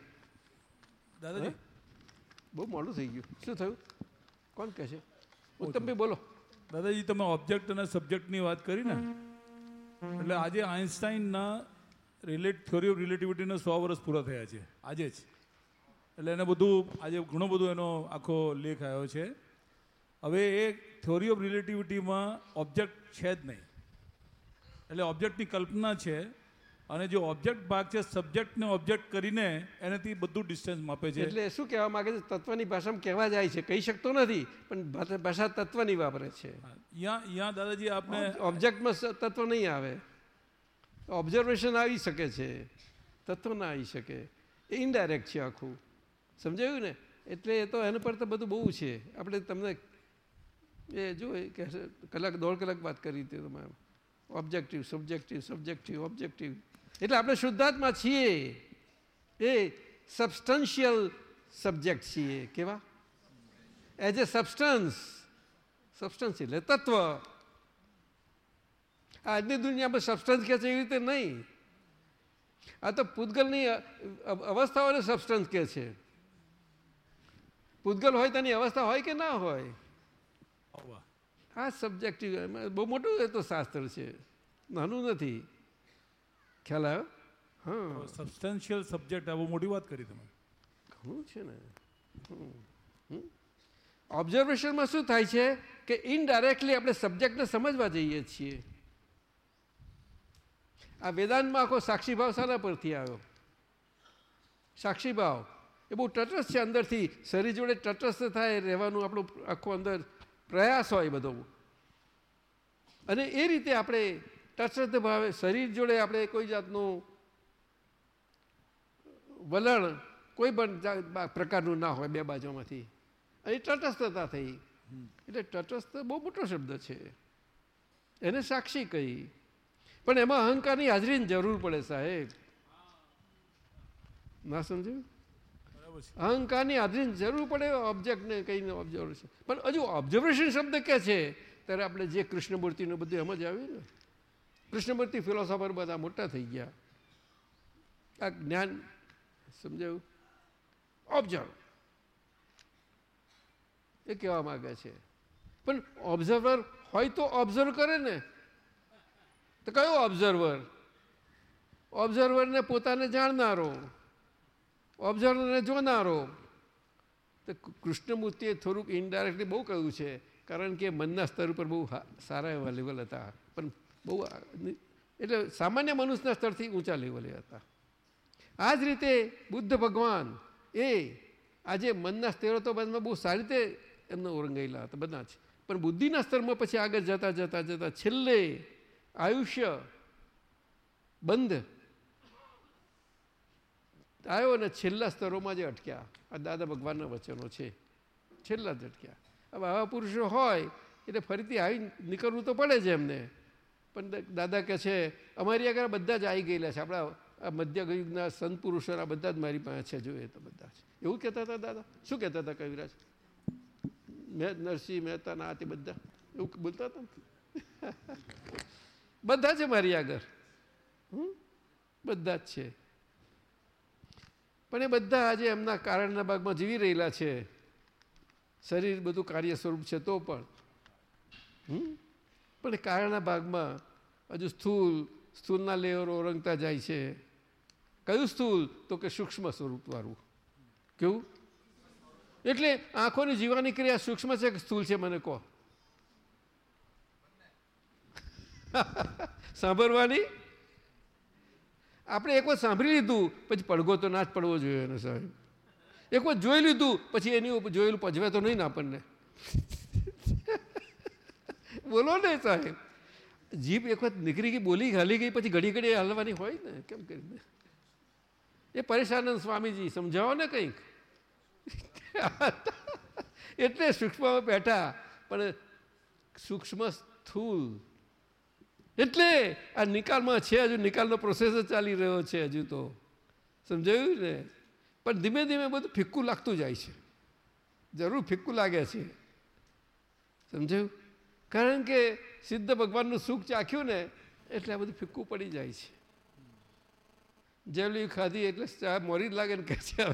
દાદાજી? બહુ મોડું થઈ ગયું. શું થયું? કોણ કહે છે? ઉત્તમભાઈ બોલો. દાદાજી તમે ઓબ્જેક્ટ અને સબ્જેક્ટની વાત કરી ને એટલે આજે આઇન્સ્ટાઈનના રિલેટ થિયોરી ઓફ રિલેટિવિટીના સો વર્ષ પૂરા થયા છે. આજે જ. એટલે એને બધું આજે ઘણો બધો એનો આખો લેખ આવ્યો છે. હવે એ થિયોરી ઓફ રિલેટિવિટીમાં ઓબ્જેક્ટ છે જ નહીં. એટલે ઓબ્જેક્ટની કલ્પના છે અને જે ઓબ્જેક્ટ ભાગ છે સબ્જેક્ટને ઓબ્જેક્ટ કરીને એનાથી બધું ડિસ્ટન્સ માપે છે. એટલે શું કહેવા માગે છે તત્વની ભાષામાં કહેવા જાય છે કહી શકતો નથી પણ ભાષા તત્વની વાપરે છે. યા યા દાદાજી આપણે ઓબ્જેક્ટમાં તત્વ નહીં આવે. ઓબ્ઝર્વેશન આવી શકે છે તત્વ ના આવી શકે. એ ઇનડાયરેક્ટ છે આખું. સમજાયું ને? એટલે એ તો એના પર તો બધું બહુ છે. આપણે તમને એ જો કે કલાક દોઢ કલાક વાત કરી હતી તમારે. ઓબ્જેક્ટિવ સબ્જેક્ટિવ સબ્જેક્ટિવ ઓબ્જેક્ટિવ એટલે આપણે શુદ્ધાત્મા છીએ. એ સબસ્ટન્શિયલ સબ્જેક્ટ છીએ. કેવા? એઝ એ સબસ્ટન્સ સબસ્ટન્સ એટલે તત્વ. આજની દુનિયામાં સબસ્ટન્સ કહે છે એવી રીતે નહીં. આ તો પૂતગલની અવસ્થાઓને સબસ્ટન્સ કહે છે. પૂતગલ હોય તેની અવસ્થા હોય કે ના હોય? આ સબ્જેક્ટિવ બહુ મોટું એ તો શાસ્ત્ર છે. નાનું નથી. ખ્યાલ આવ્યો? હા. સબસ્ટેન્શિયલ સબ્જેક્ટ આ બહુ મોટી વાત કરી તમે. ઘણું છે ને. ઓબ્ઝર્વેશનમાં શું થાય છે કે ઇનડાયરેક્ટલી આપણે સબ્જેક્ટને સમજવા જઈએ છીએ. આ વેદાંતમાં આખો સાક્ષીભાવ શાના પરથી આવ્યો. સાક્ષીભાવ. એ બહુ તટસ્થ છે અંદરથી. શરીર જોડે તટસ્થ થાય રહેવાનું આપણું આખો અંદર પ્રયાસ હોય બધો. અને એ રીતે આપણે તટસ્થ ભાવે, શરીર જોડે આપણે કોઈ જાતનું વલણ કોઈ પણ પ્રકારનું ના હોય બે બાજુમાંથી. અને તટસ્થતા થઈ. એટલે તટસ્થ બહુ મોટો શબ્દ છે. એને સાક્ષી કહી. પણ એમાં અહંકારની હાજરીની જરૂર પડે સાહેબ. ના સમજ્યું? અહંકારની હાજરીની જરૂર પડે ઓબ્જેક્ટને કહીને ઓબ્ઝર્વેશન પણ હજુ ઓબ્ઝર્વેશન શબ્દ કે છે? ત્યારે આપણે જે કૃષ્ણમૂર્તિનું બધું એમ જ આવ્યું ને. કૃષ્ણમૂર્તિ ફિલોસોફર બધા મોટા થઈ ગયા. આ જ્ઞાન, સમજાયું? ઓબ્ઝર્વ એ કહેવા માગે છે. પણ ઓબ્ઝર્વર હોય તો ઓબ્ઝર્વ કરે ને. તો કયો ઓબ્ઝર્વર ઓબ્ઝર્વરને પોતાને જાણનારો. ઓબ્ઝર્વરને જોનારો. તો કૃષ્ણમૂર્તિએ થોડુંક ઇનડાયરેક્ટલી બહુ કહ્યું છે. કારણ કે મનના સ્તર ઉપર બહુ સારા એવા લેવલ હતા. પણ બહુ એટલે સામાન્ય મનુષ્યના સ્તરથી ઊંચા લેવલે હતા. આ જ રીતે બુદ્ધ ભગવાન એ આજે મનના સ્તરોમાં બહુ સારી રીતે એમને ઓરંગાયેલા હતા, બધા જ. પણ બુદ્ધિના સ્તરમાં પછી આગળ જતા જતા જતા છેલ્લે આયુષ્ય બંધ આવ્યો અને છેલ્લા સ્તરોમાં જે અટક્યા. આ દાદા ભગવાનના વચનો છે. છેલ્લા જ અટક્યા. હવે આવા પુરુષો હોય એટલે ફરીથી આવી નીકળવું તો પડે છે એમને. પણ દાદા કહે છે, અમારી આગળ બધા જ આવી ગયેલા છે. આપણા મધ્યયુગના મધ્ય યુગના સંત પુરુષોના બધા જ મારી પાસે છે, જોઈએ તો બધા એવું કહેતા હતા દાદા? શું કહેતા હતા કવિરાજ? મેં, નરસિંહ મહેતા ના તે બધા. એવું બોલતા હતા (laughs) બધા છે મારી આગળ. બધા જ છે. પણ એ બધા આજે એમના કારણના ભાગમાં જીવી રહેલા છે. શરીર બધું કાર્ય સ્વરૂપ છે તો પણ. પણ કારણના ભાગમાં હજુ સ્થૂલ, સ્થૂલના લેવરો ઓરંગતા જાય છે. કયું સ્થૂલ? તો કે સૂક્ષ્મ સ્વરૂપવાળું. કેવું? એટલે આંખોની જીવાની ક્રિયા સૂક્ષ્મ છે કે સ્થૂલ છે મને કહો? (laughs) સાંભળવાની? આપણે એક વાર સાંભળી લીધું, પછી પડઘો તો ના જ પડવો જોઈએ એને સાહેબ. એક વાર જોઈ લીધું, પછી એની જોયેલું પજવે તો નહીં ને આપણને. બોલો ને સાહેબ. જીભ એક વખત નીકળી ગઈ, બોલી હાલી ગઈ, પછી ઘડી ઘડી હાલવાની હોય ને? કેમ કરીને એ પરેશાનંદ સ્વામીજી, સમજાવો ને કંઈક? (laughs) એટલે સૂક્ષ્મમાં બેઠા, પણ સૂક્ષ્મ સ્થૂલ. એટલે આ નિકાલમાં છે હજુ, નિકાલનો પ્રોસેસ ચાલી રહ્યો છે હજુ તો. સમજાયું ને? પણ ધીમે ધીમે બધું ફિક્કું લાગતું જાય છે. જરૂર ફિક્કું લાગે છે. સમજાયું? કારણ કે સિદ્ધ ભગવાનનું સુખ ચાખ્યું ને, એટલે આ બધું ફિક્કું પડી જાય છે. જેવલી ખાધી એટલે ચા મોરી જ લાગે ને કહે છે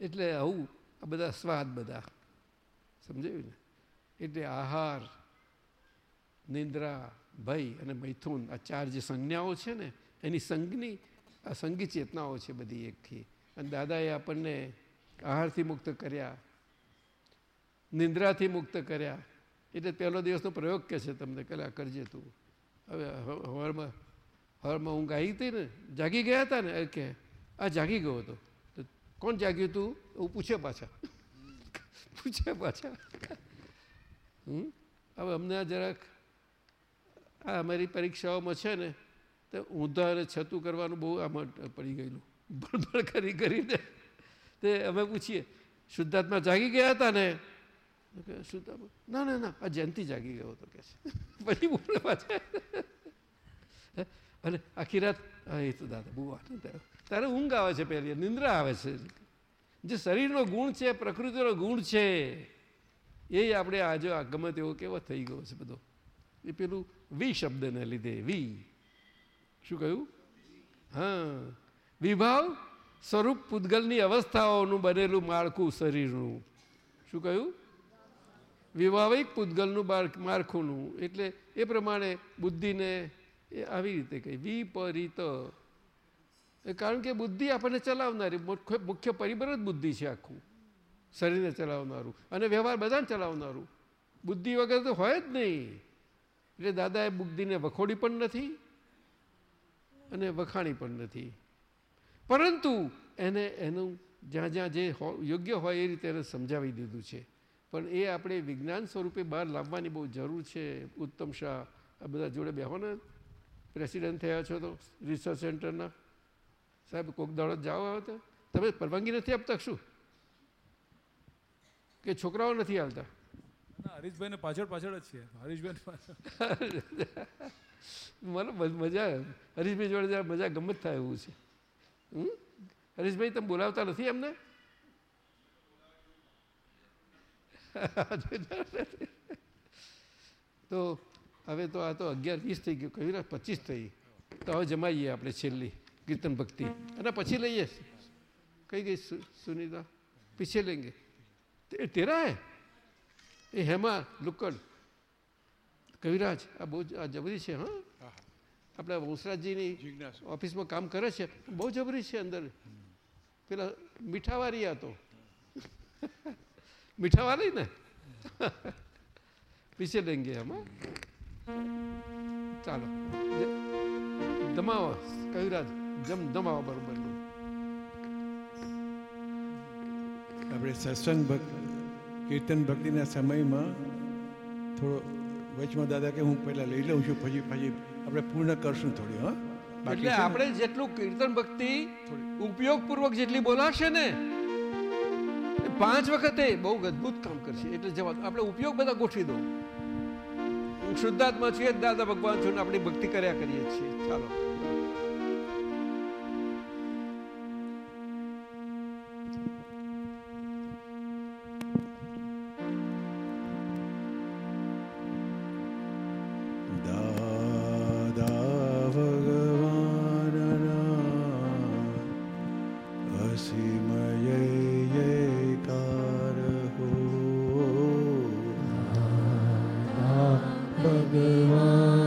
એટલે આવું, આ બધા સ્વાદ બધા. સમજાયું ને? એટલે આહાર, નિંદ્રા, ભય અને મૈથુન, આ ચાર જે સંજ્ઞાઓ છે ને, એની સંઘની આ સંગી ચેતનાઓ છે બધી એકથી. અને દાદાએ આપણને આહારથી મુક્ત કર્યા, નિંદ્રાથી મુક્ત કર્યા. એટલે પહેલો દિવસનો પ્રયોગ કે છે તમને, કલા કરજે તું. હવે હવારમાં હવારમાં ઊંઘ આવી હતી ને, જાગી ગયા હતા ને કે, આ જાગી ગયો હતો. તો કોણ જાગ્યું તું? એવું પૂછે પાછા. (laughs) પૂછે પાછા. હમ? હવે અમને જરાક, આ અમારી પરીક્ષાઓમાં છે ને, તો ઊંધા અને છતું કરવાનું બહુ આમાં પડી ગયેલું. ભણભણ કરી કરીને. તે અમે પૂછીએ, શુદ્ધાત્મા જાગી ગયા હતા ને? શુદ્ધાત્મા, ના ના ના, આ જયંતિ જાગી ગયો હતો કે છે. (laughs) પછી બોલે પાછા. અને આખી રાત એ તો દાદા, બહુ વાત તારે ઊંઘ આવે છે પહેલી નિંદ્રા આવે છે. જે શરીરનો ગુણ છે, પ્રકૃતિનો ગુણ છે, એ આપણે આજે ગમે તેવો કેવો થઈ ગયો છે બધો. એ પેલું વી શબ્દને લીધે, વી. શું કહ્યું? હા. વિભાવ સ્વરૂપ પૂતગલની અવસ્થાઓનું બનેલું માળખું શરીરનું. શું કહ્યું? વિવાહિક પૂતગલનું માળખુંનું. એટલે એ પ્રમાણે બુદ્ધિને એ આવી રીતે કહી. વિપરીત. કારણ કે બુદ્ધિ આપણને ચલાવનારી મુખ્ય પરિબળ જ બુદ્ધિ છે આખું. શરીરને ચલાવનારું. અને વ્યવહાર બધાને ચલાવનારું. બુદ્ધિ વગર તો હોય જ નહીં. એટલે દાદાએ બુદ્ધિને વખોડી પણ નથી અને વખાણી પણ નથી. પરંતુ એને એનું જ્યાં જ્યાં જે યોગ્ય હોય એ રીતે એને સમજાવી દીધું છે. પણ એ આપણે વિજ્ઞાન સ્વરૂપે બહાર લાવવાની બહુ જરૂર છે ઉત્તમ શાહ. આ બધા જોડે બેહો ને. પ્રેસિડેન્ટ થયા છો તો રિસર્ચ સેન્ટરના. સાહેબ કોક દાડો જાઓ આવે તો. તમે પરવાનગી નથી આપતા શું? કે છોકરાઓ નથી હાલતા? હરીશભાઈને પાછળ પાછળ જ છે હરીશભાઈ (laughs) મને મજા હરીશભાઈ જોડે જરા મજા ગમત થાય એવું છે. હરીશભાઈ, તમે બોલાવતા નથી એમને? તો હવે તો આ તો અગિયાર, વીસ થઈ ગયું. કહ્યું પચીસ થઈ. તો હવે જમાઈએ આપણે છેલ્લી કીર્તન ભક્તિ. અને પછી લઈએ. કઈ ગઈ સુનિતા? પીછે લેંગે તેરા હે? એ હેમા લુકડ કવિરાજ, આ બહુ આ જબરી છે, હા? આપણા વંશરાજજીની ઓફિસમાં કામ કરે છે. બહુ જબરી છે અંદર. પેલા મીઠાવારી આ તો (laughs) મીઠાવાળી ને? (laughs) પીછે લેંગે આમાં ચાલો. દમાવા દમાવો કવિરાજ જમ દમાવા બરોબર આપણે સત્સંગ ભક્ત કીર્તન ભક્તિના સમયમાં થોડો વચમાં દાદા કે હું પહેલાં લઈ લઉં છું પછી પછી આપણે પૂર્ણ કરશું થોડી હા. એટલે આપણે જેટલું કીર્તન ભક્તિ ઉપયોગપૂર્વક જેટલી બોલાશે ને પાંચ વખતે બહુ અદભુત કામ કરશે. એટલે જવા આપણે ઉપયોગ બધા ગોઠવી દો. હું શુદ્ધાત્મા છીએ દાદા ભગવાન છું આપણી ભક્તિ કર્યા કરીએ છીએ. ચાલો. દાદા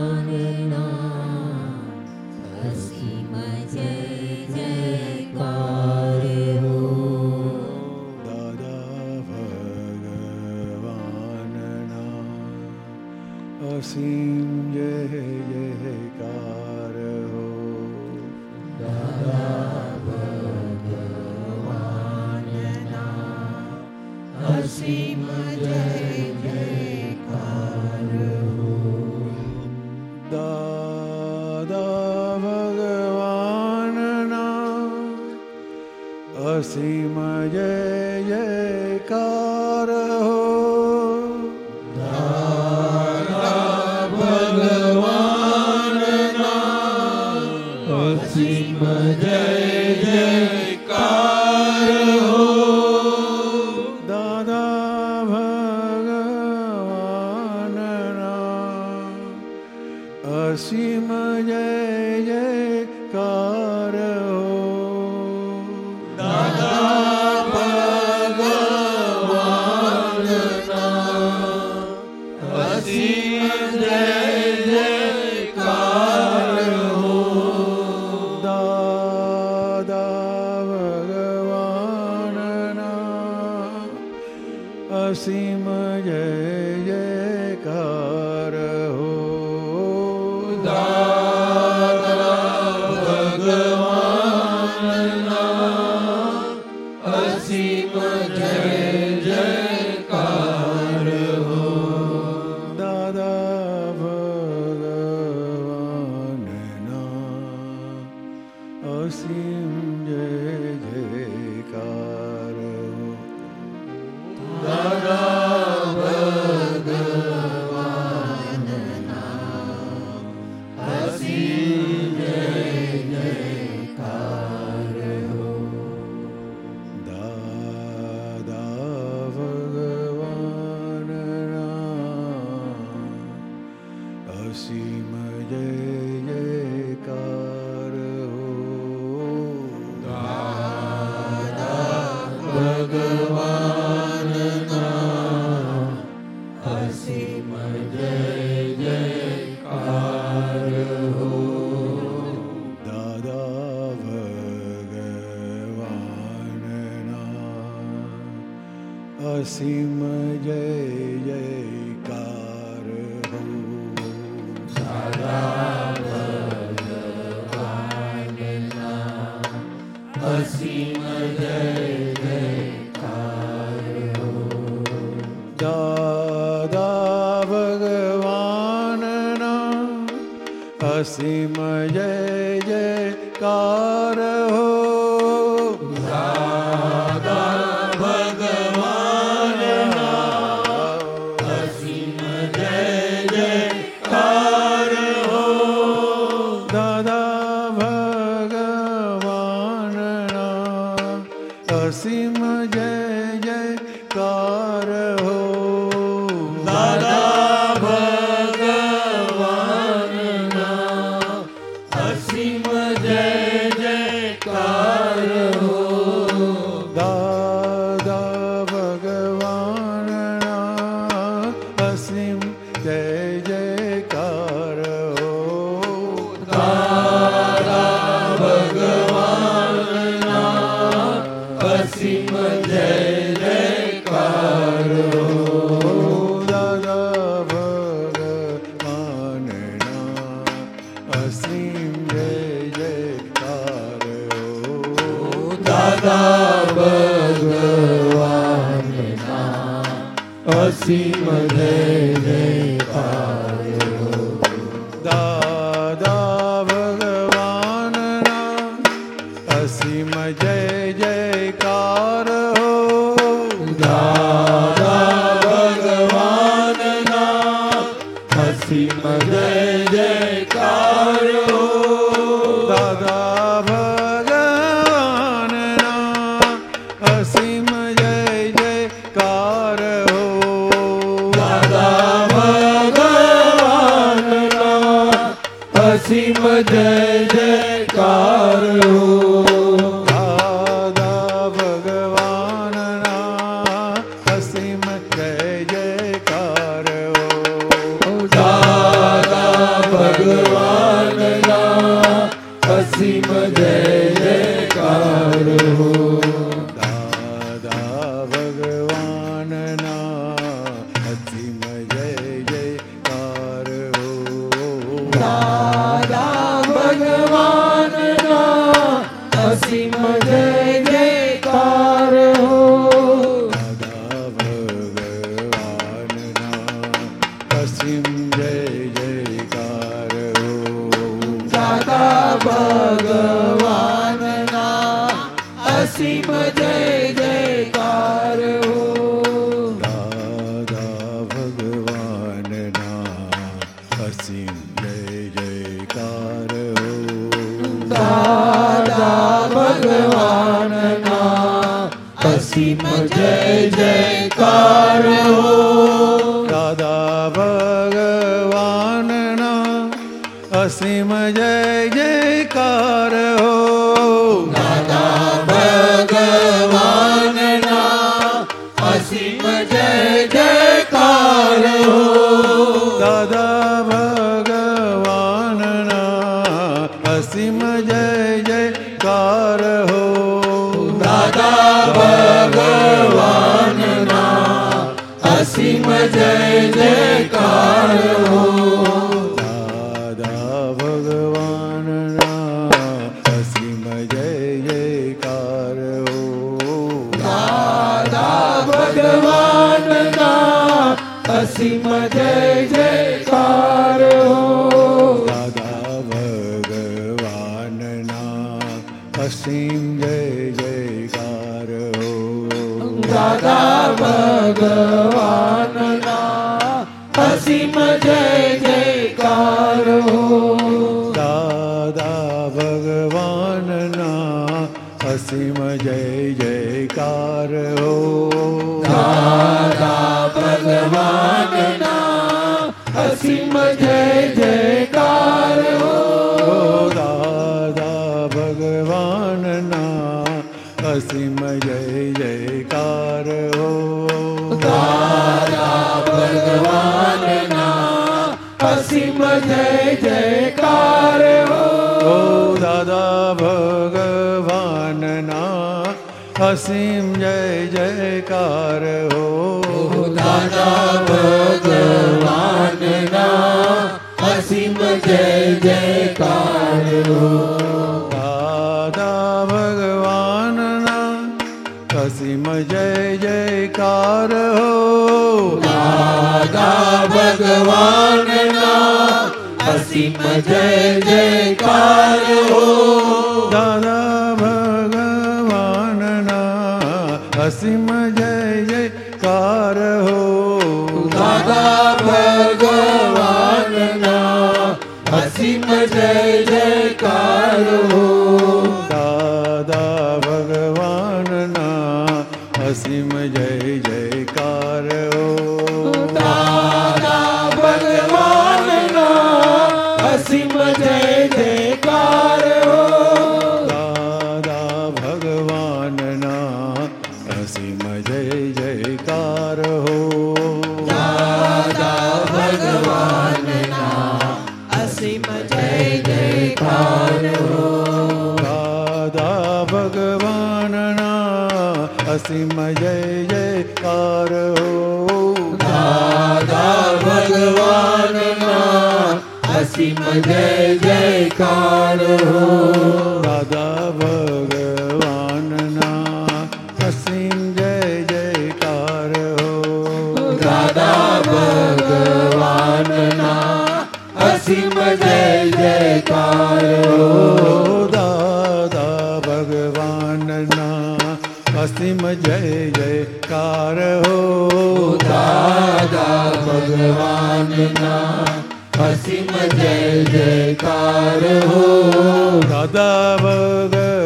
અસીમ જય જયકાર દાદા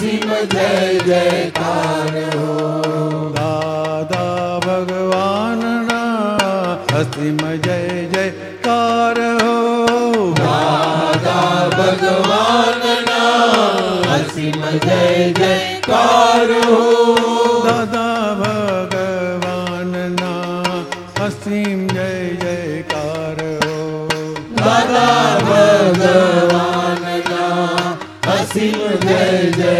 અસીમ જય જયકાર દાદા ભગવાનના અસીમ જય જયકાર હો દાદા ભગવાનના અસીમ જય જયકાર હો દાદા ભગવાનના અસીમ જય જયકાર હો દાદા ભગવાનના અસીમ જય હો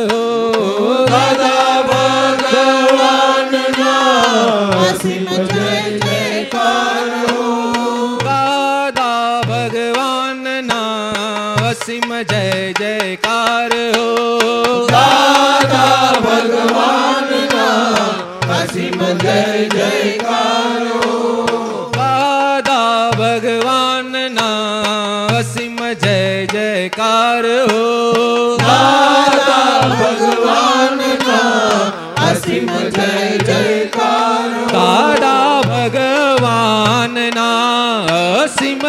ਹੋ। ਰਾਧਾ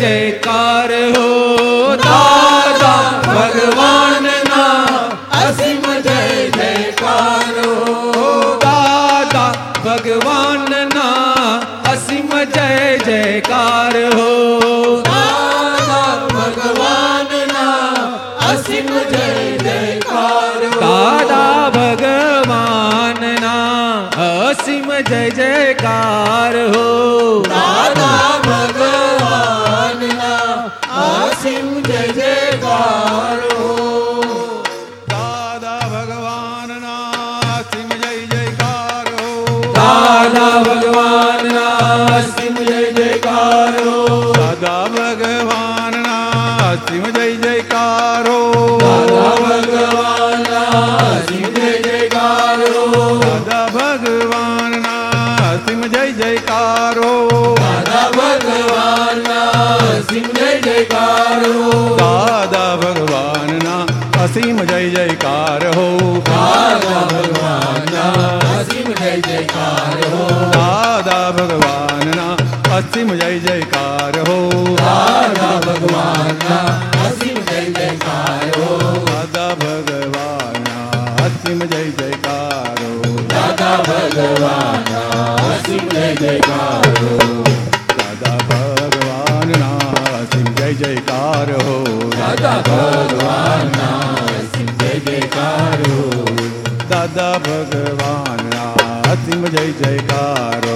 જયકાર હો દાદા ભગવાન. असीम जय जयकार हो। राधा भगवान असीम जय जयकार हो। राधा भगवान असीम जय जयकार हो। राधा भगवान असीम जय जयकार हो। राधा भगवान ना असीम जय जयकार हो। राधा भगवान ना असीम जय जयकार हो। दादा भगवान असीम जय जयकार हो।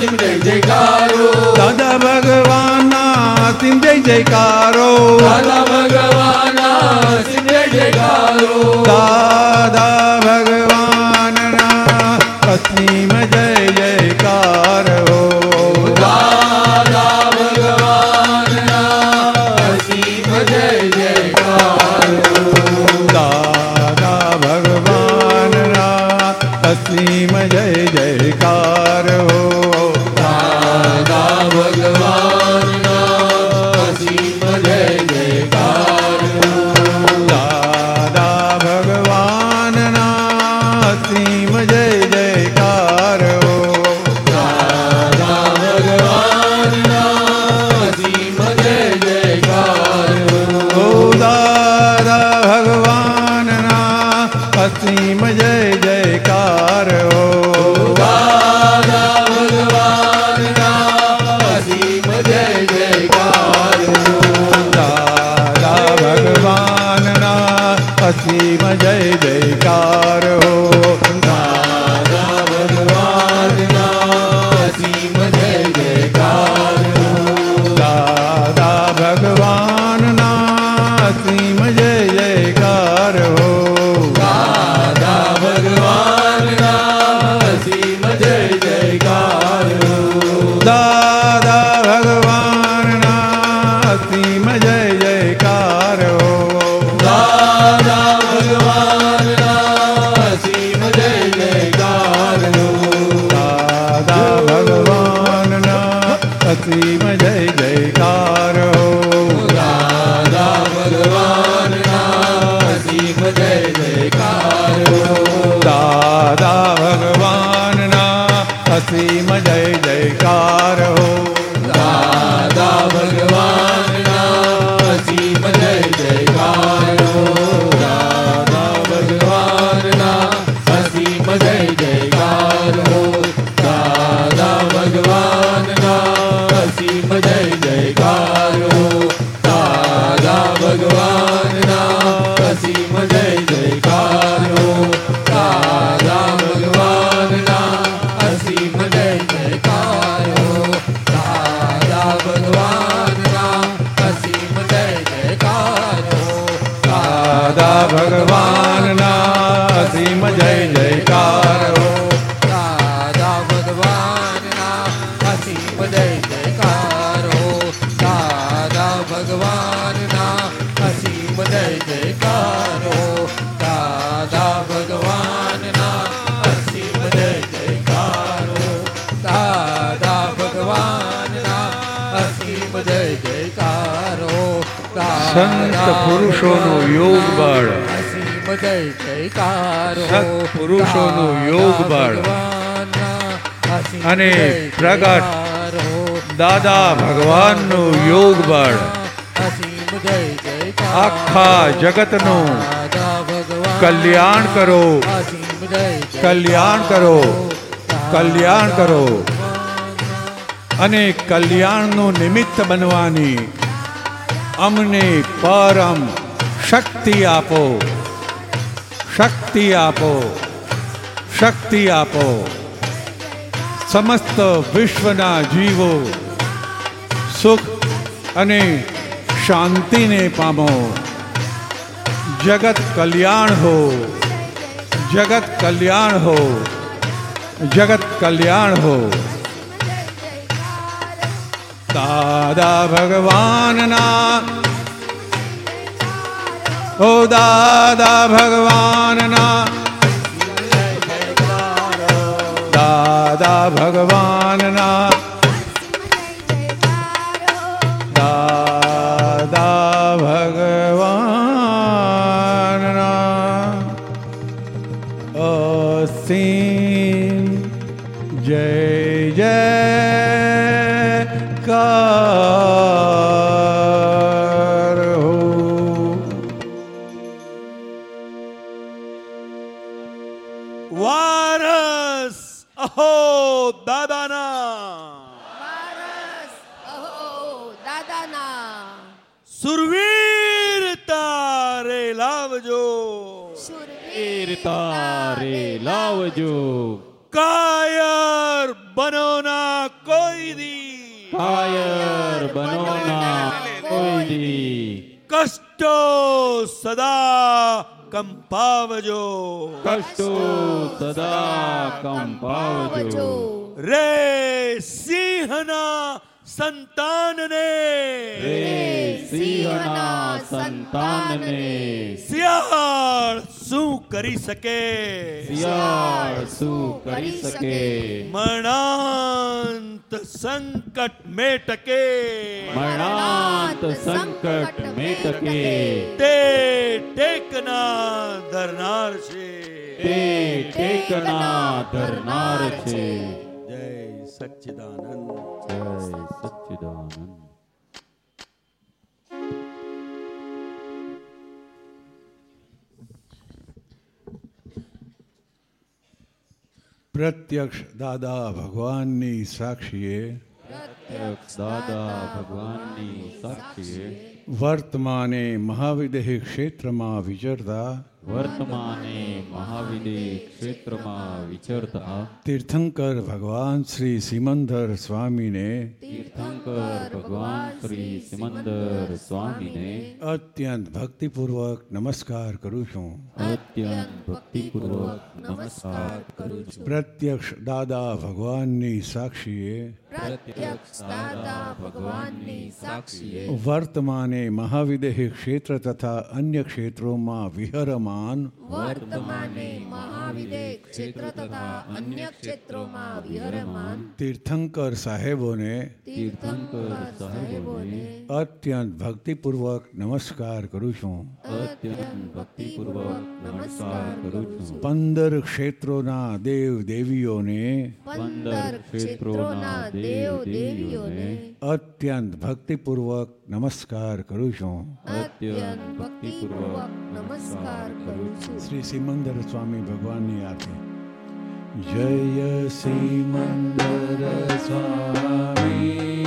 અસીમ જય જયકારો. દાદા ભગવાનના અસીમ જય જયકારો. દાદા ભગવાનના અસીમ જયકારો. જગતનું કલ્યાણ કરો. કલ્યાણ કરો. કલ્યાણ કરો. અને કલ્યાણનું નિમિત્ત બનવાની અમને પરમ શક્તિ આપો. શક્તિ આપો. શક્તિ આપો. સમસ્ત વિશ્વના જીવો સુખ અને શાંતિને પામો. જગત કલ્યાણ હો. જગત કલ્યાણ હો. જગત કલ્યાણ હો. દાદા ભગવાનના. ઓ દાદા ભગવાનના. દાદા ભગવાન. લાવજો કાયર બનો ના કોઈ દી કાયર બનો ના કોઈ દી કષ્ટો સદા કંપાવજો કષ્ટો સદા કંપાવજો રે સિંહના સંતાનને રે સિંહના સંતાનને શિયાળ શું કરી શકે શિયાળ શું કરી શકે મરણાંત સંકટ મેટકે મરણાંત સંકટ મેટકે તે ટેકના ધરનાર છે તે ટેકના ધરનાર છે જય સચ્ચિદાનંદ જય સચ્ચિદાનંદ પ્રત્યક્ષ દાદા ભગવાનની સાક્ષીએ પ્રત્યક્ષ દાદા ભગવાનની સાક્ષીએ વર્તમાને મહાવિદેહી ક્ષેત્રમાં વિચરતા વર્તમાને મહાવિદે ક્ષેત્રમાં વિચરતા. તીર્થંકર ભગવાન શ્રી સિમંદર સ્વામીને તીર્થંકર ભગવાન શ્રી સિમંદર સ્વામીને અત્યંત ભક્તિપૂર્વક નમસ્કાર કરું છું. અત્યંત ભક્તિપૂર્વક નમસ્કાર કરું છું. પ્રત્યક્ષ દાદા ભગવાનની સાક્ષીએ વર્તમાને મહાવિદેહ ક્ષેત્ર તથા અન્ય ક્ષેત્રોમાં વિહરમાન વર્તમાને મહાવિદેહ ક્ષેત્ર તથા અન્ય ક્ષેત્રોમાં વિહરમાન તીર્થંકર સાહેબોને તીર્થંકર સાહેબોને અત્યંત ભક્તિપૂર્વક નમસ્કાર કરું છું અત્યંત ભક્તિપૂર્વક નમસ્કાર કરું છું પંદર ક્ષેત્રોના દેવ દેવીઓને પંદર ક્ષેત્રોના દેવ દેવીઓને અત્યંત ભક્તિપૂર્વક નમસ્કાર કરું છું. અત્યંત ભક્તિપૂર્વક નમસ્કાર કરું છું. શ્રી સિમંદર સ્વામી ભગવાનની આરતી. જય સિમંદર સ્વામી.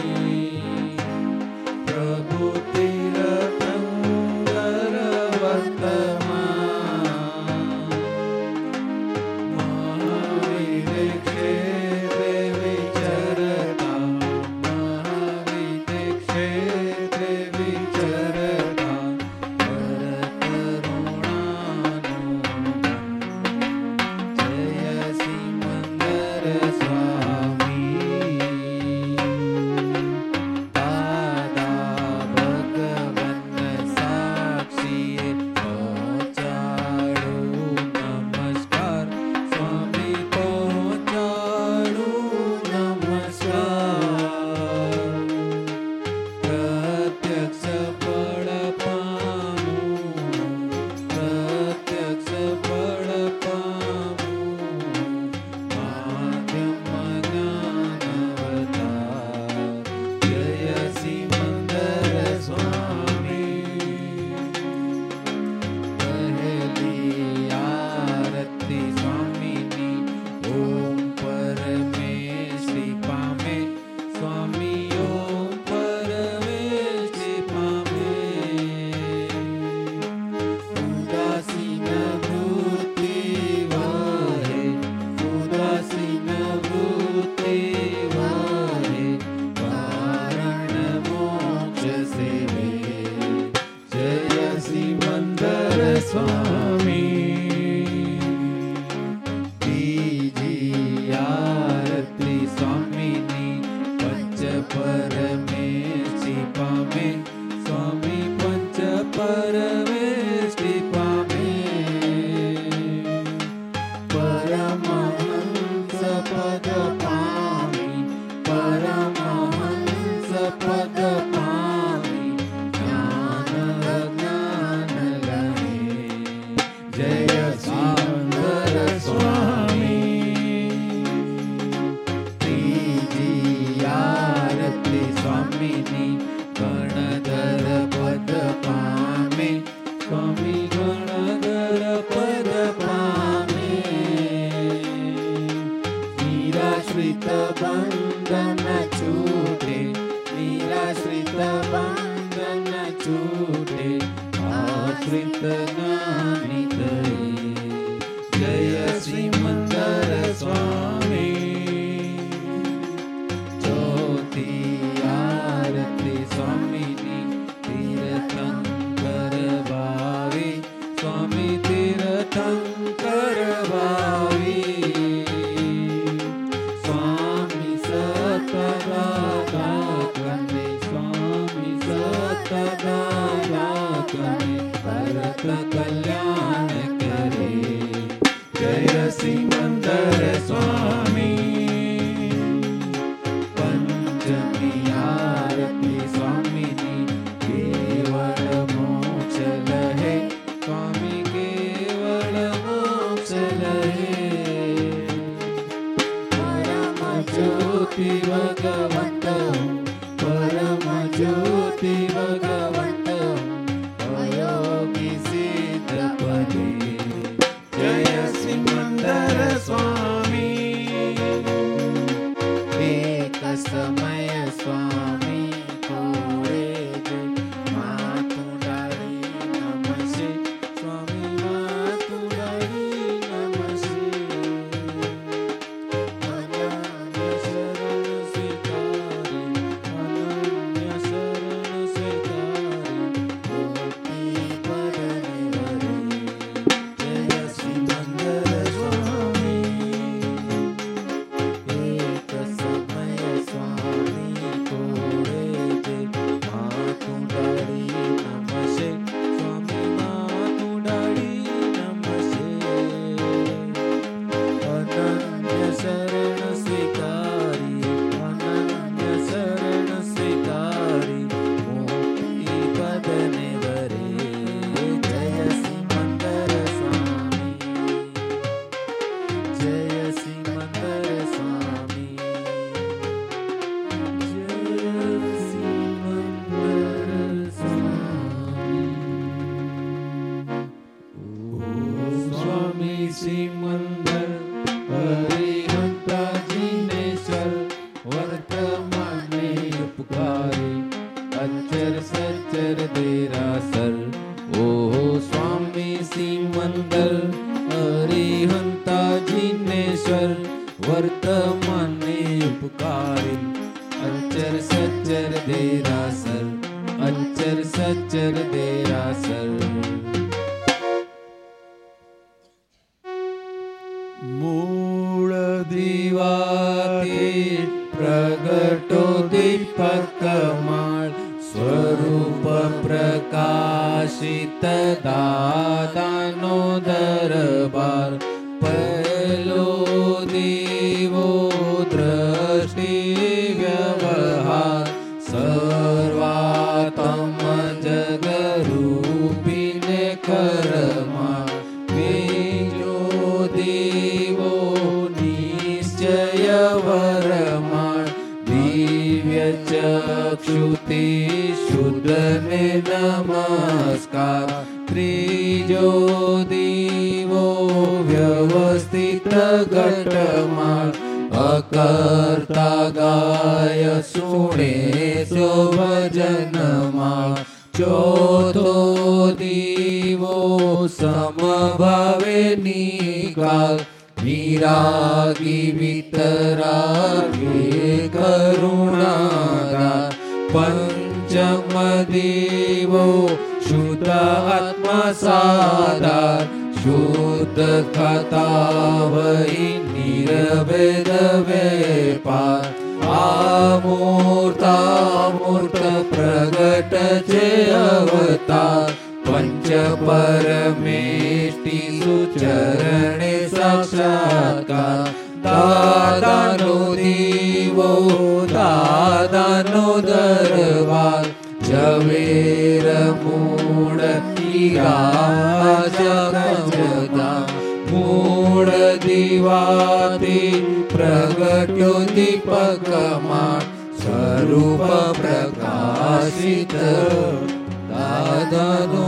લાગે કરુણાદાર પંચમ દેવો શુદ્ધ આત્મા સાદાર શુદ્ધ કથાવૈ નિરવેદ વેપાર આમૂર્તામૂર્ત પ્રગટ છે અવતાર પંચ પરમેષ્ટિ સુચરણે સાક્ષાત્કાર દાદાનો દીવો, દાદાનો દરબાર, ઝવેર મૂળ હીરા જગમદા મૂળ દીવાથી પ્રગટ્યો દીપકમાં સ્વરૂપ પ્રકાશિત, દાદાનો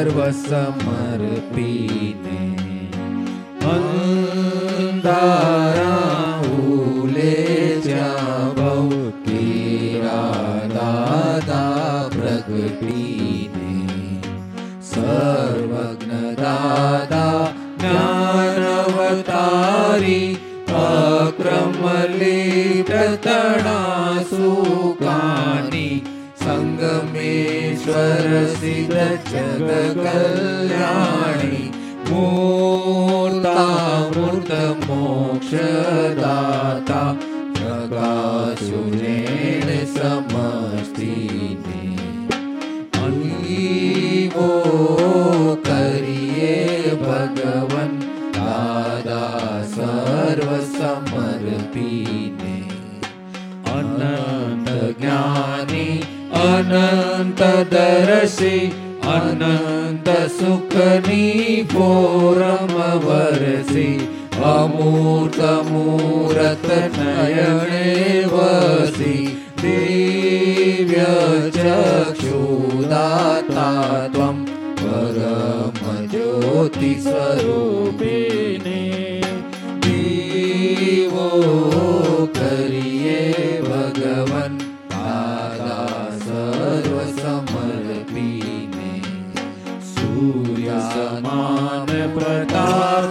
સર્વ સમર્પીને અંધારા ઉલે જ્યાં બહુ કેરા દાદા પ્રગટીને સર્વજ્ઞ દાદા જ્ઞાનવતારી અક્રમલી તણા સંગમેશ્વર સિદ્ધ જગ કલ્યાણી મૂર્તામૃત મોક્ષદાતા પ્રકાશુનેણ સમસ્તીને અહીવો કરીએ ભગવન દાદા સર્વ સમર્પીને અનંત જ્ઞાની અનંત દર્શી અનંત સુખની પોરમ વરસી અમૂર્ત મૂરત નયણે વસી દિવ્ય ચક્ષુદાતા ત્વમ પરમ જ્યોતિ સ્વરૂપિને દીવો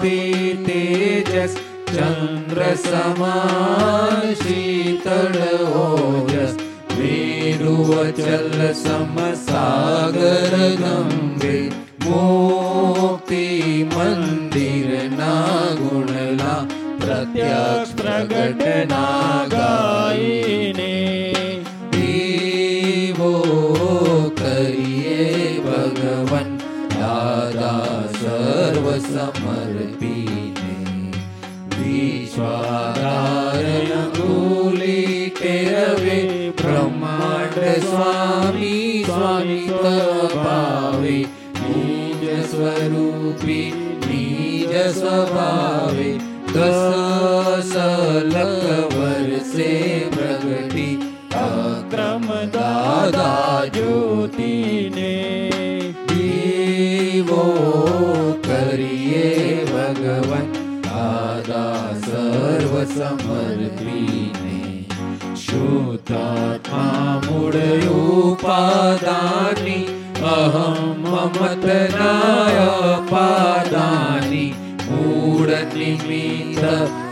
પ્રતાપી તેજસ ચંદ્ર સમાન શીતળ ઓજસ મેરુઅચલ સમસાગર ગંભીર મોક્તિ મંદિર ના ગુણલા પ્રત્યક્ષ પ્રગટ વિશ્વાધારય કુલી કેરવે બ્રહ્માંડ સ્વામી સ્વામી તપાવે નિજ સ્વરૂપી નિજ સ્વભાવે. દસ સલક વર્ષે પ્રગટી. અક્રમ દાદા જ્યોતિને સમર્પીને શુદ્ધાત્મા મૂળયોપાદાની અહમ મમતનાય પાદાની મૂળ નિમિત્ત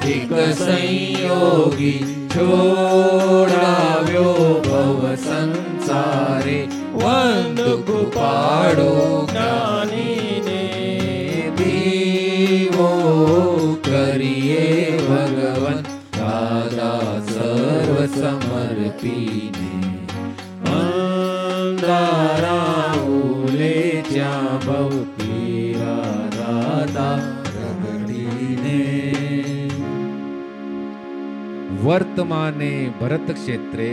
એક સંયોગી છોડાવ્યો ભવ સંસારે વંદ કૃપાળો જ્ઞાનીને સમર્પીને અંધારા ઉલે જ્યાં ભવતીરા દાદા રગડીને વર્તમાને ભરત ક્ષેત્રે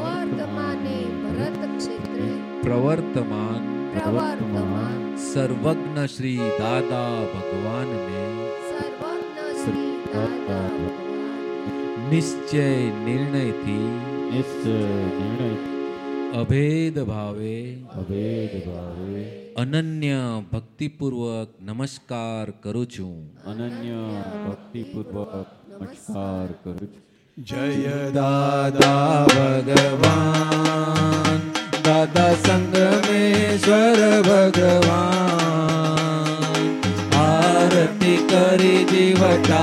વર્તમાને ભરત ક્ષેત્રે પ્રવર્તમાન પ્રવર્તમાન સર્વજ્ઞ શ્રી દાદા ભગવાનને સર્વજ્ઞ શ્રી દાદા નિશ્ચય નિર્ણયથી અભેદ ભાવે અભેદ ભાવે અનન્ય ભક્તિપૂર્વક નમસ્કાર કરું છું અનન્ય ભક્તિપૂર્વક નમસ્કાર કરું છું જય દાદા ભગવાન દાદા સંગમેશ્વર ભગવાન આરતી કરી જીવટાળે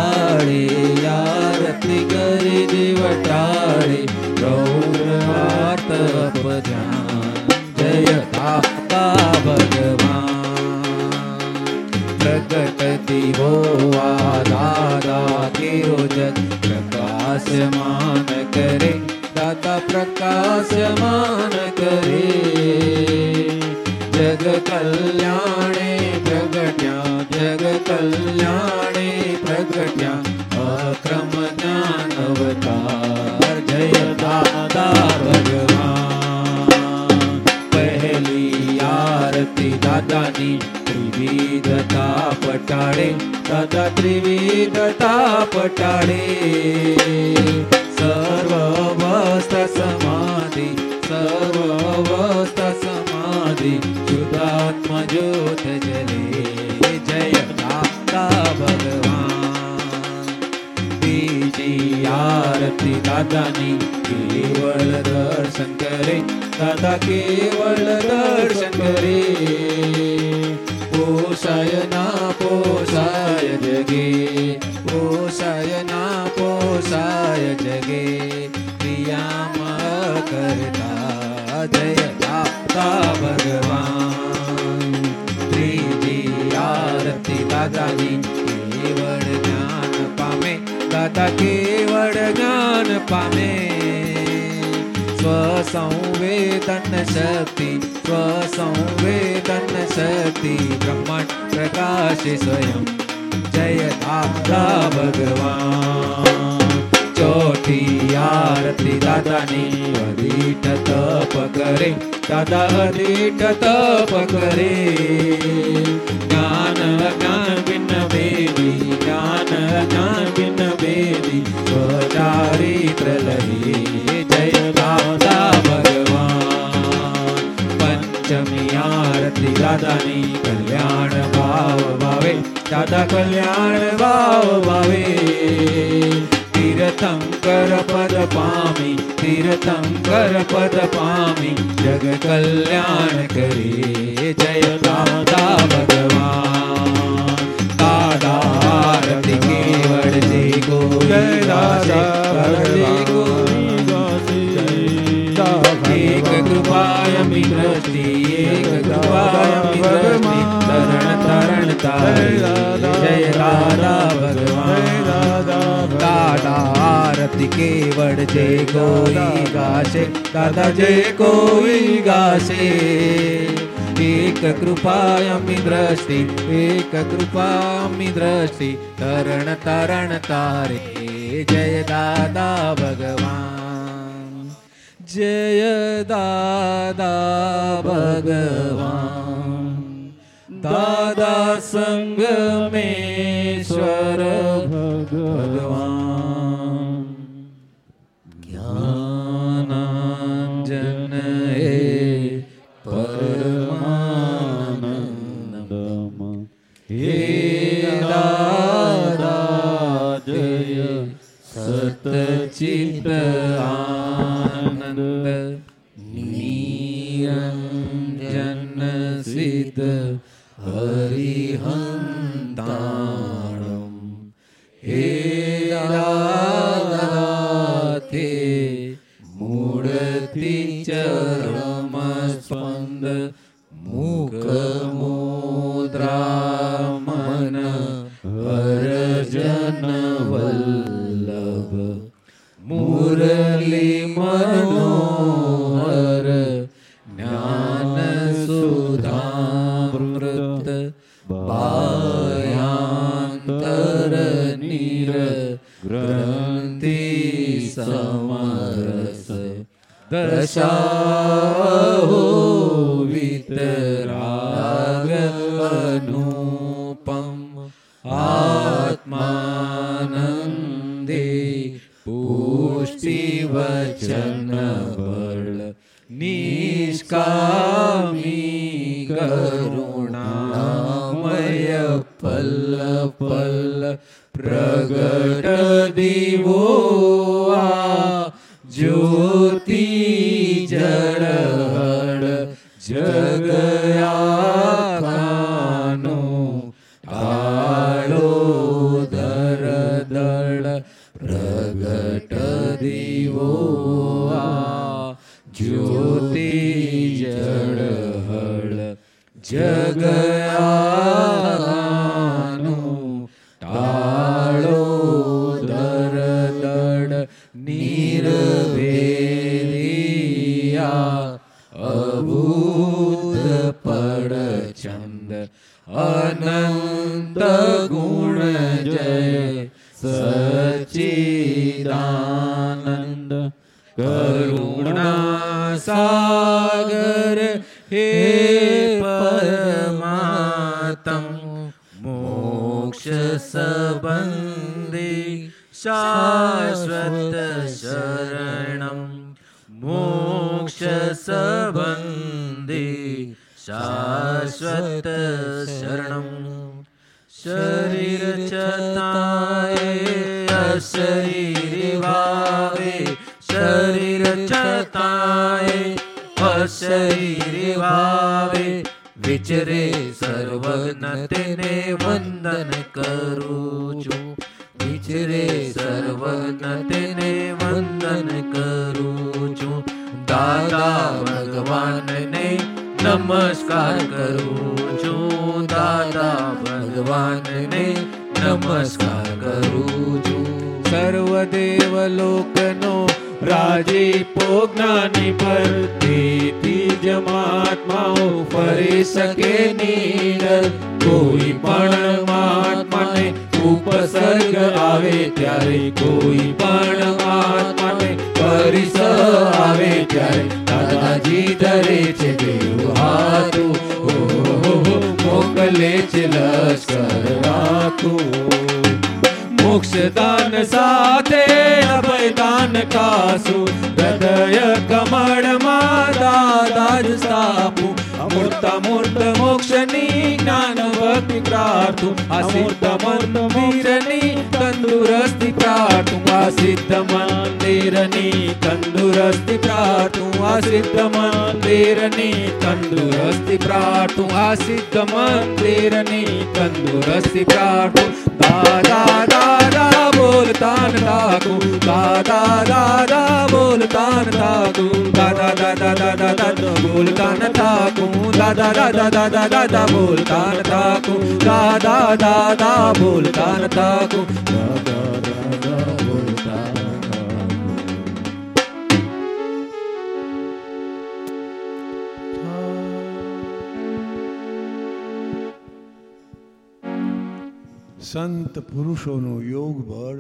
દાદા ભગવાન. પ્રગટ દીવો આ દાદા કેરો જગ પ્રકાશમાન કરે. દાતા પ્રકાશમાન કરે. જગ કલ્યાણે પ્રગટ્યા, જગ કલ્યાણે પ્રગટ્યા. ની ત્રિવિધતા પટાડે તથા ત્રિવિધતા પટાડે. સર્વવસ્થા સમાધિ સર્વવસ્થા સમાધિ, શુદ્ધાત્મ જ્યોત જલે. જય દાતા ભગવાન. બીજી આરતી દાદાની કેવળ દર્શન કરે, દાદા કેવળ દર્શન કરે. પોષાય ના પોષાય જગે પોષાય ના પોષાય જગે ક્રિયામાં કરતા જય દાતા ભગવાન ત્રીજી આરતી દાદાની કેવળ જ્ઞાન પામે દાદા કેવળ જ્ઞાન પામે સ્વસંવેદન શક્તિ સ્વસંવેદન શક્તિ બ્રહ્માંડ પ્રકાશે સ્વયં જય દાદા ભગવાન ચોથી આરતી દાદાની અધીઠ તપ કરે દાદા અધીઠ તપ કરે જ્ઞાન જ્ઞાન બિન વેદી જ્ઞાન જ્ઞાન બિન વેદી ચારિત્ર લહી દાદાની કલ્યાણ ભાવ ભાવે દાદા કલ્યાણ ભાવ ભાવે. તીર્થંકર પદ પામી તીર્થંકર પદ પામી જગ કલ્યાણ કરે. જય દાદા ભગવાન. દાદા આરતી કેવળ જે ગો જય દાદા એક કૃપાયમી દ્રષ્ટિ એક કૃપાયમી દ્રષ્ટિ તરણ તરણ તારી જય દાદા ભગવાન દાદા આરતી કેવળ જે કોઈ ગાશે દાદા જે કોઈ ગાશે એક કૃપાયમી દ્રષ્ટિ એક કૃપાયમી દ્રષ્ટિ તરણ તરણ તારે જય દાદા ભગવાન જય દાદા ભગવાન દાદા સંગમેશ્વર ભગવાન જ્ઞાનાંજન હે પરમાનંદમ હે દાદા જય સતચિત સિદ્ધ હરિહંતાણમ હે દશાહો વિતરાગ અનુપમ આત્માનંદે પુષ્ટિ બોલતાન સંત પુરુષોનું યોગ બળ.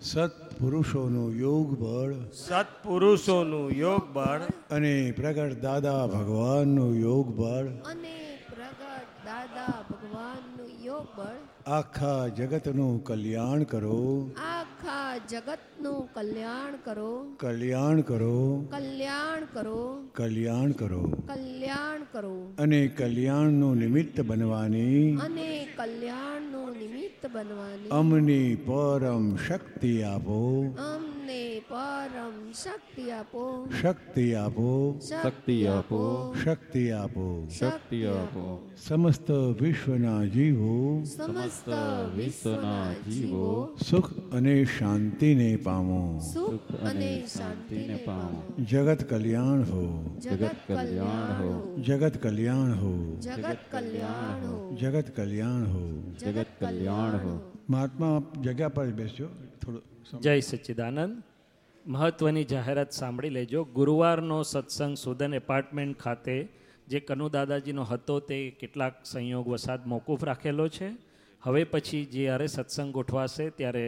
સત્પુરુષોનું યોગ બળ. સત્પુરુષોનું યોગ બળ. અને પ્રગટ દાદા ભગવાનનું યોગ બળ. અને પ્રગટ દાદા ભગવાનનું યોગ બળ આખા જગતનું કલ્યાણ કરો. આખા જગતનું કલ્યાણ કરો. કલ્યાણ કરો. કલ્યાણ કરો. કલ્યાણ કરો. કલ્યાણ કરો. અને કલ્યાણનું નિમિત્ત બનવાની. અને કલ્યાણનું નિમિત્ત બનવાની. અમની પરમ શક્તિ આપો. અમને પરમ શક્તિ આપો. શક્તિ આપો. શક્તિ આપો. શક્તિ આપો. શક્તિ આપો. સમસ્ત વિશ્વના જીવો. સમસ્ત વિશ્વના જીવો. સુખ અને શાંતિને પામો. સુખ અને શાંતિને પામો. જગત કલ્યાણ હો. જગત કલ્યાણ હો. જગત કલ્યાણ હો. જગત કલ્યાણ હો. જગત કલ્યાણ હો. જગત કલ્યાણ હો. મહાત્મા જગ્યા પર બેસ્યો. થોડું જય સચ્ચિદાનંદ. મહત્વની જાહેરાત સાંભળી લેજો. ગુરુવારનો સત્સંગ સુદન એપાર્ટમેન્ટ ખાતે જે કનુ દાદાજીનો હતો તે કેટલાક સંયોગ વસાદ મોકૂફ રાખેલો છે. હવે પછી જ્યારે સત્સંગ ગોઠવાશે ત્યારે